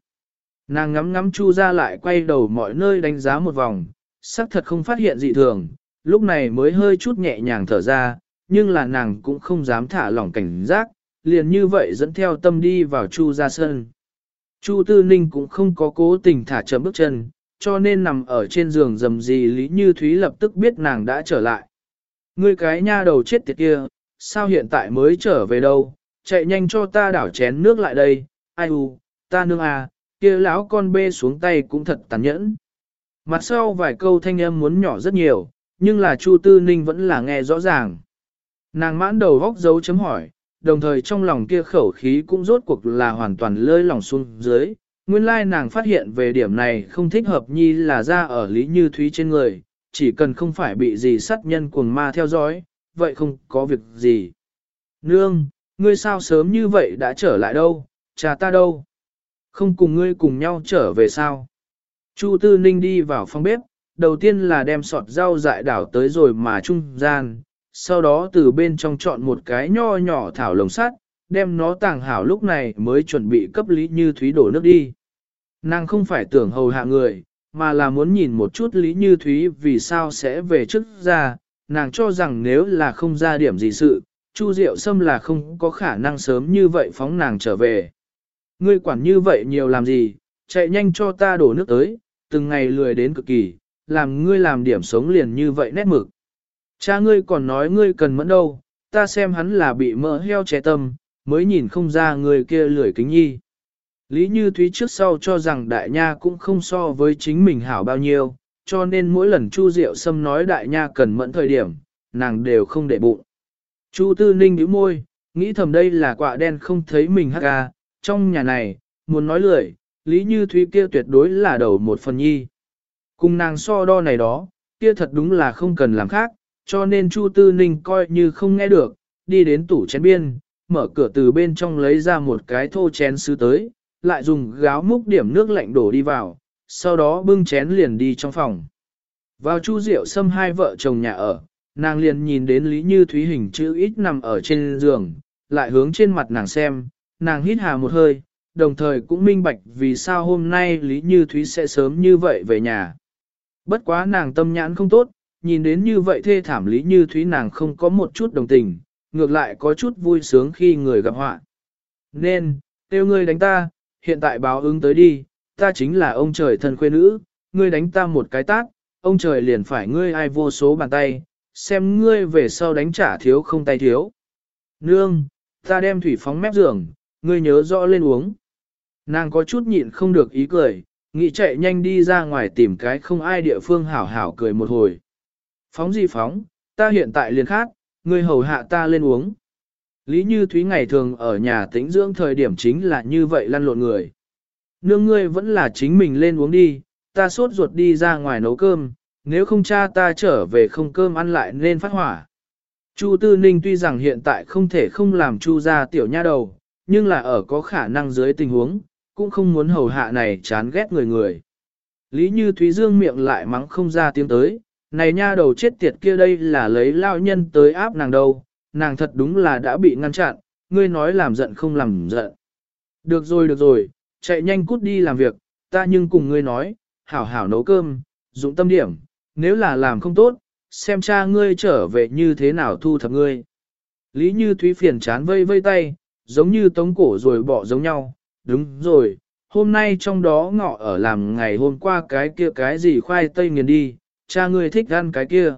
Nàng ngắm ngắm chu ra lại quay đầu mọi nơi đánh giá một vòng, xác thật không phát hiện dị thường, lúc này mới hơi chút nhẹ nhàng thở ra, nhưng là nàng cũng không dám thả lỏng cảnh giác, liền như vậy dẫn theo tâm đi vào chu ra sân. Chu Tư Ninh cũng không có cố tình thả chậm bước chân, cho nên nằm ở trên giường rầm gì Lý Như Thúy lập tức biết nàng đã trở lại. Ngươi cái nha đầu chết tiệt kia, sao hiện tại mới trở về đâu, chạy nhanh cho ta đảo chén nước lại đây, ai u, ta nương à, kia lão con bê xuống tay cũng thật tàn nhẫn. Mặt sau vài câu thanh âm muốn nhỏ rất nhiều, nhưng là Chu Tư Ninh vẫn là nghe rõ ràng. Nàng mãn đầu góc dấu chấm hỏi, đồng thời trong lòng kia khẩu khí cũng rốt cuộc là hoàn toàn lơi lòng xuống dưới. Nguyên lai nàng phát hiện về điểm này không thích hợp nhi là ra ở Lý Như Thúy trên người, chỉ cần không phải bị gì sát nhân cuồng ma theo dõi, vậy không có việc gì. Nương, ngươi sao sớm như vậy đã trở lại đâu, cha ta đâu? Không cùng ngươi cùng nhau trở về sao? Chu Tư Ninh đi vào phòng bếp, đầu tiên là đem sọt rau dại đảo tới rồi mà trung gian, sau đó từ bên trong chọn một cái nho nhỏ thảo lồng sắt, đem nó tàng hảo lúc này mới chuẩn bị cấp Lý Như Thúy đổ nước đi. Nàng không phải tưởng hầu hạ người, mà là muốn nhìn một chút Lý Như Thúy vì sao sẽ về trước ra, nàng cho rằng nếu là không ra điểm gì sự, Chu Diệu Sâm là không có khả năng sớm như vậy phóng nàng trở về. Ngươi quản như vậy nhiều làm gì, chạy nhanh cho ta đổ nước tới, từng ngày lười đến cực kỳ, làm ngươi làm điểm sống liền như vậy nét mực. Cha ngươi còn nói ngươi cần mẫn đâu, ta xem hắn là bị mỡ heo trẻ tâm, mới nhìn không ra người kia lười kính nhi. Lý Như Thúy trước sau cho rằng đại nha cũng không so với chính mình hảo bao nhiêu, cho nên mỗi lần Chu Diệu Sâm nói đại nha cần mẫn thời điểm, nàng đều không để bụng. Chu Tư Ninh nhíu môi, nghĩ thầm đây là quạ đen không thấy mình hắc ca, trong nhà này, muốn nói lười, Lý Như Thúy kia tuyệt đối là đầu một phần nhi. Cùng nàng so đo này đó, kia thật đúng là không cần làm khác, cho nên Chu Tư Ninh coi như không nghe được, đi đến tủ chén biên, mở cửa từ bên trong lấy ra một cái thô chén sứ tới, lại dùng gáo múc điểm nước lạnh đổ đi vào, sau đó bưng chén liền đi trong phòng. Vào Chu Diệu Sâm hai vợ chồng nhà ở, nàng liền nhìn đến Lý Như Thúy hình chữ ít nằm ở trên giường, lại hướng trên mặt nàng xem, nàng hít hà một hơi, đồng thời cũng minh bạch vì sao hôm nay Lý Như Thúy sẽ sớm như vậy về nhà. Bất quá nàng tâm nhãn không tốt, nhìn đến như vậy thê thảm Lý Như Thúy nàng không có một chút đồng tình, ngược lại có chút vui sướng khi người gặp họa. Nên, tiêu ngươi đánh ta, hiện tại báo ứng tới đi, ta chính là ông trời thân khuê nữ, ngươi đánh ta một cái tát, ông trời liền phải ngươi ai vô số bàn tay, xem ngươi về sau đánh trả thiếu không tay thiếu. Nương, ta đem thủy phóng mép giường, ngươi nhớ rõ lên uống. Nàng có chút nhịn không được ý cười, nghĩ chạy nhanh đi ra ngoài tìm cái không ai địa phương hảo hảo cười một hồi. Phóng gì phóng, ta hiện tại liền khát, ngươi hầu hạ ta lên uống. Lý Như Thúy ngày thường ở nhà tĩnh dưỡng thời điểm chính là như vậy lăn lộn người. Nương ngươi vẫn là chính mình lên uống đi, ta sốt ruột đi ra ngoài nấu cơm, nếu không cha ta trở về không cơm ăn lại nên phát hỏa. Chu Tư Ninh tuy rằng hiện tại không thể không làm Chu ra tiểu nha đầu, nhưng là ở có khả năng dưới tình huống, cũng không muốn hầu hạ này chán ghét người người. Lý Như Thúy Dương miệng lại mắng không ra tiếng tới, này nha đầu chết tiệt kia đây là lấy lao nhân tới áp nàng đâu, nàng thật đúng là đã bị ngăn chặn, ngươi nói làm giận không làm giận. Được rồi được rồi, chạy nhanh cút đi làm việc, ta nhưng cùng ngươi nói, hảo hảo nấu cơm, dụng tâm điểm, nếu là làm không tốt, xem cha ngươi trở về như thế nào thu thập ngươi. Lý Như Thúy phiền chán vây vây tay, giống như tống cổ rồi bỏ giống nhau, đúng rồi, hôm nay trong đó ngọ ở làm ngày hôm qua cái kia cái gì khoai tây nghiền đi, cha ngươi thích ăn cái kia.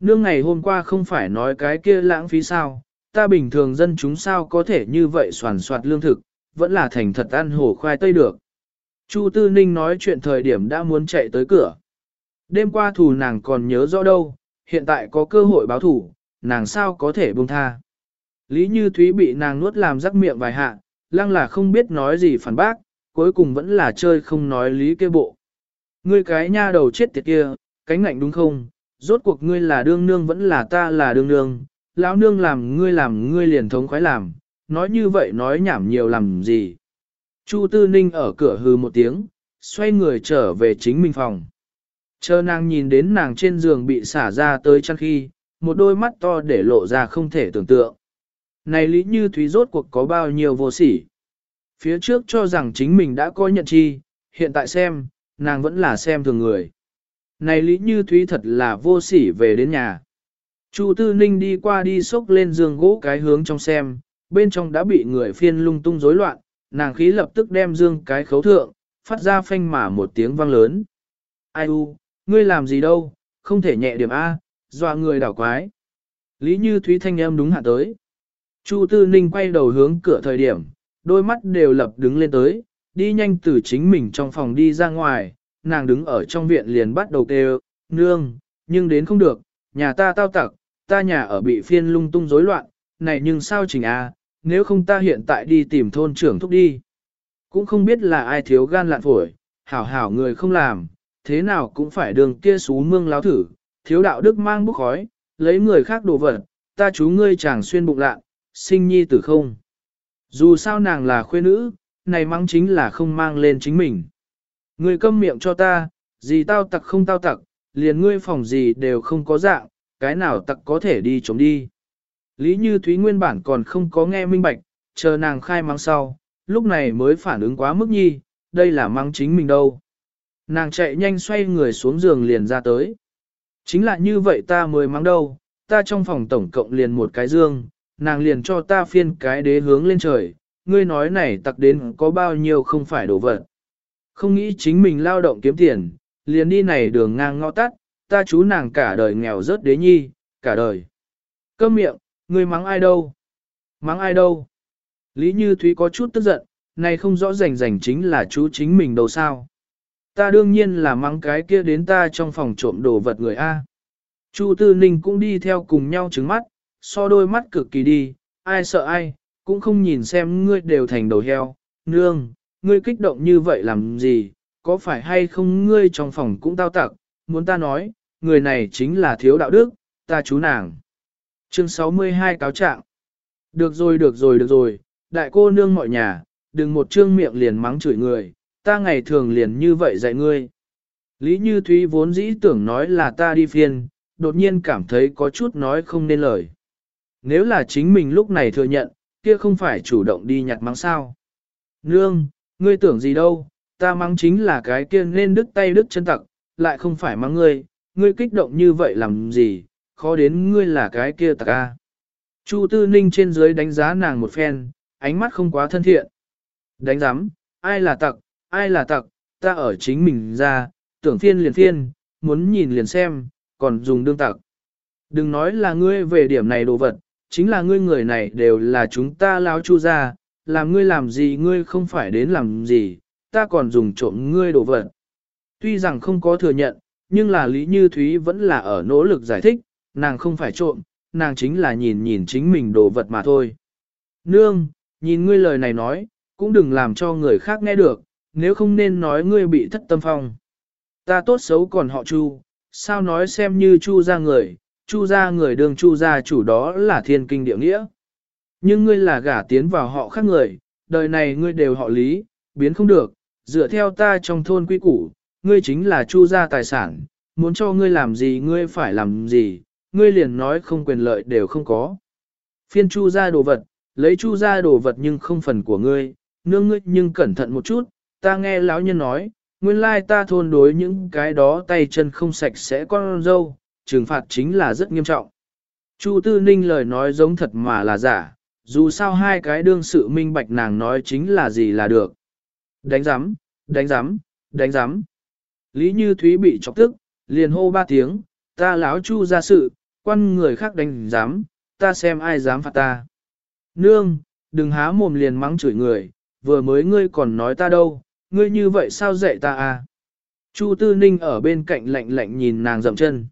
Nương ngày hôm qua không phải nói cái kia lãng phí sao, ta bình thường dân chúng sao có thể như vậy soàn soạt lương thực, vẫn là thành thật ăn hổ khoai tây được. Chu Tư Ninh nói chuyện thời điểm đã muốn chạy tới cửa. Đêm qua thù nàng còn nhớ rõ đâu, hiện tại có cơ hội báo thủ, nàng sao có thể buông tha. Lý Như Thúy bị nàng nuốt làm rắc miệng vài hạ, lăng là không biết nói gì phản bác, cuối cùng vẫn là chơi không nói lý kê bộ. Ngươi cái nha đầu chết tiệt kia, cánh ngạnh đúng không? Rốt cuộc ngươi là đương nương vẫn là ta là đương nương, lão nương làm ngươi làm ngươi liền thống khoái làm, nói như vậy nói nhảm nhiều làm gì. Chu Tư Ninh ở cửa hừ một tiếng, xoay người trở về chính mình phòng. Chờ nàng nhìn đến nàng trên giường bị xả ra tới chăn khi, một đôi mắt to để lộ ra không thể tưởng tượng. Này Lý Như Thúy rốt cuộc có bao nhiêu vô sỉ. Phía trước cho rằng chính mình đã coi nhận chi, hiện tại xem, nàng vẫn là xem thường người. Này Lý Như Thúy thật là vô sỉ về đến nhà. Chu Tư Ninh đi qua đi xốc lên giường gỗ cái hướng trong xem, bên trong đã bị người phiên lung tung rối loạn, nàng khí lập tức đem dương cái khấu thượng, phát ra phanh mà một tiếng vang lớn. Ai u, ngươi làm gì đâu, không thể nhẹ điểm A, dọa người đảo quái. Lý Như Thúy thanh âm đúng hạ tới. Chu Tư Ninh quay đầu hướng cửa thời điểm, đôi mắt đều lập đứng lên tới, đi nhanh từ chính mình trong phòng đi ra ngoài, nàng đứng ở trong viện liền bắt đầu kêu, nương, Nhưng đến không được, nhà ta tao tặc, ta nhà ở bị phiên lung tung rối loạn, này nhưng sao chỉnh à, nếu không ta hiện tại đi tìm thôn trưởng thúc đi. Cũng không biết là ai thiếu gan lạn phổi, hảo hảo người không làm, thế nào cũng phải đường kia xú mương láo thử, thiếu đạo đức mang bốc khói, lấy người khác đồ vật, ta chú ngươi chàng xuyên bụng lạn, sinh nhi tử không. Dù sao nàng là khuê nữ, này mắng chính là không mang lên chính mình. Ngươi câm miệng cho ta, gì tao tặc không tao tặc, liền ngươi phòng gì đều không có dạng, cái nào tặc có thể đi chống đi. Lý Như Thúy nguyên bản còn không có nghe minh bạch, chờ nàng khai mắng sau, lúc này mới phản ứng quá mức nhi, đây là mắng chính mình đâu. Nàng chạy nhanh xoay người xuống giường liền ra tới. Chính là như vậy ta mới mắng đâu, ta trong phòng tổng cộng liền một cái dương, nàng liền cho ta phiên cái đế hướng lên trời, ngươi nói này tặc đến có bao nhiêu không phải đổ vật. Không nghĩ chính mình lao động kiếm tiền, liền đi này đường ngang ngõ tắt, ta chú nàng cả đời nghèo rớt đế nhi, cả đời. Câm miệng, ngươi mắng ai đâu? Mắng ai đâu? Lý Như Thúy có chút tức giận, này không rõ rành rành chính là chú chính mình đâu sao. Ta đương nhiên là mắng cái kia đến ta trong phòng trộm đồ vật người A. Chu Tư Ninh cũng đi theo cùng nhau trứng mắt, so đôi mắt cực kỳ đi, ai sợ ai, cũng không nhìn xem ngươi đều thành đầu heo, nương, ngươi kích động như vậy làm gì, có phải hay không ngươi trong phòng cũng tao tặc, muốn ta nói, người này chính là thiếu đạo đức, ta chú nàng. Chương 62 cáo trạng. Được rồi được rồi được rồi, đại cô nương mọi nhà, đừng một trương miệng liền mắng chửi người, ta ngày thường liền như vậy dạy ngươi. Lý Như Thúy vốn dĩ tưởng nói là ta đi phiên, đột nhiên cảm thấy có chút nói không nên lời. Nếu là chính mình lúc này thừa nhận, kia không phải chủ động đi nhặt mắng sao. Nương, ngươi tưởng gì đâu, ta mắng chính là cái kia nên đứt tay đứt chân tặc, lại không phải mắng ngươi, ngươi kích động như vậy làm gì, khó đến ngươi là cái kia tặc a. Chu Tư Ninh trên dưới đánh giá nàng một phen, ánh mắt không quá thân thiện. Đánh giám, ai là tặc, ai là tặc, ta ở chính mình ra, tưởng phiên liền phiên, muốn nhìn liền xem, còn dùng đương tặc. Đừng nói là ngươi về điểm này đồ vật, chính là ngươi người này đều là chúng ta lao chu ra, làm ngươi làm gì ngươi không phải đến làm gì, ta còn dùng trộm ngươi đồ vật. Tuy rằng không có thừa nhận, nhưng là Lý Như Thúy vẫn là ở nỗ lực giải thích, nàng không phải trộm, nàng chính là nhìn nhìn chính mình đồ vật mà thôi. Nương, nhìn ngươi lời này nói, cũng đừng làm cho người khác nghe được, nếu không nên nói ngươi bị thất tâm phong. Ta tốt xấu còn họ Chu, sao nói xem như Chu ra người, Chu gia người đường Chu gia chủ đó là thiên kinh địa nghĩa. Nhưng ngươi là gả tiến vào họ khác người, đời này ngươi đều họ lý, biến không được, dựa theo ta trong thôn quy củ, ngươi chính là Chu gia tài sản, muốn cho ngươi làm gì ngươi phải làm gì, ngươi liền nói không quyền lợi đều không có. Phiên Chu gia đồ vật, lấy Chu gia đồ vật nhưng không phần của ngươi, nương ngươi nhưng cẩn thận một chút, ta nghe lão nhân nói, nguyên lai ta thôn đối những cái đó tay chân không sạch sẽ con dâu, trừng phạt chính là rất nghiêm trọng. Chu Tư Ninh lời nói giống thật mà là giả, dù sao hai cái đương sự minh bạch nàng nói chính là gì là được. Đánh giám, đánh giám, đánh giám. Lý Như Thúy bị chọc tức, liền hô ba tiếng, ta lão Chu ra sự, quan người khác đánh giám, ta xem ai dám phạt ta. Nương, đừng há mồm liền mắng chửi người, vừa mới ngươi còn nói ta đâu, ngươi như vậy sao dạy ta à? Chu Tư Ninh ở bên cạnh lạnh lạnh nhìn nàng dậm chân.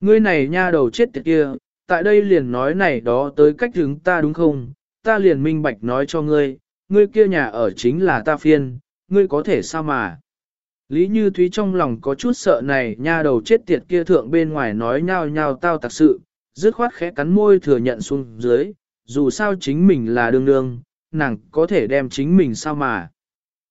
Ngươi này nha đầu chết tiệt kia, tại đây liền nói này đó tới cách hướng ta đúng không? Ta liền minh bạch nói cho ngươi, ngươi kia nhà ở chính là ta phiên, ngươi có thể sao mà? Lý Như Thúy trong lòng có chút sợ này nha đầu chết tiệt kia thượng bên ngoài nói nhao nhao tao thật sự, dứt khoát khẽ cắn môi thừa nhận xuống dưới, dù sao chính mình là đương đương, nàng có thể đem chính mình sao mà.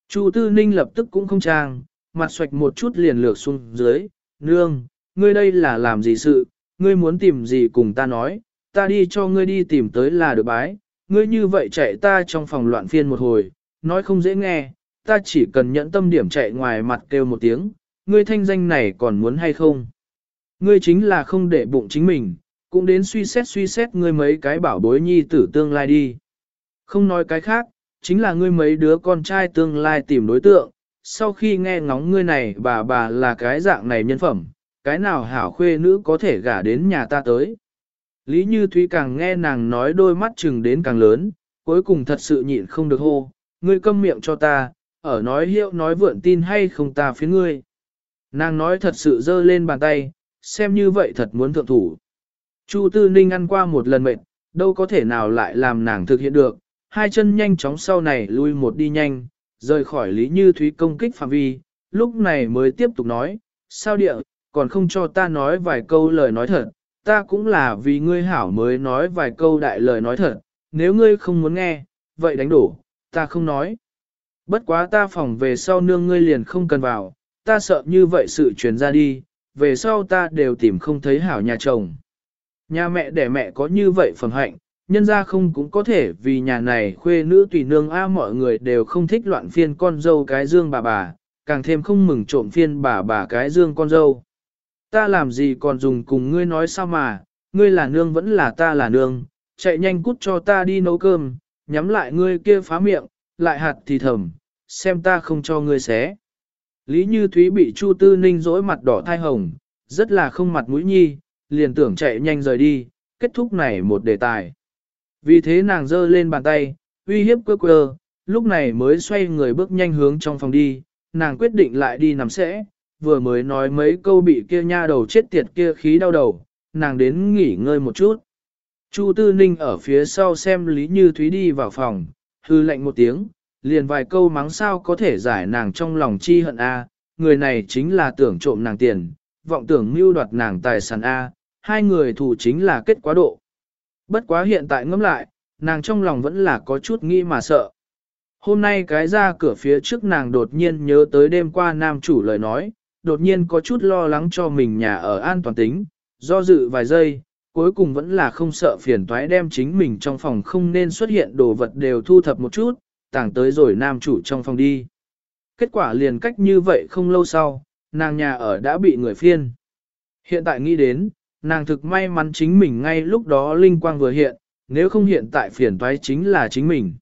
Chu Tư Ninh lập tức cũng không trang, mặt xoạch một chút liền lược xuống dưới, nương, ngươi đây là làm gì sự, ngươi muốn tìm gì cùng ta nói, ta đi cho ngươi đi tìm tới là được bái, ngươi như vậy chạy ta trong phòng loạn phiên một hồi, nói không dễ nghe, ta chỉ cần nhẫn tâm điểm chạy ngoài mặt kêu một tiếng, ngươi thanh danh này còn muốn hay không? Ngươi chính là không để bụng chính mình, cũng đến suy xét suy xét ngươi mấy cái bảo bối nhi tử tương lai đi. Không nói cái khác, chính là ngươi mấy đứa con trai tương lai tìm đối tượng, sau khi nghe ngóng ngươi này bà bà là cái dạng này nhân phẩm, cái nào hảo khuê nữ có thể gả đến nhà ta tới. Lý Như Thúy càng nghe nàng nói đôi mắt chừng đến càng lớn, cuối cùng thật sự nhịn không được hô, ngươi câm miệng cho ta, ở nói hiệu nói vượn tin hay không ta phía ngươi. Nàng nói thật sự dơ lên bàn tay, xem như vậy thật muốn thượng thủ. Chu Tư Ninh ăn qua một lần mệt, đâu có thể nào lại làm nàng thực hiện được, hai chân nhanh chóng sau này lui một đi nhanh, rời khỏi Lý Như Thúy công kích phạm vi, lúc này mới tiếp tục nói, sao địa, còn không cho ta nói vài câu lời nói thật, ta cũng là vì ngươi hảo mới nói vài câu đại lời nói thật, nếu ngươi không muốn nghe, vậy đánh đổ, ta không nói. Bất quá ta phòng về sau nương ngươi liền không cần vào, ta sợ như vậy sự truyền ra đi, về sau ta đều tìm không thấy hảo nhà chồng. Nhà mẹ đẻ mẹ có như vậy phần hạnh, nhân ra không cũng có thể vì nhà này khuê nữ tùy nương a mọi người đều không thích loạn phiên con dâu cái dương bà bà, càng thêm không mừng trộm phiên bà bà cái dương con dâu. Ta làm gì còn dùng cùng ngươi nói sao mà, ngươi là nương vẫn là ta là nương, chạy nhanh cút cho ta đi nấu cơm, nhắm lại ngươi kia phá miệng, lại hạt thì thầm, xem ta không cho ngươi xé. Lý Như Thúy bị Chu Tư Ninh dỗi mặt đỏ thai hồng, rất là không mặt mũi nhi, liền tưởng chạy nhanh rời đi, kết thúc này một đề tài. Vì thế nàng giơ lên bàn tay, uy hiếp quơ quơ, lúc này mới xoay người bước nhanh hướng trong phòng đi, nàng quyết định lại đi nằm sẽ, vừa mới nói mấy câu bị kia nha đầu chết tiệt kia khí đau đầu, nàng đến nghỉ ngơi một chút. Chu Tư Ninh ở phía sau xem Lý Như Thúy đi vào phòng, hư lệnh một tiếng, liền vài câu mắng sao có thể giải nàng trong lòng chi hận A, người này chính là tưởng trộm nàng tiền, vọng tưởng mưu đoạt nàng tài sản A, hai người thủ chính là kết quá độ. Bất quá hiện tại ngẫm lại, nàng trong lòng vẫn là có chút nghi mà sợ. Hôm nay cái ra cửa phía trước nàng đột nhiên nhớ tới đêm qua nam chủ lời nói, đột nhiên có chút lo lắng cho mình nhà ở an toàn tính, do dự vài giây, cuối cùng vẫn là không sợ phiền toái đem chính mình trong phòng không nên xuất hiện đồ vật đều thu thập một chút, tàng tới rồi nam chủ trong phòng đi. Kết quả liền cách như vậy không lâu sau, nàng nhà ở đã bị người phiên. Hiện tại nghĩ đến, nàng thực may mắn chính mình ngay lúc đó linh quang vừa hiện, nếu không hiện tại phiền toái chính là chính mình.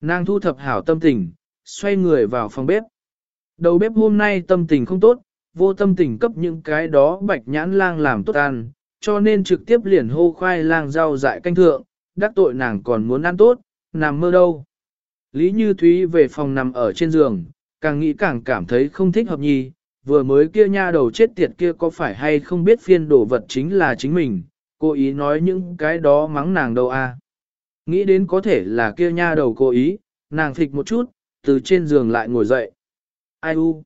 Nàng thu thập hảo tâm tình, xoay người vào phòng bếp. Đầu bếp hôm nay tâm tình không tốt, vô tâm tình cấp những cái đó bạch nhãn lang làm tốt ăn, cho nên trực tiếp liền hô khoai lang rau dại canh thượng, đắc tội nàng còn muốn ăn tốt, nằm mơ đâu. Lý Như Thúy về phòng nằm ở trên giường, càng nghĩ càng cảm thấy không thích hợp nhì, vừa mới kia nha đầu chết tiệt kia có phải hay không biết phiên đồ vật chính là chính mình, cố ý nói những cái đó mắng nàng đâu à. Nghĩ đến có thể là kia nha đầu cố ý, nàng phịch một chút, từ trên giường lại ngồi dậy. Ai u?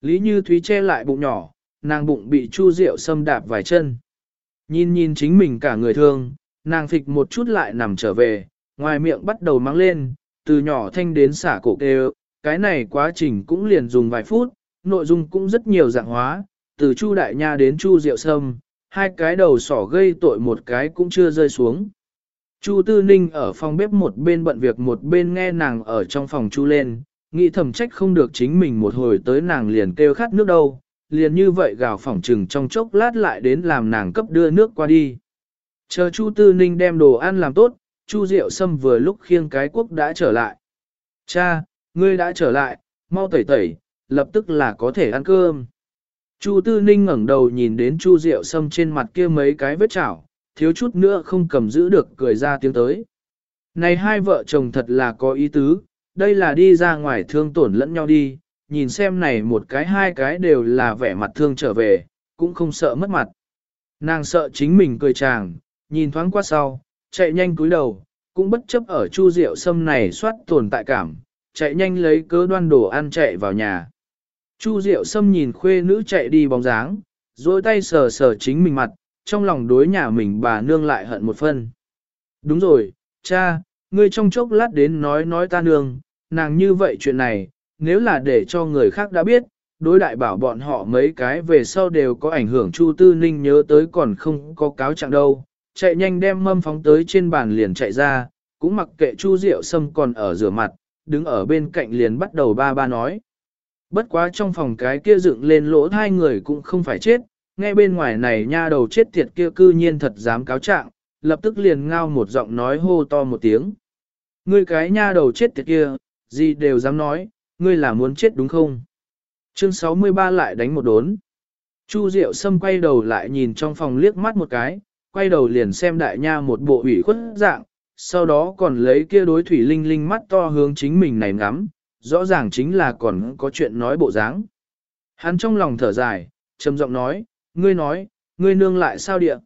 Lý Như Thúy che lại bụng nhỏ, nàng bụng bị chu Diệu xâm đạp vài chân. Nhìn nhìn chính mình cả người thương, nàng phịch một chút lại nằm trở về, ngoài miệng bắt đầu mang lên, từ nhỏ thanh đến xả cổ kêu, cái này quá trình cũng liền dùng vài phút, nội dung cũng rất nhiều dạng hóa, từ Chu Đại Nha đến Chu Diệu Sâm, hai cái đầu sỏ gây tội một cái cũng chưa rơi xuống. Chu Tư Ninh ở phòng bếp một bên bận việc một bên nghe nàng ở trong phòng chu lên, nghĩ thầm trách không được chính mình một hồi tới nàng liền kêu khát nước đâu, liền như vậy gào phỏng trừng trong chốc lát lại đến làm nàng cấp đưa nước qua đi. Chờ Chu Tư Ninh đem đồ ăn làm tốt, Chu Diệu Sâm vừa lúc khiêng cái quốc đã trở lại. Cha, ngươi đã trở lại, mau tẩy tẩy, lập tức là có thể ăn cơm. Chu Tư Ninh ngẩng đầu nhìn đến Chu Diệu Sâm trên mặt kia mấy cái vết chảo, thiếu chút nữa không cầm giữ được cười ra tiếng tới. Này hai vợ chồng thật là có ý tứ, đây là đi ra ngoài thương tổn lẫn nhau đi, nhìn xem này một cái hai cái đều là vẻ mặt thương trở về, cũng không sợ mất mặt. Nàng sợ chính mình cười chàng, nhìn thoáng qua sau, chạy nhanh cúi đầu, cũng bất chấp ở chu rượu sâm này soát tồn tại cảm, chạy nhanh lấy cớ đoan đồ ăn chạy vào nhà. Chu rượu sâm nhìn khuê nữ chạy đi bóng dáng, rồi tay sờ sờ chính mình mặt, trong lòng đối nhà mình bà nương lại hận một phân. Đúng rồi, cha, ngươi trong chốc lát đến nói nói ta nương, nàng như vậy chuyện này, nếu là để cho người khác đã biết, đối đại bảo bọn họ mấy cái về sau đều có ảnh hưởng Chu Tư Ninh nhớ tới còn không có cáo trạng đâu, chạy nhanh đem mâm phóng tới trên bàn liền chạy ra, cũng mặc kệ Chu Diệu Sâm còn ở rửa mặt, đứng ở bên cạnh liền bắt đầu ba ba nói. Bất quá trong phòng cái kia dựng lên lỗ hai người cũng không phải chết, nghe bên ngoài này nha đầu chết tiệt kia cư nhiên thật dám cáo trạng, lập tức liền ngao một giọng nói hô to một tiếng. Ngươi cái nha đầu chết tiệt kia, gì đều dám nói, ngươi là muốn chết đúng không? Chương 63 lại đánh một đốn. Chu Diệu Sâm quay đầu lại nhìn trong phòng liếc mắt một cái, quay đầu liền xem đại nha một bộ ủy khuất dạng, sau đó còn lấy kia đối thủy linh linh mắt to hướng chính mình này ngắm, rõ ràng chính là còn có chuyện nói bộ dáng. Hắn trong lòng thở dài, trầm giọng nói, ngươi nói, ngươi nương lại sao địa?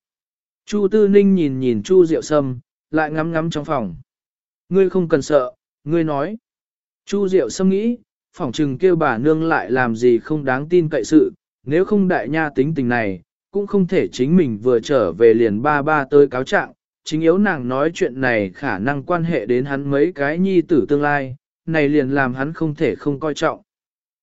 Chu Tư Ninh nhìn nhìn Chu Diệu Sâm, lại ngắm ngắm trong phòng. Ngươi không cần sợ, ngươi nói. Chu Diệu Sâm nghĩ, phỏng trừng kêu bà nương lại làm gì không đáng tin cậy sự, nếu không đại nha tính tình này, cũng không thể chính mình vừa trở về liền ba ba tới cáo trạng, chính yếu nàng nói chuyện này khả năng quan hệ đến hắn mấy cái nhi tử tương lai, này liền làm hắn không thể không coi trọng.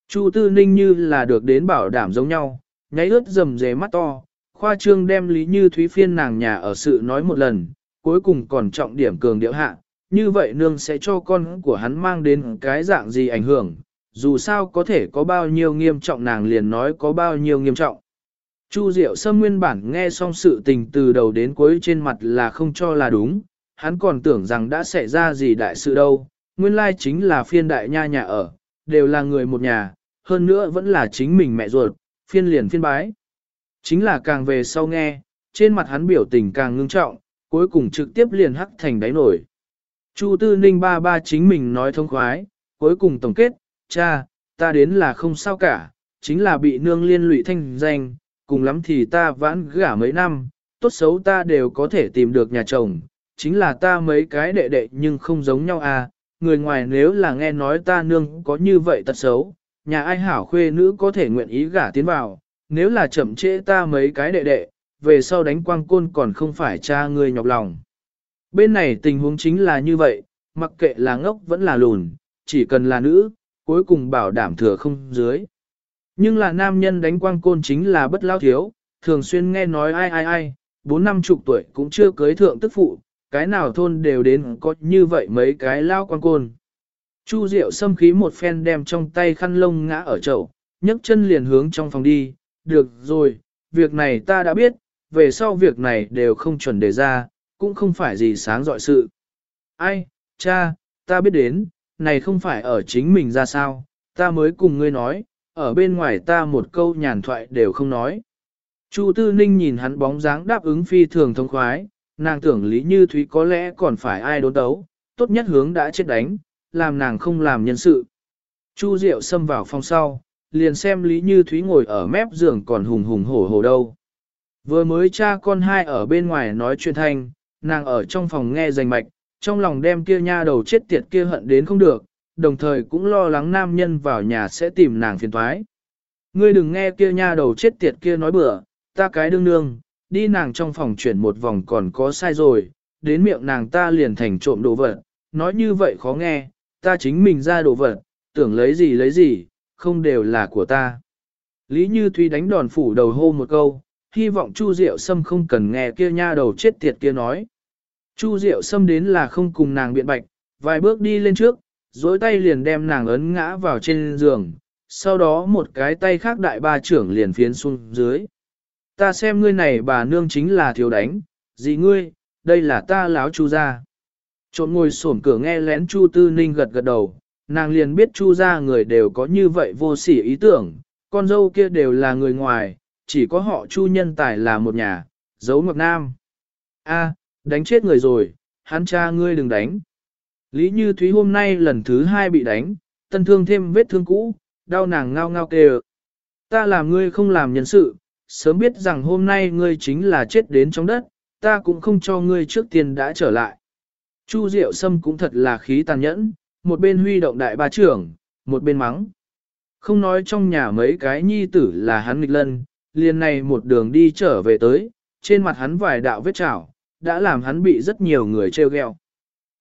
Chu Tư Ninh như là được đến bảo đảm giống nhau, nháy ướt rầm rề mắt to, khoa trương đem Lý Như Thúy phiên nàng nhà ở sự nói một lần, cuối cùng còn trọng điểm cường điệu hạ, như vậy nương sẽ cho con của hắn mang đến cái dạng gì ảnh hưởng, dù sao có thể có bao nhiêu nghiêm trọng nàng liền nói có bao nhiêu nghiêm trọng. Chu Diệu Sâm nguyên bản nghe xong sự tình từ đầu đến cuối trên mặt là không cho là đúng, hắn còn tưởng rằng đã xảy ra gì đại sự đâu, nguyên lai chính là phiên đại nha nhà ở, đều là người một nhà, hơn nữa vẫn là chính mình mẹ ruột, phiên liền phiên bái. Chính là càng về sau nghe, trên mặt hắn biểu tình càng ngưng trọng, cuối cùng trực tiếp liền hắc thành đáy nổi. Chu Tư Ninh ba ba chính mình nói thông khoái, cuối cùng tổng kết, cha, ta đến là không sao cả, chính là bị nương liên lụy thanh danh, cùng lắm thì ta vãn gả mấy năm, tốt xấu ta đều có thể tìm được nhà chồng, chính là ta mấy cái đệ đệ nhưng không giống nhau à, người ngoài nếu là nghe nói ta nương có như vậy tật xấu, nhà ai hảo khuê nữ có thể nguyện ý gả tiến vào, nếu là chậm trễ ta mấy cái đệ đệ, về sau đánh quang côn còn không phải cha ngươi nhọc lòng. Bên này tình huống chính là như vậy, mặc kệ là ngốc vẫn là lùn, chỉ cần là nữ, cuối cùng bảo đảm thừa không dưới. Nhưng là nam nhân đánh quang côn chính là bất lao thiếu, thường xuyên nghe nói ai ai ai, bốn năm chục tuổi cũng chưa cưới thượng tức phụ, cái nào thôn đều đến có như vậy mấy cái lao quang côn. Chu Diệu xâm khí một phen đem trong tay khăn lông ngã ở chậu, nhấc chân liền hướng trong phòng đi, được rồi, việc này ta đã biết, về sau việc này đều không chuẩn đề ra, cũng không phải gì sáng dọi sự. Ai, cha, ta biết đến, này không phải ở chính mình ra sao, ta mới cùng ngươi nói, ở bên ngoài ta một câu nhàn thoại đều không nói. Chu Tư Ninh nhìn hắn bóng dáng đáp ứng phi thường thông khoái, nàng tưởng Lý Như Thúy có lẽ còn phải ai đốn đấu, tốt nhất hướng đã chết đánh, làm nàng không làm nhân sự. Chu Diệu xâm vào phòng sau, liền xem Lý Như Thúy ngồi ở mép giường còn hùng hùng hổ hổ đâu. Vừa mới cha con hai ở bên ngoài nói chuyện thanh, nàng ở trong phòng nghe rành mạch, trong lòng đem kia nha đầu chết tiệt kia hận đến không được, đồng thời cũng lo lắng nam nhân vào nhà sẽ tìm nàng phiền thoái. Ngươi đừng nghe kia nha đầu chết tiệt kia nói bừa, ta cái đương nương, đi nàng trong phòng chuyển một vòng còn có sai rồi, đến miệng nàng ta liền thành trộm đồ vật, nói như vậy khó nghe, ta chính mình ra đồ vật, tưởng lấy gì lấy gì, không đều là của ta. Lý Như Thúy đánh đòn phủ đầu hô một câu, hy vọng Chu Diệu Sâm không cần nghe kia nha đầu chết tiệt kia nói. Chu Diệu xâm đến là không cùng nàng biện bạch, vài bước đi lên trước, dối tay liền đem nàng ấn ngã vào trên giường, sau đó một cái tay khác đại ba trưởng liền phiến xuống dưới. Ta xem ngươi này bà nương chính là thiếu đánh, gì ngươi, đây là ta láo chu ra. Trộn ngồi sổm cửa nghe lén chu tư ninh gật gật đầu, nàng liền biết chu ra người đều có như vậy vô sỉ ý tưởng, con dâu kia đều là người ngoài, chỉ có họ chu nhân tài là một nhà, giấu ngọc nam. A, đánh chết người rồi, hắn cha ngươi đừng đánh. Lý Như Thúy hôm nay lần thứ hai bị đánh, tân thương thêm vết thương cũ, đau nàng ngao ngao kêu. Ta làm ngươi không làm nhân sự, sớm biết rằng hôm nay ngươi chính là chết đến trong đất, ta cũng không cho ngươi trước tiên đã trở lại. Chu Diệu Sâm cũng thật là khí tàn nhẫn, một bên huy động đại ba trưởng, một bên mắng. Không nói trong nhà mấy cái nhi tử là hắn nghịch lân, liền này một đường đi trở về tới, trên mặt hắn vài đạo vết trảo, đã làm hắn bị rất nhiều người trêu ghẹo.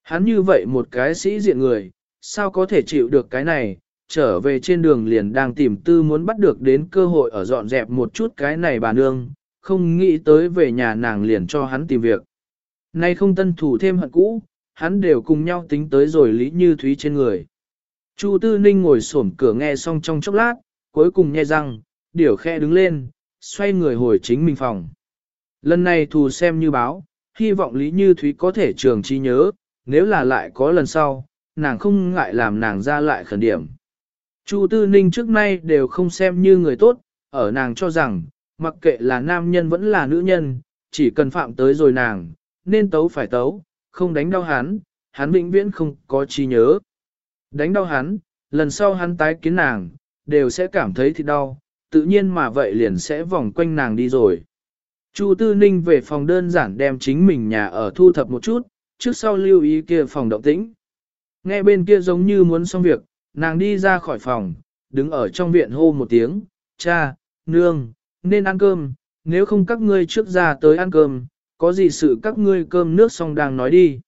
Hắn như vậy một cái sĩ diện người, sao có thể chịu được cái này, trở về trên đường liền đang tìm tư muốn bắt được đến cơ hội ở dọn dẹp một chút cái này bà nương, không nghĩ tới về nhà nàng liền cho hắn tìm việc. Nay không tân thủ thêm hận cũ, hắn đều cùng nhau tính tới rồi lý như thúy trên người. Chu Tư Ninh ngồi xổm cửa nghe xong trong chốc lát, cuối cùng nghe rằng, điểu khe đứng lên, xoay người hồi chính mình phòng. Lần này thù xem như báo, hy vọng Lý Như Thúy có thể trường trí nhớ, nếu là lại có lần sau, nàng không ngại làm nàng ra lại khẩn điểm. Chu Tư Ninh trước nay đều không xem như người tốt, ở nàng cho rằng, mặc kệ là nam nhân vẫn là nữ nhân, chỉ cần phạm tới rồi nàng, nên tấu phải tấu, không đánh đau hắn, hắn vĩnh viễn không có trí nhớ. Đánh đau hắn, lần sau hắn tái kiến nàng, đều sẽ cảm thấy thì đau, tự nhiên mà vậy liền sẽ vòng quanh nàng đi rồi. Chu Tư Ninh về phòng đơn giản đem chính mình nhà ở thu thập một chút, trước sau lưu ý kia phòng động tĩnh. Nghe bên kia giống như muốn xong việc, nàng đi ra khỏi phòng, đứng ở trong viện hô một tiếng, cha, nương, nên ăn cơm, nếu không các ngươi trước ra tới ăn cơm, có gì sự các ngươi cơm nước xong đang nói đi.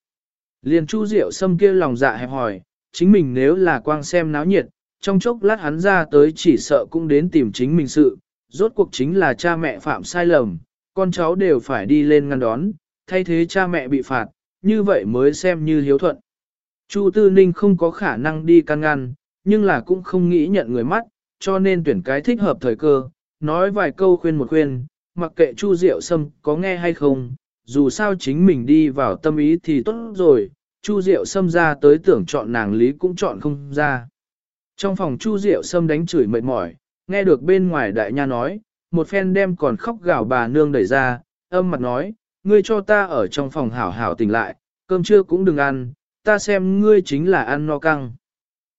Liền Chu Diệu Sâm kia lòng dạ hẹp hỏi, chính mình nếu là quang xem náo nhiệt, trong chốc lát hắn ra tới chỉ sợ cũng đến tìm chính mình sự, rốt cuộc chính là cha mẹ phạm sai lầm, con cháu đều phải đi lên ngăn đón, thay thế cha mẹ bị phạt, như vậy mới xem như hiếu thuận. Chu Tư Ninh không có khả năng đi can ngăn, nhưng là cũng không nghĩ nhận người mắt, cho nên tuyển cái thích hợp thời cơ, nói vài câu khuyên một khuyên, mặc kệ Chu Diệu Sâm có nghe hay không, dù sao chính mình đi vào tâm ý thì tốt rồi, Chu Diệu Sâm ra tới tưởng chọn nàng lý cũng chọn không ra. Trong phòng Chu Diệu Sâm đánh chửi mệt mỏi, nghe được bên ngoài đại nha nói, một phen đem còn khóc gào bà nương đẩy ra, âm mặt nói, ngươi cho ta ở trong phòng hảo hảo tỉnh lại, cơm trưa cũng đừng ăn, ta xem ngươi chính là ăn no căng.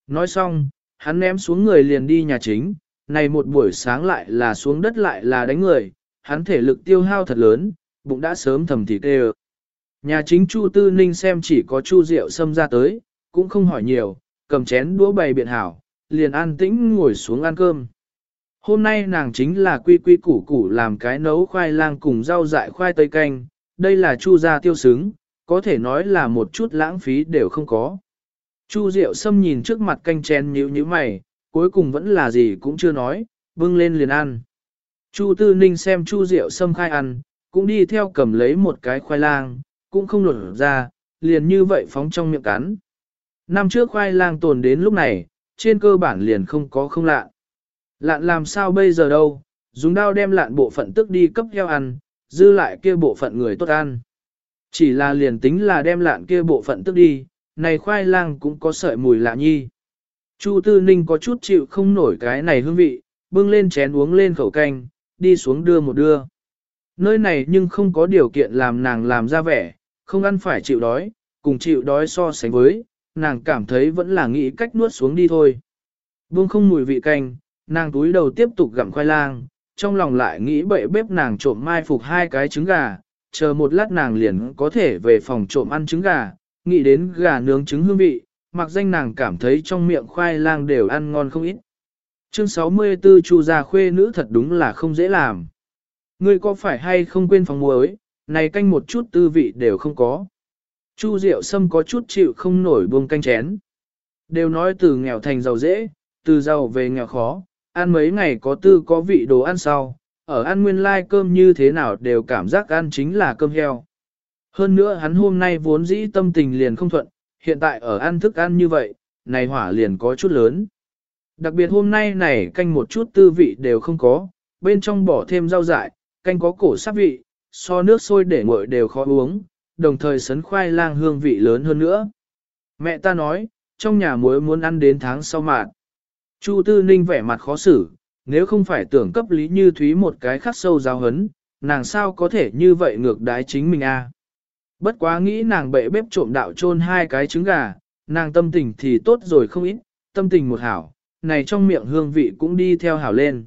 Nói xong, hắn ném xuống người liền đi nhà chính, này một buổi sáng lại là xuống đất lại là đánh người, hắn thể lực tiêu hao thật lớn, bụng đã sớm thầm thịt đê Nhà chính Chu Tư Ninh xem chỉ có Chu Diệu xâm ra tới, cũng không hỏi nhiều, cầm chén đũa bày biện hảo, liền an tĩnh ngồi xuống ăn cơm. Hôm nay nàng chính là quy quy củ củ làm cái nấu khoai lang cùng rau dại khoai tây canh, đây là Chu gia tiêu xứng, có thể nói là một chút lãng phí đều không có. Chu Diệu Sâm nhìn trước mặt canh chén nhíu nhíu mày, cuối cùng vẫn là gì cũng chưa nói, bưng lên liền ăn. Chu Tư Ninh xem Chu Diệu Sâm khai ăn, cũng đi theo cầm lấy một cái khoai lang, cũng không lột ra, liền như vậy phóng trong miệng cắn. Năm trước khoai lang tồn đến lúc này, trên cơ bản liền không có không lạ. Lạn làm sao bây giờ đâu, dùng đao đem lạn bộ phận tức đi cấp heo ăn, dư lại kia bộ phận người tốt ăn. Chỉ là liền tính là đem lạn kia bộ phận tức đi, này khoai lang cũng có sợi mùi lạ nhi. Chu Tư Ninh có chút chịu không nổi cái này hương vị, bưng lên chén uống lên khẩu canh, đi xuống đưa một đưa. Nơi này nhưng không có điều kiện làm nàng làm ra vẻ, không ăn phải chịu đói, cùng chịu đói so sánh với, nàng cảm thấy vẫn là nghĩ cách nuốt xuống đi thôi. Buông không mùi vị canh, nàng túi đầu tiếp tục gặm khoai lang, trong lòng lại nghĩ bậy bếp nàng trộm mai phục hai cái trứng gà, chờ một lát nàng liền có thể về phòng trộm ăn trứng gà, nghĩ đến gà nướng trứng hương vị, mặc danh nàng cảm thấy trong miệng khoai lang đều ăn ngon không ít. Chương 64 Chu gia khuê nữ thật đúng là không dễ làm. Ngươi có phải hay không quên phòng muối, này canh một chút tư vị đều không có. Chu Diệu Sâm có chút chịu không nổi buông canh chén. Đều nói từ nghèo thành giàu dễ, từ giàu về nghèo khó, ăn mấy ngày có tư có vị đồ ăn sau, ở ăn nguyên lai like cơm như thế nào đều cảm giác ăn chính là cơm heo. Hơn nữa hắn hôm nay vốn dĩ tâm tình liền không thuận, hiện tại ở ăn thức ăn như vậy, này hỏa liền có chút lớn. Đặc biệt hôm nay này canh một chút tư vị đều không có, bên trong bỏ thêm rau dại, canh có cổ sắc vị, so nước sôi để nguội đều khó uống, đồng thời sấn khoai lang hương vị lớn hơn nữa. Mẹ ta nói, trong nhà muối muốn ăn đến tháng sau mạn. Chu Tư Ninh vẻ mặt khó xử, nếu không phải tưởng cấp Lý Như Thúy một cái khắc sâu giáo hấn, nàng sao có thể như vậy ngược đái chính mình a? Bất quá nghĩ nàng bệ bếp trộm đạo chôn hai cái trứng gà, nàng tâm tình thì tốt rồi không ít, tâm tình một hảo, này trong miệng hương vị cũng đi theo hảo lên.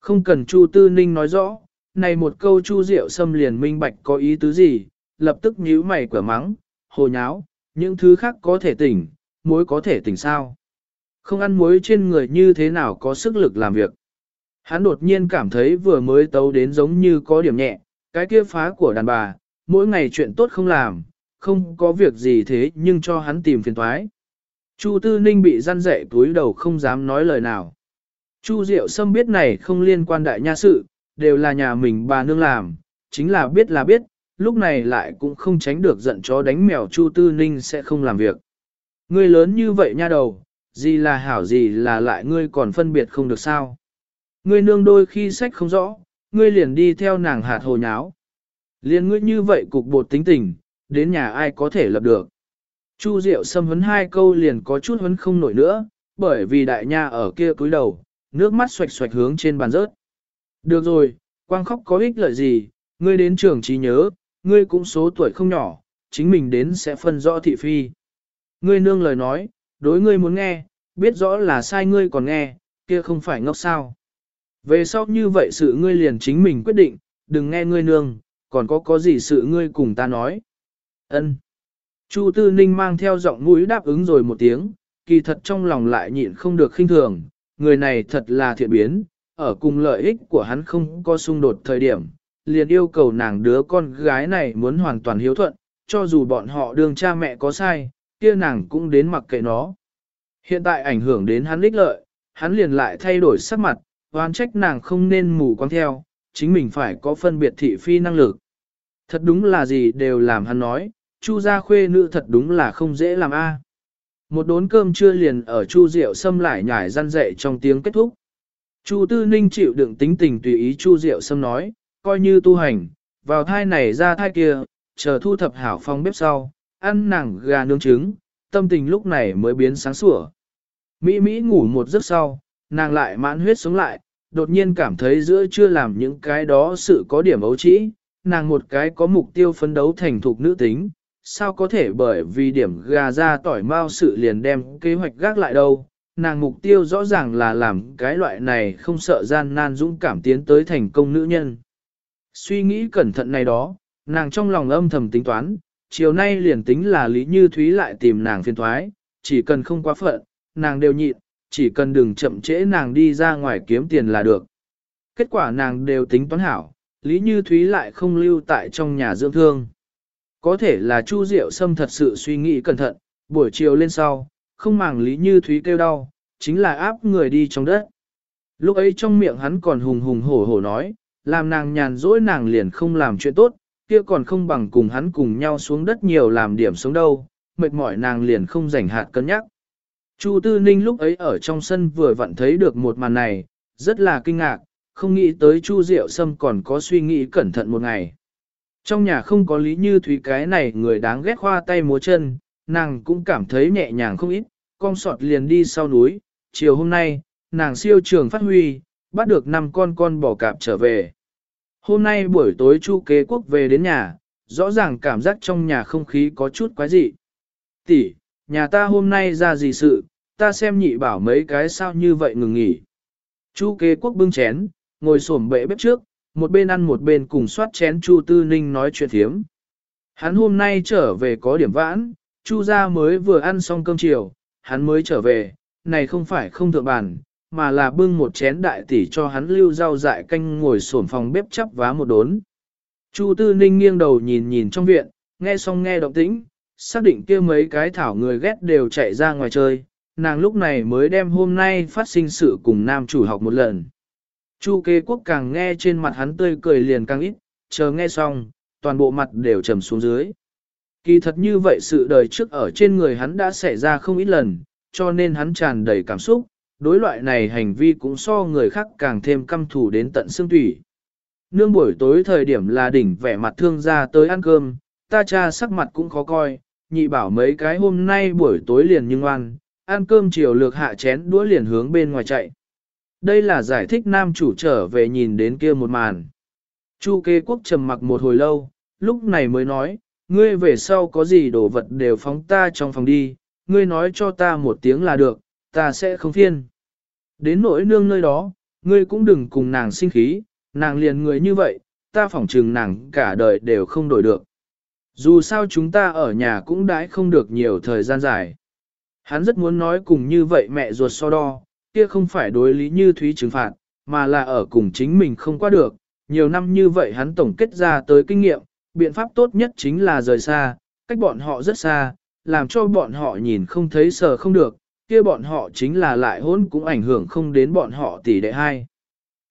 Không cần Chu Tư Ninh nói rõ, này một câu Chu Diệu xâm liền minh bạch có ý tứ gì, lập tức nhíu mày quả mắng, hồ nháo, những thứ khác có thể tỉnh, muối có thể tỉnh sao. Không ăn muối trên người như thế nào có sức lực làm việc. Hắn đột nhiên cảm thấy vừa mới tấu đến giống như có điểm nhẹ, cái kia phá của đàn bà, mỗi ngày chuyện tốt không làm, không có việc gì thế nhưng cho hắn tìm phiền thoái. Chu Tư Ninh bị răn dậy túi đầu không dám nói lời nào. Chu Diệu Sâm biết này không liên quan đại nha sự, đều là nhà mình bà nương làm, chính là biết là biết, lúc này lại cũng không tránh được giận chó đánh mèo Chu Tư Ninh sẽ không làm việc. người lớn như vậy nha đầu, gì là hảo gì là lại ngươi còn phân biệt không được sao. Ngươi nương đôi khi sách không rõ, ngươi liền đi theo nàng hạt hồ nháo. Liên ngươi như vậy cục bột tính tình, đến nhà ai có thể lập được. Chu Diệu xâm vấn hai câu liền có chút vấn không nổi nữa, bởi vì đại nha ở kia cúi đầu, nước mắt xoạch xoạch hướng trên bàn rớt. Được rồi, quang khóc có ích lợi gì, ngươi đến trường trí nhớ, ngươi cũng số tuổi không nhỏ, chính mình đến sẽ phân rõ thị phi. Ngươi nương lời nói, đối ngươi muốn nghe, biết rõ là sai ngươi còn nghe, kia không phải ngốc sao. Về sau như vậy sự ngươi liền chính mình quyết định, đừng nghe ngươi nương, còn có có gì sự ngươi cùng ta nói. Ân. Chu Tư Ninh mang theo giọng mũi đáp ứng rồi một tiếng, kỳ thật trong lòng lại nhịn không được khinh thường, người này thật là thiện biến, ở cùng lợi ích của hắn không có xung đột thời điểm, liền yêu cầu nàng đứa con gái này muốn hoàn toàn hiếu thuận, cho dù bọn họ đương cha mẹ có sai, kia nàng cũng đến mặc kệ nó. Hiện tại ảnh hưởng đến hắn ích lợi, hắn liền lại thay đổi sắc mặt, oan trách nàng không nên mù quáng theo, chính mình phải có phân biệt thị phi năng lực. Thật đúng là gì đều làm hắn nói, chu gia khuê nữ thật đúng là không dễ làm a. Một đốn cơm trưa liền ở chu rượu xâm lại nhải răn dậy trong tiếng kết thúc. Chu tư ninh chịu đựng tính tình tùy ý chu rượu xâm nói, coi như tu hành, vào thai này ra thai kia, chờ thu thập hảo phong bếp sau, ăn nàng gà nướng trứng, tâm tình lúc này mới biến sáng sủa. Mỹ Mỹ ngủ một giấc sau, nàng lại mãn huyết sống lại, đột nhiên cảm thấy giữa chưa làm những cái đó sự có điểm ấu trĩ, nàng một cái có mục tiêu phấn đấu thành thục nữ tính, sao có thể bởi vì điểm gà ra tỏi mau sự liền đem kế hoạch gác lại đâu. Nàng mục tiêu rõ ràng là làm cái loại này không sợ gian nan dũng cảm tiến tới thành công nữ nhân. Suy nghĩ cẩn thận này đó, nàng trong lòng âm thầm tính toán, chiều nay liền tính là Lý Như Thúy lại tìm nàng phiền thoái, chỉ cần không quá phận, nàng đều nhịn, chỉ cần đừng chậm trễ nàng đi ra ngoài kiếm tiền là được. Kết quả nàng đều tính toán hảo, Lý Như Thúy lại không lưu tại trong nhà dưỡng thương. Có thể là Chu Diệu Sâm thật sự suy nghĩ cẩn thận, buổi chiều lên sau, không màng Lý Như Thúy kêu đau, chính là áp người đi trong đất. Lúc ấy trong miệng hắn còn hùng hùng hổ hổ nói, làm nàng nhàn dỗi nàng liền không làm chuyện tốt, kia còn không bằng cùng hắn cùng nhau xuống đất nhiều làm điểm sống đâu, mệt mỏi nàng liền không rảnh hạt cân nhắc. Chu Tư Ninh lúc ấy ở trong sân vừa vặn thấy được một màn này, rất là kinh ngạc, không nghĩ tới Chu Diệu Sâm còn có suy nghĩ cẩn thận một ngày. Trong nhà không có lý như thúy cái này người đáng ghét khoa tay múa chân, nàng cũng cảm thấy nhẹ nhàng không ít, con sọt liền đi sau núi, chiều hôm nay, nàng siêu trường phát huy, bắt được 5 con con bò cạp trở về. Hôm nay buổi tối Chu kế quốc về đến nhà, rõ ràng cảm giác trong nhà không khí có chút quái dị. Tỷ, nhà ta hôm nay ra gì sự, ta xem nhị bảo mấy cái sao như vậy ngừng nghỉ. Chu kế quốc bưng chén, ngồi xổm bệ bếp trước, một bên ăn một bên cùng soát chén Chu Tư Ninh nói chuyện thiếm. Hắn hôm nay trở về có điểm vãn, Chu gia mới vừa ăn xong cơm chiều, hắn mới trở về, này không phải không thượng bản mà là bưng một chén đại tỷ cho hắn lưu rau dại canh ngồi xổm phòng bếp chắp vá một đốn. Chu Tư Ninh nghiêng đầu nhìn nhìn trong viện, nghe xong nghe động tĩnh, xác định kia mấy cái thảo người ghét đều chạy ra ngoài chơi, nàng lúc này mới đem hôm nay phát sinh sự cùng nam chủ học một lần. Chu kế quốc càng nghe trên mặt hắn tươi cười liền càng ít, chờ nghe xong, toàn bộ mặt đều trầm xuống dưới. Kỳ thật như vậy sự đời trước ở trên người hắn đã xảy ra không ít lần, cho nên hắn tràn đầy cảm xúc, đối loại này hành vi cũng so người khác càng thêm căm thù đến tận xương thủy. Nương buổi tối thời điểm là đỉnh vẻ mặt thương ra tới ăn cơm, ta cha sắc mặt cũng khó coi, nhị bảo mấy cái hôm nay buổi tối liền nhưng ngoan, ăn cơm chiều lược hạ chén đũa liền hướng bên ngoài chạy. Đây là giải thích nam chủ trở về nhìn đến kia một màn. Chu kê quốc trầm mặc một hồi lâu, lúc này mới nói, ngươi về sau có gì đồ vật đều phóng ta trong phòng đi, ngươi nói cho ta một tiếng là được, ta sẽ không phiên. Đến nỗi nương nơi đó, ngươi cũng đừng cùng nàng sinh khí, nàng liền người như vậy, ta phỏng trừng nàng cả đời đều không đổi được. Dù sao chúng ta ở nhà cũng đãi không được nhiều thời gian dài. Hắn rất muốn nói cùng như vậy mẹ ruột so đo, kia không phải đối lý như thúy trừng phạt, mà là ở cùng chính mình không qua được. Nhiều năm như vậy hắn tổng kết ra tới kinh nghiệm, biện pháp tốt nhất chính là rời xa, cách bọn họ rất xa, làm cho bọn họ nhìn không thấy sờ không được, kia bọn họ chính là lại hôn cũng ảnh hưởng không đến bọn họ tỷ đệ hai.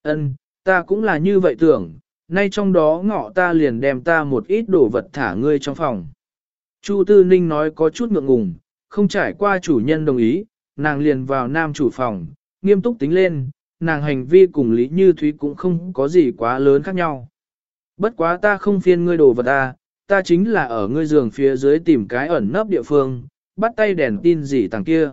Ân, ta cũng là như vậy tưởng, nay trong đó ngọ ta liền đem ta một ít đồ vật thả ngươi trong phòng. Chu Tư Ninh nói có chút ngượng ngùng, không trải qua chủ nhân đồng ý, nàng liền vào nam chủ phòng, nghiêm túc tính lên, nàng hành vi cùng Lý Như Thúy cũng không có gì quá lớn khác nhau. Bất quá ta không phiên ngươi đồ vật ta, ta chính là ở ngươi giường phía dưới tìm cái ẩn nấp địa phương, bắt tay đèn tin gì tàng kia.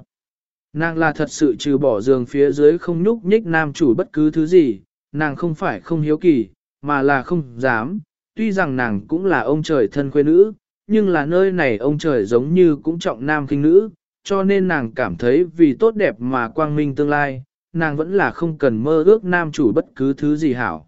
Nàng là thật sự trừ bỏ giường phía dưới không nhúc nhích nam chủ bất cứ thứ gì, nàng không phải không hiếu kỳ, mà là không dám, tuy rằng nàng cũng là ông trời thân quê nữ, nhưng là nơi này ông trời giống như cũng trọng nam kinh nữ, cho nên nàng cảm thấy vì tốt đẹp mà quang minh tương lai, nàng vẫn là không cần mơ ước nam chủ bất cứ thứ gì hảo.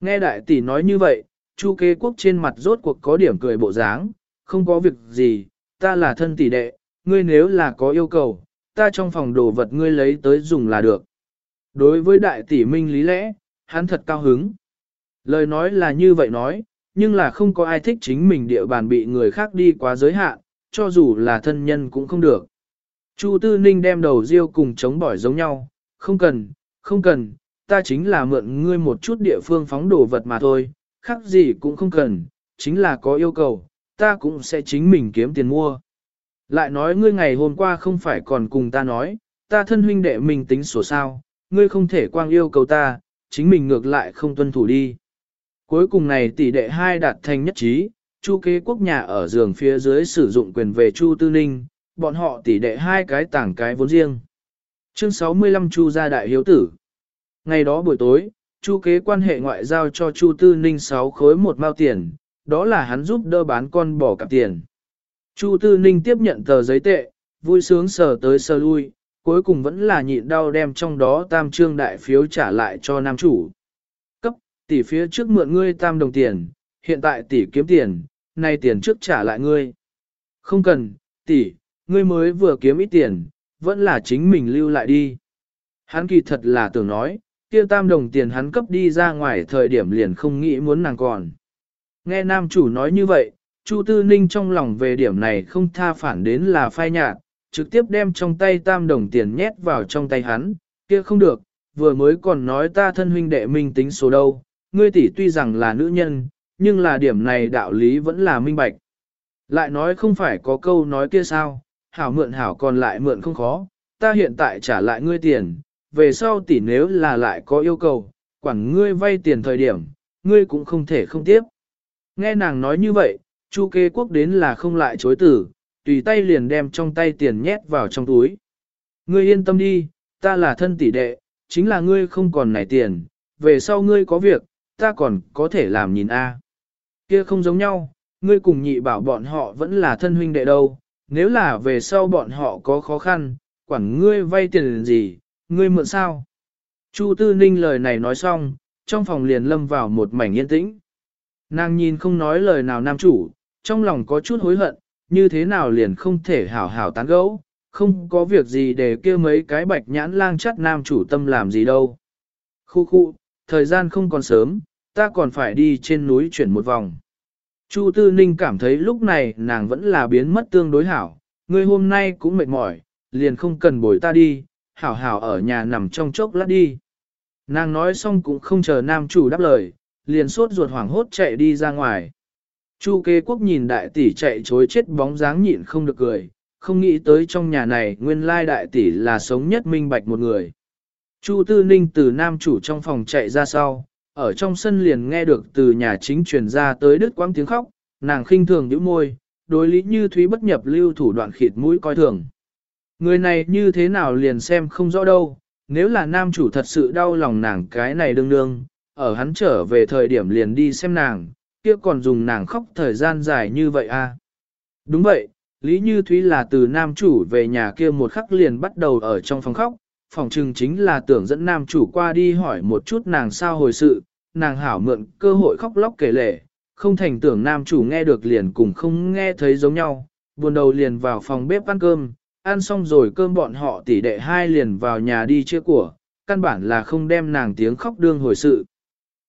Nghe đại tỷ nói như vậy, Chu kế quốc trên mặt rốt cuộc có điểm cười bộ dáng, không có việc gì, ta là thân tỷ đệ, ngươi nếu là có yêu cầu, ta trong phòng đồ vật ngươi lấy tới dùng là được. Đối với đại tỷ minh lý lẽ, hắn thật cao hứng. Lời nói là như vậy nói, nhưng là không có ai thích chính mình địa bàn bị người khác đi quá giới hạn, cho dù là thân nhân cũng không được. Chu Tư Ninh đem đầu riêu cùng chống bỏi giống nhau, không cần, không cần, ta chính là mượn ngươi một chút địa phương phóng đồ vật mà thôi, khác gì cũng không cần, chính là có yêu cầu, ta cũng sẽ chính mình kiếm tiền mua. Lại nói ngươi ngày hôm qua không phải còn cùng ta nói, ta thân huynh đệ mình tính sổ sao, ngươi không thể quang yêu cầu ta, chính mình ngược lại không tuân thủ đi. Cuối cùng này tỷ đệ hai đạt thành nhất trí, Chu kế quốc nhà ở giường phía dưới sử dụng quyền về Chu Tư Ninh, bọn họ tỷ đệ hai cái tảng cái vốn riêng. Chương 65 Chu gia đại hiếu tử. Ngày đó buổi tối, Chu kế quan hệ ngoại giao cho Chu Tư Ninh 6 khối một mao tiền, đó là hắn giúp đỡ bán con bò cặp tiền. Chu Tư Ninh tiếp nhận tờ giấy tệ, vui sướng sờ tới sờ lui, cuối cùng vẫn là nhịn đau đem trong đó tam trương đại phiếu trả lại cho nam chủ. Cấp, tỷ phía trước mượn ngươi tam đồng tiền, hiện tại tỷ kiếm tiền, nay tiền trước trả lại ngươi. Không cần, tỷ, ngươi mới vừa kiếm ít tiền, vẫn là chính mình lưu lại đi. Hắn kỳ thật là tưởng nói, kia tam đồng tiền hắn cấp đi ra ngoài thời điểm liền không nghĩ muốn nàng còn. Nghe nam chủ nói như vậy, Chu Tư Ninh trong lòng về điểm này không tha phản đến là phai nhạt, trực tiếp đem trong tay tam đồng tiền nhét vào trong tay hắn, kia không được, vừa mới còn nói ta thân huynh đệ minh tính số đâu, ngươi tỷ tuy rằng là nữ nhân, nhưng là điểm này đạo lý vẫn là minh bạch. Lại nói không phải có câu nói kia sao, hảo mượn hảo còn lại mượn không khó, ta hiện tại trả lại ngươi tiền, về sau tỷ nếu là lại có yêu cầu, quản ngươi vay tiền thời điểm, ngươi cũng không thể không tiếp. Nghe nàng nói như vậy, Chu kế quốc đến là không lại chối tử, tùy tay liền đem trong tay tiền nhét vào trong túi. Ngươi yên tâm đi, ta là thân tỷ đệ, chính là ngươi không còn nảy tiền, về sau ngươi có việc, ta còn có thể làm nhìn a. Kia không giống nhau, ngươi cùng nhị bảo bọn họ vẫn là thân huynh đệ đâu, nếu là về sau bọn họ có khó khăn, quản ngươi vay tiền gì, ngươi mượn sao? Chu Tư Ninh lời này nói xong, trong phòng liền lâm vào một mảnh yên tĩnh. Nàng nhìn không nói lời nào nam chủ, trong lòng có chút hối hận, như thế nào liền không thể hảo hảo tán gẫu, không có việc gì để kêu mấy cái bạch nhãn lang chắt nam chủ tâm làm gì đâu. Khu khu, thời gian không còn sớm, ta còn phải đi trên núi chuyển một vòng. Chu Tư Ninh cảm thấy lúc này nàng vẫn là biến mất tương đối hảo, người hôm nay cũng mệt mỏi, liền không cần bồi ta đi, hảo hảo ở nhà nằm trong chốc lát đi. Nàng nói xong cũng không chờ nam chủ đáp lời, liền sốt ruột hoảng hốt chạy đi ra ngoài. Chu kế quốc nhìn đại tỷ chạy chối chết bóng dáng nhịn không được cười, không nghĩ tới trong nhà này nguyên lai đại tỷ là sống nhất minh bạch một người. Chu tư ninh từ nam chủ trong phòng chạy ra sau, ở trong sân liền nghe được từ nhà chính truyền ra tới đứt quãng tiếng khóc, nàng khinh thường nhíu môi, đối lý như thúy bất nhập lưu thủ đoạn khịt mũi coi thường. Người này như thế nào liền xem không rõ đâu, nếu là nam chủ thật sự đau lòng nàng cái này đương đương, ở hắn trở về thời điểm liền đi xem nàng, kia còn dùng nàng khóc thời gian dài như vậy à. Đúng vậy, Lý Như Thúy là từ nam chủ về nhà kia một khắc liền bắt đầu ở trong phòng khóc, phòng trừng chính là tưởng dẫn nam chủ qua đi hỏi một chút nàng sao hồi sự, nàng hảo mượn cơ hội khóc lóc kể lể, không thành tưởng nam chủ nghe được liền cùng không nghe thấy giống nhau, buồn đầu liền vào phòng bếp ăn cơm, ăn xong rồi cơm bọn họ tỉ đệ hai liền vào nhà đi chia của, căn bản là không đem nàng tiếng khóc đương hồi sự.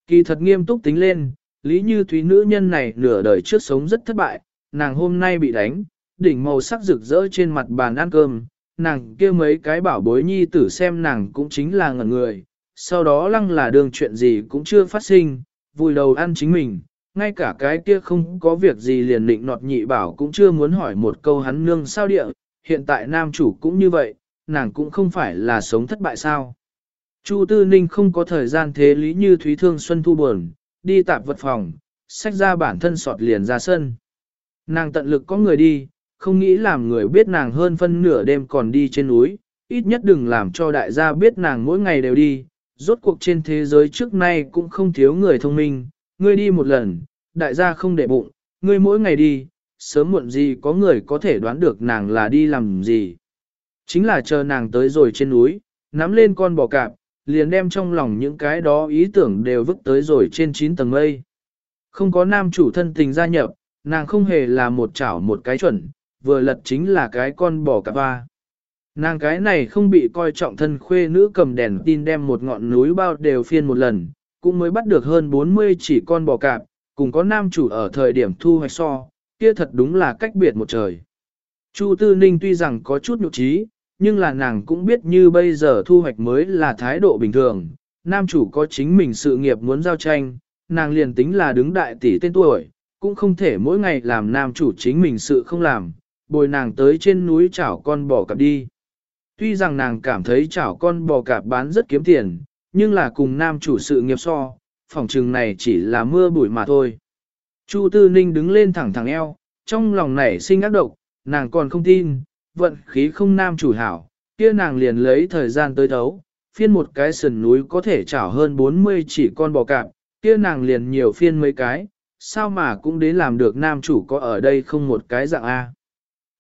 Kỳ thật nghiêm túc tính lên, Lý Như Thúy nữ nhân này nửa đời trước sống rất thất bại, nàng hôm nay bị đánh, đỉnh màu sắc rực rỡ trên mặt bàn ăn cơm, nàng kia mấy cái bảo bối nhi tử xem nàng cũng chính là ngẩn người, sau đó lăng là đường chuyện gì cũng chưa phát sinh, vùi đầu ăn chính mình, ngay cả cái kia không có việc gì liền định nọt nhị bảo cũng chưa muốn hỏi một câu hắn nương sao địa, hiện tại nam chủ cũng như vậy, nàng cũng không phải là sống thất bại sao. Chu Tư Ninh không có thời gian thế lý như Thúy Thương Xuân thu buồn, đi tạp vật phòng, xách ra bản thân sọt liền ra sân. Nàng tận lực có người đi, không nghĩ làm người biết nàng hơn phân nửa đêm còn đi trên núi, ít nhất đừng làm cho đại gia biết nàng mỗi ngày đều đi, rốt cuộc trên thế giới trước nay cũng không thiếu người thông minh, ngươi đi một lần, đại gia không để bụng, ngươi mỗi ngày đi, sớm muộn gì có người có thể đoán được nàng là đi làm gì. Chính là chờ nàng tới rồi trên núi, nắm lên con bò cạp, liền đem trong lòng những cái đó ý tưởng đều vứt tới rồi trên 9 tầng mây. Không có nam chủ thân tình gia nhập, nàng không hề là một chảo một cái chuẩn, vừa lật chính là cái con bò cạp ba. Nàng cái này không bị coi trọng thân khuê nữ cầm đèn tin đem một ngọn núi bao đều phiên một lần, cũng mới bắt được hơn 40 chỉ con bò cạp, cùng có nam chủ ở thời điểm thu hoạch so, kia thật đúng là cách biệt một trời. Chu Tư Ninh tuy rằng có chút nhục trí, nhưng là nàng cũng biết như bây giờ thu hoạch mới là thái độ bình thường. Nam chủ có chính mình sự nghiệp muốn giao tranh, nàng liền tính là đứng đại tỷ tên tuổi, cũng không thể mỗi ngày làm nam chủ chính mình sự không làm, bồi nàng tới trên núi chảo con bò cạp đi. Tuy rằng nàng cảm thấy chảo con bò cạp bán rất kiếm tiền, nhưng là cùng nam chủ sự nghiệp so, phòng trừng này chỉ là mưa bụi mà thôi. Chu Tư Ninh đứng lên thẳng thẳng eo, trong lòng nảy sinh ác độc, nàng còn không tin, vận khí không nam chủ hảo, kia nàng liền lấy thời gian tới thấu, phiên một cái sườn núi có thể chảo hơn 40 chỉ con bò cạp, kia nàng liền nhiều phiên mấy cái, sao mà cũng đến làm được nam chủ có ở đây không một cái dạng A.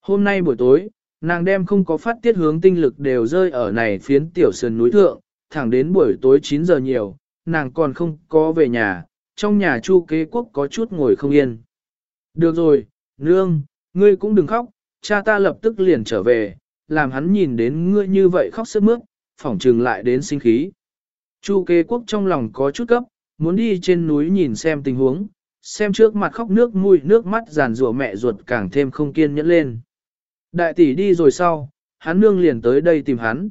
Hôm nay buổi tối, nàng đem không có phát tiết hướng tinh lực đều rơi ở này phiến tiểu sườn núi thượng, thẳng đến buổi tối 9 giờ nhiều, nàng còn không có về nhà, trong nhà chu kế quốc có chút ngồi không yên. Được rồi, nương, ngươi cũng đừng khóc, cha ta lập tức liền trở về, làm hắn nhìn đến ngươi như vậy khóc sướt mướt, phỏng trừng lại đến sinh khí. Chu kế quốc trong lòng có chút cấp, muốn đi trên núi nhìn xem tình huống, xem trước mặt khóc nước mũi nước mắt giàn rủa mẹ ruột càng thêm không kiên nhẫn lên. Đại tỷ đi rồi sau, hắn nương liền tới đây tìm hắn.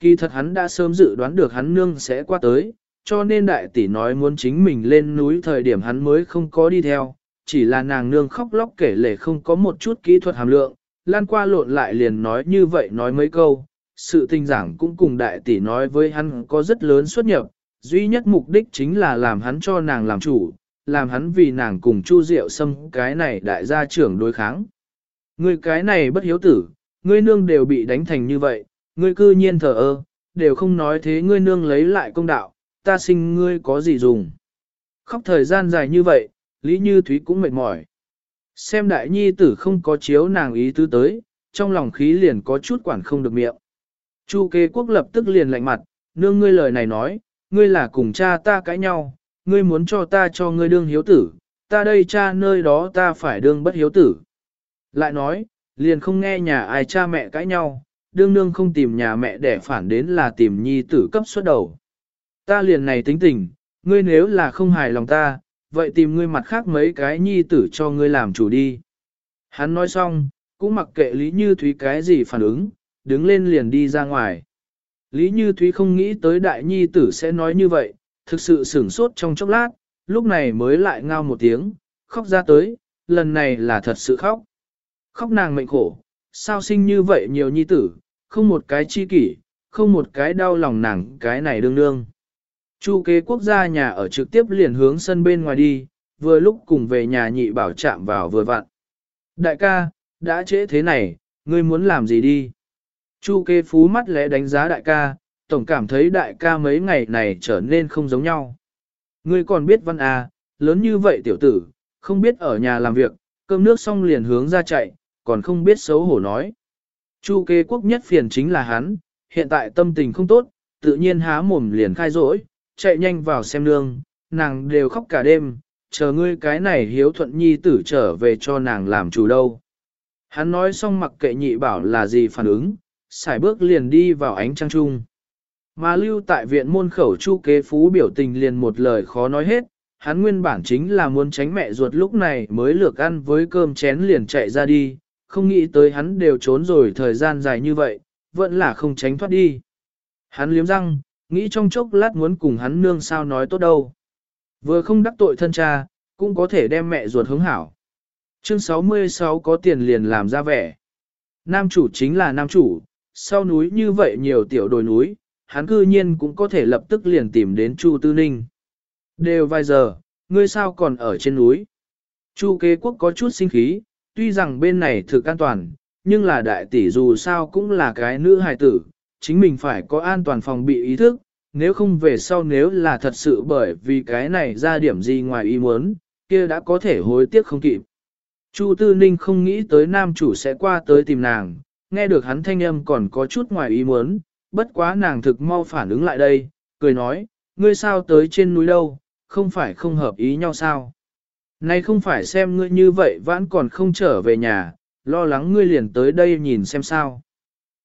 Kỳ thật hắn đã sớm dự đoán được hắn nương sẽ qua tới, cho nên đại tỷ nói muốn chính mình lên núi thời điểm hắn mới không có đi theo, chỉ là nàng nương khóc lóc kể lể không có một chút kỹ thuật hàm lượng, lan qua lộn lại liền nói như vậy nói mấy câu, sự tình giảng cũng cùng đại tỷ nói với hắn có rất lớn xuất nhập, duy nhất mục đích chính là làm hắn cho nàng làm chủ, làm hắn vì nàng cùng Chu Diệu Sâm cái này đại gia trưởng đối kháng. Ngươi cái này bất hiếu tử, ngươi nương đều bị đánh thành như vậy, ngươi cư nhiên thờ ơ, đều không nói thế ngươi nương lấy lại công đạo, ta sinh ngươi có gì dùng. Khóc thời gian dài như vậy, Lý Như Thúy cũng mệt mỏi. Xem đại nhi tử không có chiếu nàng ý tứ tới, trong lòng khí liền có chút quản không được miệng. Chu kế quốc lập tức liền lạnh mặt, nương ngươi lời này nói, ngươi là cùng cha ta cãi nhau, ngươi muốn cho ta cho ngươi đương hiếu tử, ta đây cha nơi đó ta phải đương bất hiếu tử. Lại nói, liền không nghe nhà ai cha mẹ cãi nhau, đương nương không tìm nhà mẹ để phản đến là tìm nhi tử cấp xuất đầu. Ta liền này tính tình, ngươi nếu là không hài lòng ta, vậy tìm ngươi mặt khác mấy cái nhi tử cho ngươi làm chủ đi. Hắn nói xong, cũng mặc kệ Lý Như Thúy cái gì phản ứng, đứng lên liền đi ra ngoài. Lý Như Thúy không nghĩ tới đại nhi tử sẽ nói như vậy, thực sự sửng sốt trong chốc lát, lúc này mới lại ngao một tiếng, khóc ra tới, lần này là thật sự khóc. Khóc nàng mệnh khổ, sao sinh như vậy nhiều nhi tử, không một cái chi kỷ, không một cái đau lòng nàng cái này đương đương. Chu kế quốc gia nhà ở trực tiếp liền hướng sân bên ngoài đi, vừa lúc cùng về nhà nhị bảo chạm vào vừa vặn. Đại ca, đã trễ thế này, ngươi muốn làm gì đi? Chu kế phú mắt lẽ đánh giá đại ca, tổng cảm thấy đại ca mấy ngày này trở nên không giống nhau. Ngươi còn biết văn à, lớn như vậy tiểu tử, không biết ở nhà làm việc, cơm nước xong liền hướng ra chạy, còn không biết xấu hổ nói. Chu kế quốc nhất phiền chính là hắn, hiện tại tâm tình không tốt, tự nhiên há mồm liền khai rỗi, chạy nhanh vào xem nương, nàng đều khóc cả đêm, chờ ngươi cái này hiếu thuận nhi tử trở về cho nàng làm chủ đâu. Hắn nói xong mặc kệ nhị bảo là gì phản ứng, xài bước liền đi vào ánh trăng trung. Mà lưu tại viện môn khẩu chu kế phú biểu tình liền một lời khó nói hết, hắn nguyên bản chính là muốn tránh mẹ ruột lúc này mới lược ăn với cơm chén liền chạy ra đi, không nghĩ tới hắn đều trốn rồi thời gian dài như vậy, vẫn là không tránh thoát đi. Hắn liếm răng, nghĩ trong chốc lát muốn cùng hắn nương sao nói tốt đâu. Vừa không đắc tội thân cha, cũng có thể đem mẹ ruột hướng hảo. Chương 66 có tiền liền làm ra vẻ. Nam chủ chính là nam chủ, sau núi như vậy nhiều tiểu đồi núi, hắn cư nhiên cũng có thể lập tức liền tìm đến Chu Tư Ninh. Đều vài giờ, ngươi sao còn ở trên núi? Chu kế quốc có chút sinh khí, tuy rằng bên này thực an toàn, nhưng là đại tỷ dù sao cũng là cái nữ hài tử, chính mình phải có an toàn phòng bị ý thức, nếu không về sau nếu là thật sự bởi vì cái này ra điểm gì ngoài ý muốn, kia đã có thể hối tiếc không kịp. Chu Tư Ninh không nghĩ tới nam chủ sẽ qua tới tìm nàng, nghe được hắn thanh âm còn có chút ngoài ý muốn, bất quá nàng thực mau phản ứng lại đây, cười nói, ngươi sao tới trên núi đâu, không phải không hợp ý nhau sao. Nay không phải xem ngươi như vậy vẫn còn không trở về nhà, lo lắng ngươi liền tới đây nhìn xem sao.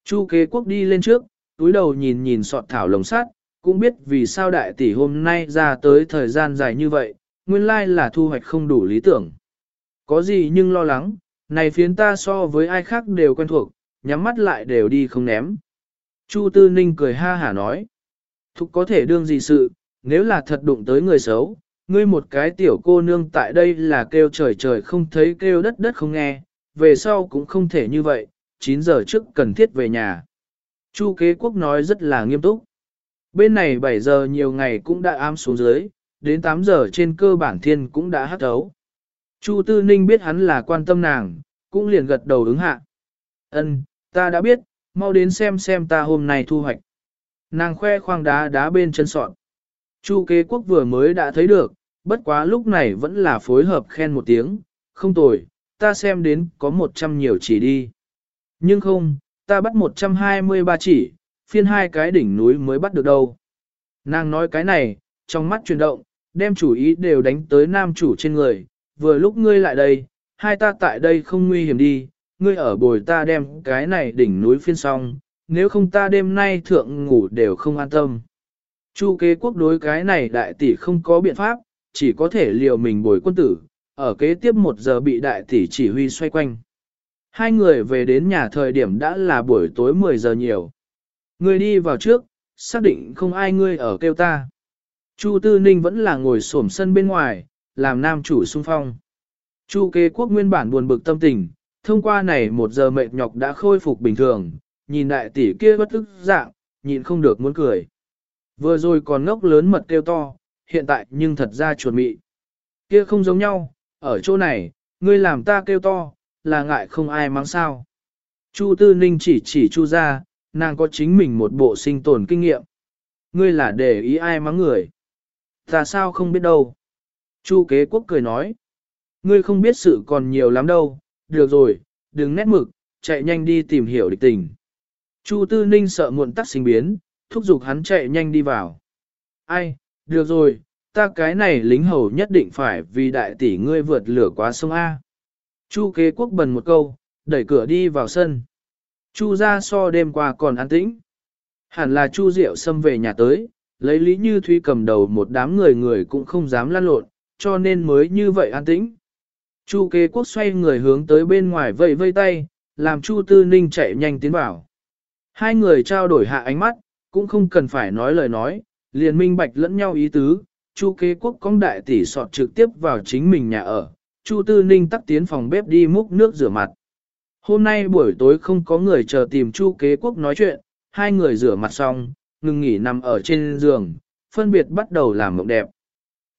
Chu kế quốc đi lên trước, túi đầu nhìn nhìn sọt thảo lồng sắt, cũng biết vì sao đại tỷ hôm nay ra tới thời gian dài như vậy, nguyên lai là thu hoạch không đủ lý tưởng. Có gì nhưng lo lắng, này phiến ta so với ai khác đều quen thuộc, nhắm mắt lại đều đi không ném. Chu Tư Ninh cười ha hả nói, thục có thể đương gì sự, nếu là thật đụng tới người xấu, ngươi một cái tiểu cô nương tại đây là kêu trời trời không thấy kêu đất đất không nghe, về sau cũng không thể như vậy, 9 giờ trước cần thiết về nhà. Chu kế quốc nói rất là nghiêm túc. Bên này 7 giờ nhiều ngày cũng đã ám xuống dưới, đến 8 giờ trên cơ bản thiên cũng đã hát thấu. Chu Tư Ninh biết hắn là quan tâm nàng, cũng liền gật đầu ứng hạ. Ân, ta đã biết, mau đến xem xem ta hôm nay thu hoạch. Nàng khoe khoang đá đá bên chân sọn. Chu kế quốc vừa mới đã thấy được, bất quá lúc này vẫn là phối hợp khen một tiếng, không tồi, ta xem đến có 100 nhiều chỉ đi. Nhưng không, ta bắt 123 chỉ, phiên hai cái đỉnh núi mới bắt được đâu. Nàng nói cái này, trong mắt chuyển động, đem chủ ý đều đánh tới nam chủ trên người, vừa lúc ngươi lại đây, hai ta tại đây không nguy hiểm đi, ngươi ở bồi ta đem cái này đỉnh núi phiên xong, nếu không ta đêm nay thượng ngủ đều không an tâm. Chu kế quốc đối cái này đại tỷ không có biện pháp, chỉ có thể liều mình bồi quân tử, ở kế tiếp một giờ bị đại tỷ chỉ huy xoay quanh. Hai người về đến nhà thời điểm đã là buổi tối 10 giờ nhiều. Người đi vào trước, xác định không ai ngươi ở kêu ta. Chu Tư Ninh vẫn là ngồi xổm sân bên ngoài, làm nam chủ xung phong. Chu kế quốc nguyên bản buồn bực tâm tình, thông qua này một giờ mệt nhọc đã khôi phục bình thường, nhìn đại tỷ kia bất tức dạng, nhìn không được muốn cười. Vừa rồi còn ngốc lớn mật kêu to, hiện tại nhưng thật ra chuột mị. Kia không giống nhau, ở chỗ này, ngươi làm ta kêu to, là ngại không ai mắng sao. Chu Tư Ninh chỉ chỉ Chu ra, nàng có chính mình một bộ sinh tồn kinh nghiệm. Ngươi là để ý ai mắng người. Ta sao không biết đâu. Chu kế quốc cười nói. Ngươi không biết sự còn nhiều lắm đâu, được rồi, đừng nét mực, chạy nhanh đi tìm hiểu địch tình. Chu Tư Ninh sợ muộn tắc sinh biến, thúc giục hắn chạy nhanh đi vào. Ai, được rồi, ta cái này lính hầu nhất định phải vì đại tỷ ngươi vượt lửa quá sông A. Chu kế quốc bần một câu, đẩy cửa đi vào sân. Chu ra so đêm qua còn an tĩnh. Hẳn là Chu Diệu xâm về nhà tới, lấy Lý Như Thúy cầm đầu một đám người người cũng không dám lăn lộn, cho nên mới như vậy an tĩnh. Chu kế quốc xoay người hướng tới bên ngoài vây vây tay, làm Chu Tư Ninh chạy nhanh tiến vào. Hai người trao đổi hạ ánh mắt, cũng không cần phải nói lời nói, liền minh bạch lẫn nhau ý tứ, Chu kế quốc cong đại tỷ sọt trực tiếp vào chính mình nhà ở, Chu Tư Ninh tắt tiến phòng bếp đi múc nước rửa mặt. Hôm nay buổi tối không có người chờ tìm Chu kế quốc nói chuyện, hai người rửa mặt xong, ngừng nghỉ nằm ở trên giường, phân biệt bắt đầu làm mộng đẹp.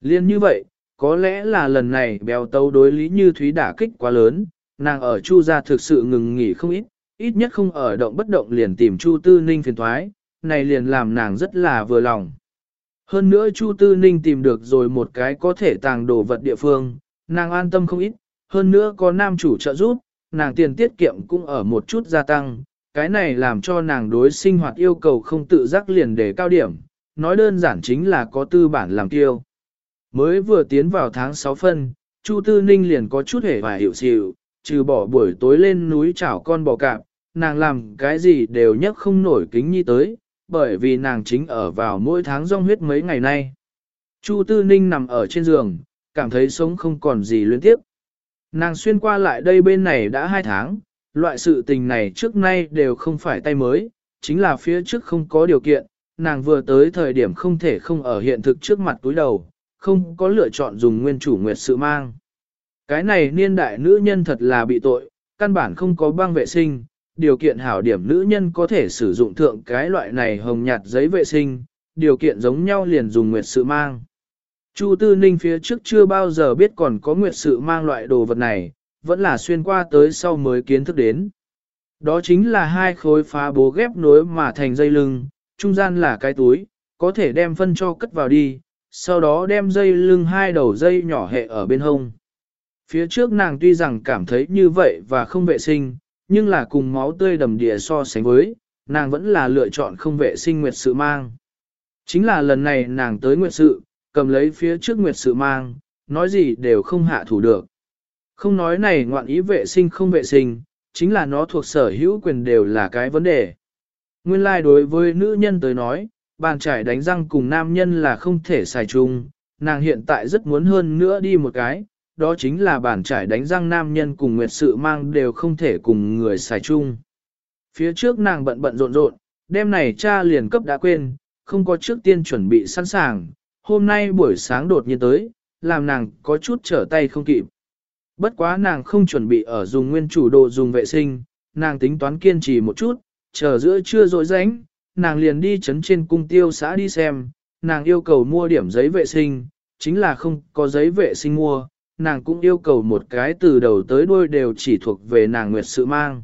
Liên như vậy, có lẽ là lần này béo tấu đối lý như thúy đả kích quá lớn, nàng ở Chu gia thực sự ngừng nghỉ không ít, ít nhất không ở động bất động liền tìm Chu Tư Ninh phiền thoái, này liền làm nàng rất là vừa lòng. Hơn nữa Chu Tư Ninh tìm được rồi một cái có thể tàng đồ vật địa phương, nàng an tâm không ít, hơn nữa có nam chủ trợ giúp, nàng tiền tiết kiệm cũng ở một chút gia tăng, cái này làm cho nàng đối sinh hoạt yêu cầu không tự giác liền để cao điểm, nói đơn giản chính là có tư bản làm tiêu. Mới vừa tiến vào tháng 6 phân, Chu Tư Ninh liền có chút hề và hiểu xịu, trừ bỏ buổi tối lên núi chảo con bò cạp, nàng làm cái gì đều nhất không nổi kính nhi tới, bởi vì nàng chính ở vào mỗi tháng rong huyết mấy ngày nay. Chu Tư Ninh nằm ở trên giường, cảm thấy sống không còn gì luyến tiếp. Nàng xuyên qua lại đây bên này đã hai tháng, loại sự tình này trước nay đều không phải tay mới, chính là phía trước không có điều kiện, nàng vừa tới thời điểm không thể không ở hiện thực trước mặt túi đầu, không có lựa chọn dùng nguyên chủ nguyệt sự mang. Cái này niên đại nữ nhân thật là bị tội, căn bản không có băng vệ sinh, điều kiện hảo điểm nữ nhân có thể sử dụng thượng cái loại này hồng nhạt giấy vệ sinh, điều kiện giống nhau liền dùng nguyệt sự mang. Chu Tư Ninh phía trước chưa bao giờ biết còn có nguyệt sự mang loại đồ vật này, vẫn là xuyên qua tới sau mới kiến thức đến. Đó chính là hai khối phá bố ghép nối mà thành dây lưng, trung gian là cái túi, có thể đem phân cho cất vào đi, sau đó đem dây lưng hai đầu dây nhỏ hệ ở bên hông. Phía trước nàng tuy rằng cảm thấy như vậy và không vệ sinh, nhưng là cùng máu tươi đầm địa so sánh với, nàng vẫn là lựa chọn không vệ sinh nguyệt sự mang. Chính là lần này nàng tới nguyệt sự, cầm lấy phía trước nguyệt sự mang, nói gì đều không hạ thủ được. Không nói này ngoạn ý vệ sinh không vệ sinh, chính là nó thuộc sở hữu quyền đều là cái vấn đề. Nguyên lai like đối với nữ nhân tới nói, bàn trải đánh răng cùng nam nhân là không thể xài chung, nàng hiện tại rất muốn hơn nữa đi một cái, đó chính là bàn trải đánh răng nam nhân cùng nguyệt sự mang đều không thể cùng người xài chung. Phía trước nàng bận bận rộn rộn, đêm này cha liền cấp đã quên, không có trước tiên chuẩn bị sẵn sàng, hôm nay buổi sáng đột nhiên tới, làm nàng có chút trở tay không kịp. Bất quá nàng không chuẩn bị ở dùng nguyên chủ đồ dùng vệ sinh, nàng tính toán kiên trì một chút, chờ giữa trưa rỗi rảnh, nàng liền đi chấn trên cung tiêu xã đi xem, nàng yêu cầu mua điểm giấy vệ sinh, chính là không có giấy vệ sinh mua, nàng cũng yêu cầu một cái từ đầu tới đuôi đều chỉ thuộc về nàng nguyệt sự mang.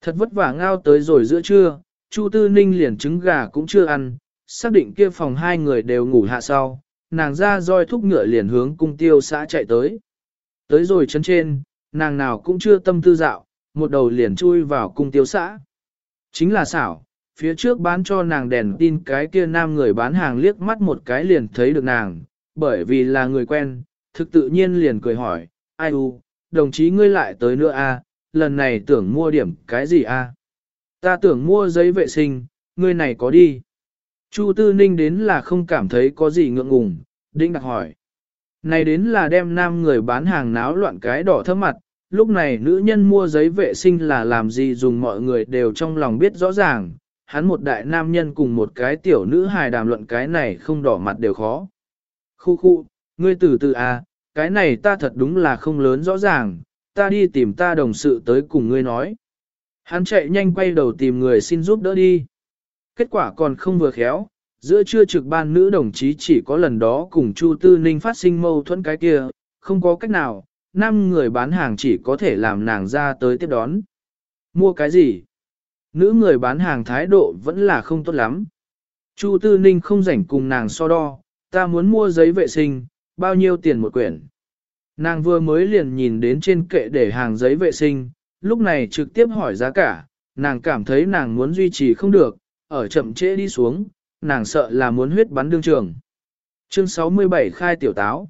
Thật vất vả ngao tới rồi giữa trưa, Chu Tư Ninh liền trứng gà cũng chưa ăn, xác định kia phòng hai người đều ngủ hạ sau, nàng ra roi thúc ngựa liền hướng cung tiêu xã chạy tới. Tới rồi chân trên, nàng nào cũng chưa tâm tư dạo, một đầu liền chui vào cung tiêu xã. Chính là xảo, phía trước bán cho nàng đèn tin cái kia nam người bán hàng liếc mắt một cái liền thấy được nàng, bởi vì là người quen, thực tự nhiên liền cười hỏi, ai u, đồng chí ngươi lại tới nữa a, à, lần này tưởng mua điểm cái gì a? À? Ta tưởng mua giấy vệ sinh, ngươi này có đi. Chu Tư Ninh đến là không cảm thấy có gì ngượng ngùng, đinh đặc hỏi. Này đến là đem nam người bán hàng náo loạn cái đỏ thơm mặt, lúc này nữ nhân mua giấy vệ sinh là làm gì dùng mọi người đều trong lòng biết rõ ràng, hắn một đại nam nhân cùng một cái tiểu nữ hài đàm luận cái này không đỏ mặt đều khó. Khu khu, ngươi từ từ à, cái này ta thật đúng là không lớn rõ ràng, ta đi tìm ta đồng sự tới cùng ngươi nói. Hắn chạy nhanh quay đầu tìm người xin giúp đỡ đi. Kết quả còn không vừa khéo, giữa trưa trực ban nữ đồng chí chỉ có lần đó cùng Chu Tư Ninh phát sinh mâu thuẫn cái kia, không có cách nào, năm người bán hàng chỉ có thể làm nàng ra tới tiếp đón. Mua cái gì? Nữ người bán hàng thái độ vẫn là không tốt lắm. Chu Tư Ninh không rảnh cùng nàng so đo, ta muốn mua giấy vệ sinh, bao nhiêu tiền một quyển. Nàng vừa mới liền nhìn đến trên kệ để hàng giấy vệ sinh, lúc này trực tiếp hỏi giá cả, nàng cảm thấy nàng muốn duy trì không được, ở chậm trễ đi xuống, nàng sợ là muốn huyết bắn đương trường. Chương 67 khai tiểu táo.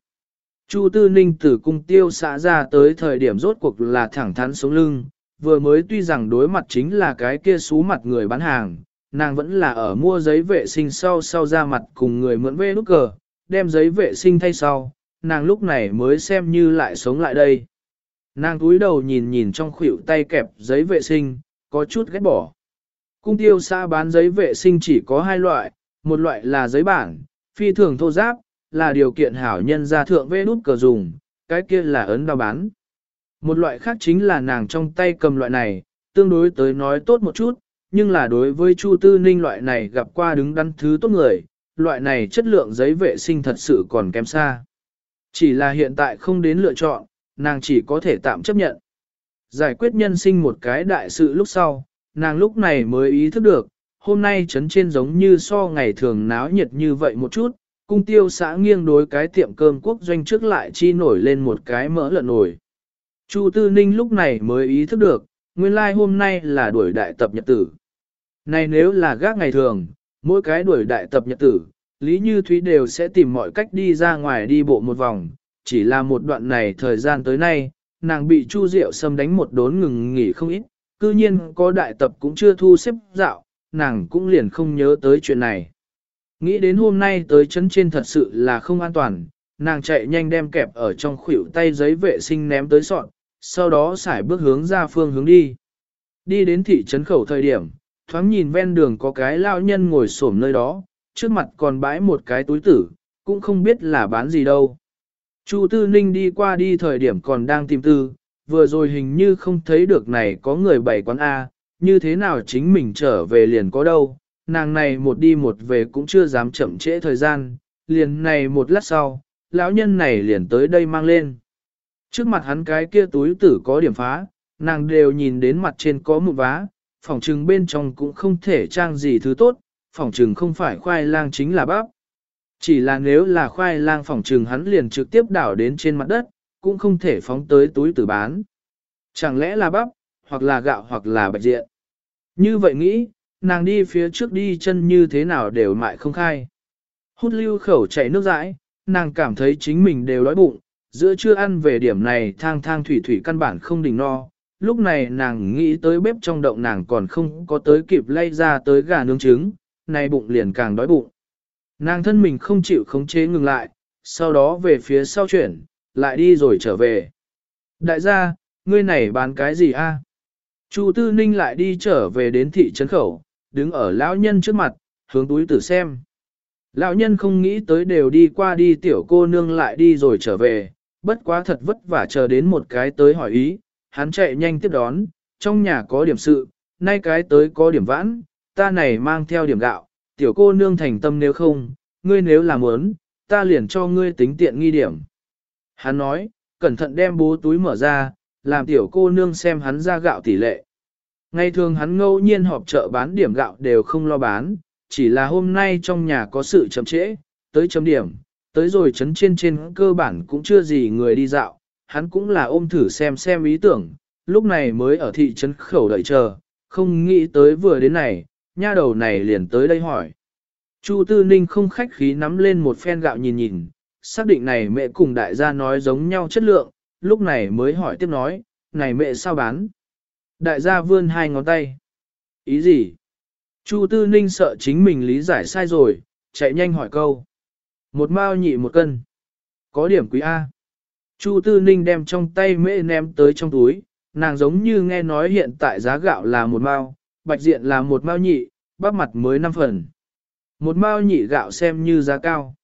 Chu Tư Ninh từ cung tiêu xã ra tới thời điểm rốt cuộc là thẳng thắn sống lưng, vừa mới tuy rằng đối mặt chính là cái kia xú mặt người bán hàng, nàng vẫn là ở mua giấy vệ sinh sau sau ra mặt cùng người mượn vê nút cờ, đem giấy vệ sinh thay sau, nàng lúc này mới xem như lại sống lại đây. Nàng túi đầu nhìn nhìn trong khuỷu tay kẹp giấy vệ sinh, có chút ghét bỏ. Cung tiêu xã bán giấy vệ sinh chỉ có hai loại, một loại là giấy bản, phi thường thô giáp, là điều kiện hảo nhân gia thượng vê nút cờ dùng, cái kia là ấn đao bán. Một loại khác chính là nàng trong tay cầm loại này, tương đối tới nói tốt một chút, nhưng là đối với Chu Tư Ninh loại này gặp qua đứng đắn thứ tốt người, loại này chất lượng giấy vệ sinh thật sự còn kém xa. Chỉ là hiện tại không đến lựa chọn, nàng chỉ có thể tạm chấp nhận. Giải quyết nhân sinh một cái đại sự lúc sau, nàng lúc này mới ý thức được, hôm nay trấn trên giống như so ngày thường náo nhiệt như vậy một chút, cung tiêu xã nghiêng đối cái tiệm cơm quốc doanh trước lại chi nổi lên một cái mỡ lợn nổi. Chu Tư Ninh lúc này mới ý thức được, nguyên lai like hôm nay là đuổi đại tập nhật tử. Này nếu là gác ngày thường, mỗi cái đuổi đại tập nhật tử, Lý Như Thúy đều sẽ tìm mọi cách đi ra ngoài đi bộ một vòng, chỉ là một đoạn này thời gian tới nay, nàng bị Chu Diệu xâm đánh một đốn ngừng nghỉ không ít, cư nhiên có đại tập cũng chưa thu xếp dạo, nàng cũng liền không nhớ tới chuyện này. Nghĩ đến hôm nay tới chân trên thật sự là không an toàn, nàng chạy nhanh đem kẹp ở trong khuỷu tay giấy vệ sinh ném tới sọn, sau đó xải bước hướng ra phương hướng đi. Đi đến thị trấn khẩu thời điểm, thoáng nhìn ven đường có cái lao nhân ngồi xổm nơi đó, trước mặt còn bãi một cái túi tử, cũng không biết là bán gì đâu. Chu Tư Ninh đi qua đi thời điểm còn đang tìm tư, vừa rồi hình như không thấy được này có người bày quán A, như thế nào chính mình trở về liền có đâu, nàng này một đi một về cũng chưa dám chậm trễ thời gian, liền này một lát sau, lão nhân này liền tới đây mang lên. Trước mặt hắn cái kia túi tử có điểm phá, nàng đều nhìn đến mặt trên có một vá, phòng trừng bên trong cũng không thể trang gì thứ tốt, phòng trừng không phải khoai lang chính là bắp. Chỉ là nếu là khoai lang phòng trừng hắn liền trực tiếp đảo đến trên mặt đất, cũng không thể phóng tới túi tử bán. Chẳng lẽ là bắp, hoặc là gạo hoặc là bạch diện. Như vậy nghĩ, nàng đi phía trước đi chân như thế nào đều mại không khai. Hút lưu khẩu chảy nước dãi, nàng cảm thấy chính mình đều đói bụng, giữa trưa ăn về điểm này thang thang thủy thủy căn bản không đỉnh no. Lúc này nàng nghĩ tới bếp trong động nàng còn không có tới kịp lay ra tới gà nướng trứng, nay bụng liền càng đói bụng. Nàng thân mình không chịu khống chế ngừng lại, sau đó về phía sau chuyển, lại đi rồi trở về. Đại gia, ngươi này bán cái gì a? Chu Tư Ninh lại đi trở về đến thị trấn khẩu, đứng ở lão nhân trước mặt, hướng túi tử xem. Lão nhân không nghĩ tới đều đi qua đi tiểu cô nương lại đi rồi trở về, bất quá thật vất vả chờ đến một cái tới hỏi ý, hắn chạy nhanh tiếp đón, trong nhà có điểm sự, nay cái tới có điểm vãn, ta này mang theo điểm gạo, tiểu cô nương thành tâm nếu không, ngươi nếu làm muốn, ta liền cho ngươi tính tiện nghi điểm. Hắn nói, cẩn thận đem bố túi mở ra, làm tiểu cô nương xem hắn ra gạo tỷ lệ. Ngày thường hắn ngẫu nhiên họp chợ bán điểm gạo đều không lo bán, chỉ là hôm nay trong nhà có sự chậm trễ, tới chấm điểm, tới rồi chấn trên trên cơ bản cũng chưa gì người đi dạo, hắn cũng là ôm thử xem xem ý tưởng, lúc này mới ở thị trấn khẩu đợi chờ, không nghĩ tới vừa đến này, nha đầu này liền tới đây hỏi. Chu Tư Ninh không khách khí nắm lên một phen gạo nhìn nhìn, xác định này mẹ cùng đại gia nói giống nhau chất lượng, lúc này mới hỏi tiếp nói, này mẹ sao bán? Đại gia vươn hai ngón tay. Ý gì? Chu Tư Ninh sợ chính mình lý giải sai rồi, chạy nhanh hỏi câu. Một mao nhị một cân. Có điểm quý A. Chu Tư Ninh đem trong tay mễ ném tới trong túi, nàng giống như nghe nói hiện tại giá gạo là một mao, bạch diện là một mao nhị, bắp mặt mới 5 phần. Một mao nhị gạo xem như giá cao.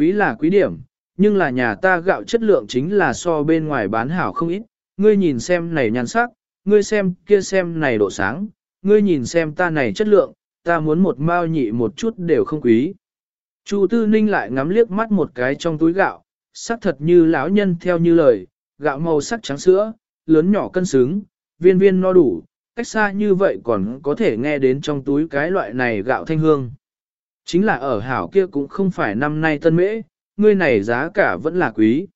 Quý là quý điểm, nhưng là nhà ta gạo chất lượng chính là so bên ngoài bán hảo không ít. Ngươi nhìn xem này nhan sắc, ngươi xem kia xem này độ sáng, ngươi nhìn xem ta này chất lượng, ta muốn một mao nhị một chút đều không quý. Chu Tư Ninh lại ngắm liếc mắt một cái trong túi gạo, sắc thật như lão nhân theo như lời, gạo màu sắc trắng sữa, lớn nhỏ cân xứng, viên viên no đủ, cách xa như vậy còn có thể nghe đến trong túi cái loại này gạo thanh hương. Chính là ở hảo kia cũng không phải năm nay tân mễ, ngươi này giá cả vẫn là quý.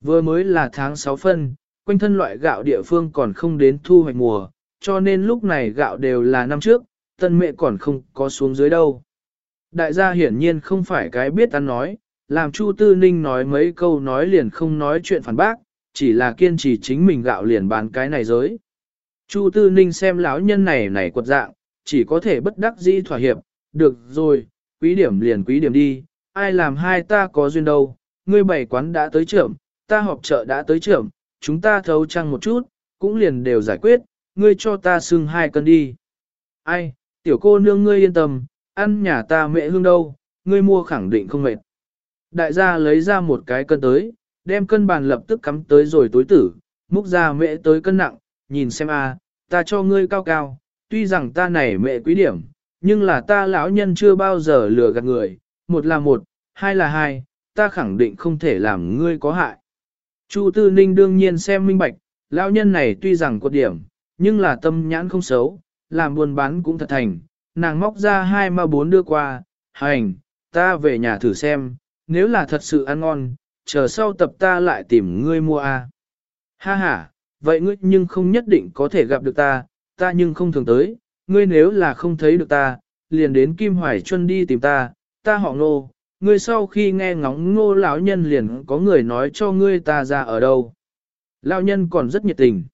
Vừa mới là tháng 6 phân, quanh thân loại gạo địa phương còn không đến thu hoạch mùa, cho nên lúc này gạo đều là năm trước, tân mẹ còn không có xuống dưới đâu. Đại gia hiển nhiên không phải cái biết ăn nói, làm Chu Tư Ninh nói mấy câu nói liền không nói chuyện phản bác, chỉ là kiên trì chính mình gạo liền bán cái này giới. Chu Tư Ninh xem lão nhân này này quật dạng, chỉ có thể bất đắc dĩ thỏa hiệp, được rồi, quý điểm liền quý điểm đi, ai làm hai ta có duyên đâu, ngươi bảy quán đã tới trưởng, ta họp chợ đã tới trưởng, chúng ta thấu trăng một chút, cũng liền đều giải quyết, ngươi cho ta xưng hai cân đi. Ai, tiểu cô nương ngươi yên tâm, ăn nhà ta mẹ hương đâu, ngươi mua khẳng định không mệt. Đại gia lấy ra một cái cân tới, đem cân bàn lập tức cắm tới rồi tối tử, múc ra mẹ tới cân nặng, nhìn xem a, ta cho ngươi cao cao, tuy rằng ta này mẹ quý điểm, nhưng là ta lão nhân chưa bao giờ lừa gạt người, một là một, hai là hai, ta khẳng định không thể làm ngươi có hại. Chu Tư Ninh đương nhiên xem minh bạch, lão nhân này tuy rằng có điểm, nhưng là tâm nhãn không xấu, làm buôn bán cũng thật thành, nàng móc ra hai ma bốn đưa qua, hành, ta về nhà thử xem, nếu là thật sự ăn ngon, chờ sau tập ta lại tìm ngươi mua a. Ha ha, vậy ngươi nhưng không nhất định có thể gặp được ta, ta nhưng không thường tới, ngươi nếu là không thấy được ta, liền đến Kim Hoài Chuân đi tìm ta, ta họ ngô, ngươi sau khi nghe ngóng ngô lão nhân liền có người nói cho ngươi ta ra ở đâu. Lão nhân còn rất nhiệt tình.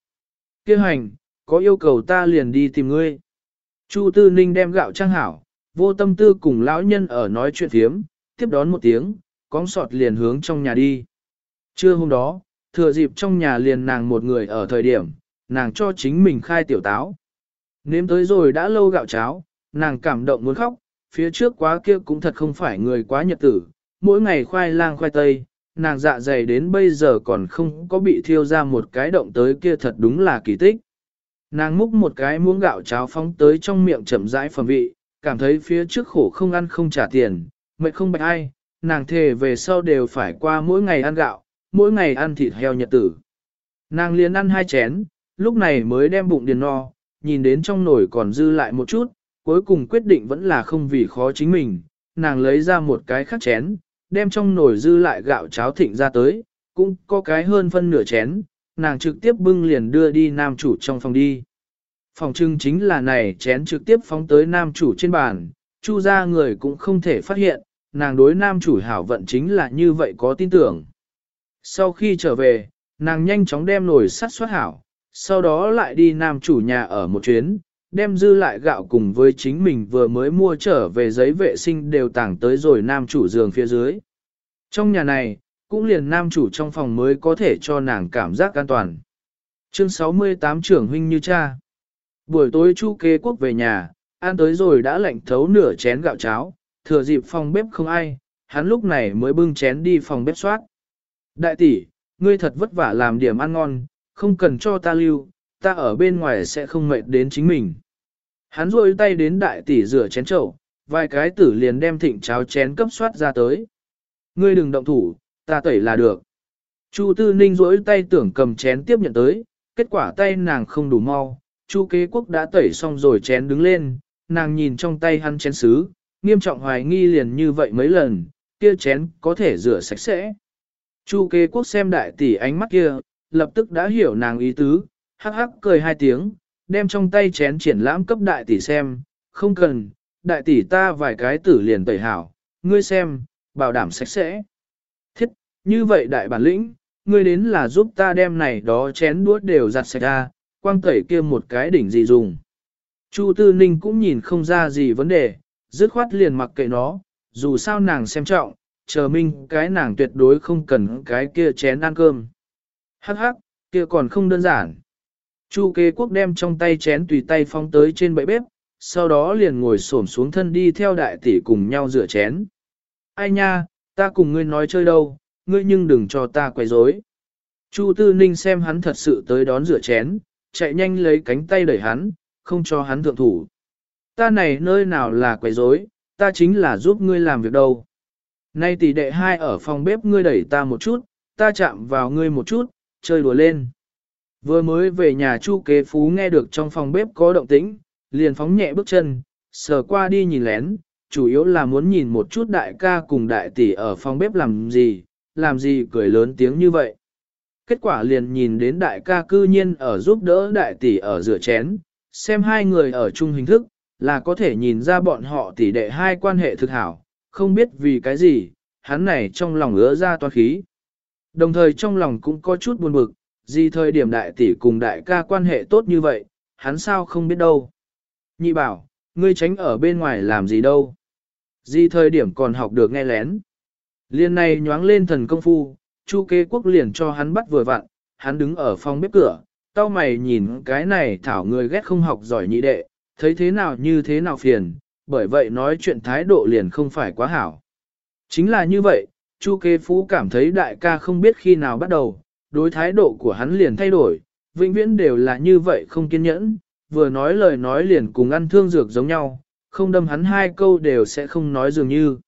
Kêu hành, có yêu cầu ta liền đi tìm ngươi. Chu Tư Ninh đem gạo trang hảo, vô tâm tư cùng lão nhân ở nói chuyện thiếm, tiếp đón một tiếng, cóng sọt liền hướng trong nhà đi. Trưa hôm đó, thừa dịp trong nhà liền nàng một người ở thời điểm, nàng cho chính mình khai tiểu táo. Nếm tới rồi đã lâu gạo cháo, nàng cảm động muốn khóc, phía trước quá kia cũng thật không phải người quá nhật tử, mỗi ngày khoai lang khoai tây, nàng dạ dày đến bây giờ còn không có bị thiêu ra một cái động tới kia thật đúng là kỳ tích. Nàng múc một cái muỗng gạo cháo phóng tới trong miệng chậm rãi phẩm vị, cảm thấy phía trước khổ không ăn không trả tiền, mệt không bạch ai, nàng thề về sau đều phải qua mỗi ngày ăn gạo, mỗi ngày ăn thịt heo nhật tử. Nàng liền ăn hai chén, lúc này mới đem bụng điền no, nhìn đến trong nồi còn dư lại một chút, cuối cùng quyết định vẫn là không vì khó chính mình, nàng lấy ra một cái khác chén, đem trong nồi dư lại gạo cháo thịnh ra tới, cũng có cái hơn phân nửa chén, nàng trực tiếp bưng liền đưa đi nam chủ trong phòng đi. Phòng trưng chính là này chén trực tiếp phóng tới nam chủ trên bàn, chu ra người cũng không thể phát hiện, nàng đối nam chủ hảo vận chính là như vậy có tin tưởng. Sau khi trở về, nàng nhanh chóng đem nồi sắt soát hảo, sau đó lại đi nam chủ nhà ở một chuyến, đem dư lại gạo cùng với chính mình vừa mới mua trở về giấy vệ sinh đều tảng tới rồi nam chủ giường phía dưới. Trong nhà này, cũng liền nam chủ trong phòng mới có thể cho nàng cảm giác an toàn. Chương 68 trưởng huynh như cha. Buổi tối chu kế quốc về nhà, ăn tới rồi đã lạnh thấu nửa chén gạo cháo, thừa dịp phòng bếp không ai, hắn lúc này mới bưng chén đi phòng bếp soát. Đại tỷ, ngươi thật vất vả làm điểm ăn ngon, không cần cho ta lưu, ta ở bên ngoài sẽ không mệt đến chính mình. Hắn rôi tay đến đại tỷ rửa chén chậu, vài cái tử liền đem thịnh cháo chén cấp soát ra tới. Ngươi đừng động thủ, ta tẩy là được. Chu Tư Ninh rỗi tay tưởng cầm chén tiếp nhận tới, kết quả tay nàng không đủ mau. Chu kế quốc đã tẩy xong rồi chén đứng lên, nàng nhìn trong tay hắn chén sứ, nghiêm trọng hoài nghi liền như vậy mấy lần, kia chén có thể rửa sạch sẽ. Chu kế quốc xem đại tỷ ánh mắt kia, lập tức đã hiểu nàng ý tứ, hắc hắc cười hai tiếng, đem trong tay chén triển lãm cấp đại tỷ xem, không cần, đại tỷ ta vài cái tử liền tẩy hảo, ngươi xem, bảo đảm sạch sẽ. Thiết, như vậy đại bản lĩnh, ngươi đến là giúp ta đem này đó chén đuốt đều giặt sạch ra, quang tẩy kia một cái đỉnh gì dùng. Chu Tư Ninh cũng nhìn không ra gì vấn đề, dứt khoát liền mặc kệ nó, dù sao nàng xem trọng, chờ minh cái nàng tuyệt đối không cần cái kia chén ăn cơm. Hắc hắc, kia còn không đơn giản. Chu kế quốc đem trong tay chén tùy tay phong tới trên bệ bếp, sau đó liền ngồi xổm xuống thân đi theo đại tỷ cùng nhau rửa chén. Ai nha, ta cùng ngươi nói chơi đâu, ngươi nhưng đừng cho ta quấy rối. Chu Tư Ninh xem hắn thật sự tới đón rửa chén, chạy nhanh lấy cánh tay đẩy hắn, không cho hắn thượng thủ. Ta này nơi nào là quấy rối, ta chính là giúp ngươi làm việc đâu. Nay tỷ đệ hai ở phòng bếp ngươi đẩy ta một chút, ta chạm vào ngươi một chút, chơi đùa lên. Vừa mới về nhà chu kế phú nghe được trong phòng bếp có động tĩnh, liền phóng nhẹ bước chân, sờ qua đi nhìn lén, chủ yếu là muốn nhìn một chút đại ca cùng đại tỷ ở phòng bếp làm gì, làm gì cười lớn tiếng như vậy. Kết quả liền nhìn đến đại ca cư nhiên ở giúp đỡ đại tỷ ở rửa chén, xem hai người ở chung hình thức, là có thể nhìn ra bọn họ tỷ đệ hai quan hệ thực hảo, không biết vì cái gì, hắn này trong lòng ứa ra toan khí. Đồng thời trong lòng cũng có chút buồn bực, gì thời điểm đại tỷ cùng đại ca quan hệ tốt như vậy, hắn sao không biết đâu. Nhị bảo, ngươi tránh ở bên ngoài làm gì đâu. Gì thời điểm còn học được nghe lén. Liên này nhoáng lên thần công phu, chu kế quốc liền cho hắn bắt vừa vặn, hắn đứng ở phòng bếp cửa, tao mày nhìn cái này thảo người ghét không học giỏi nhị đệ, thấy thế nào như thế nào phiền, bởi vậy nói chuyện thái độ liền không phải quá hảo. Chính là như vậy, Chu Kế Phú cảm thấy đại ca không biết khi nào bắt đầu, đối thái độ của hắn liền thay đổi, vĩnh viễn đều là như vậy không kiên nhẫn, vừa nói lời nói liền cùng ăn thương dược giống nhau, không đâm hắn hai câu đều sẽ không nói dường như.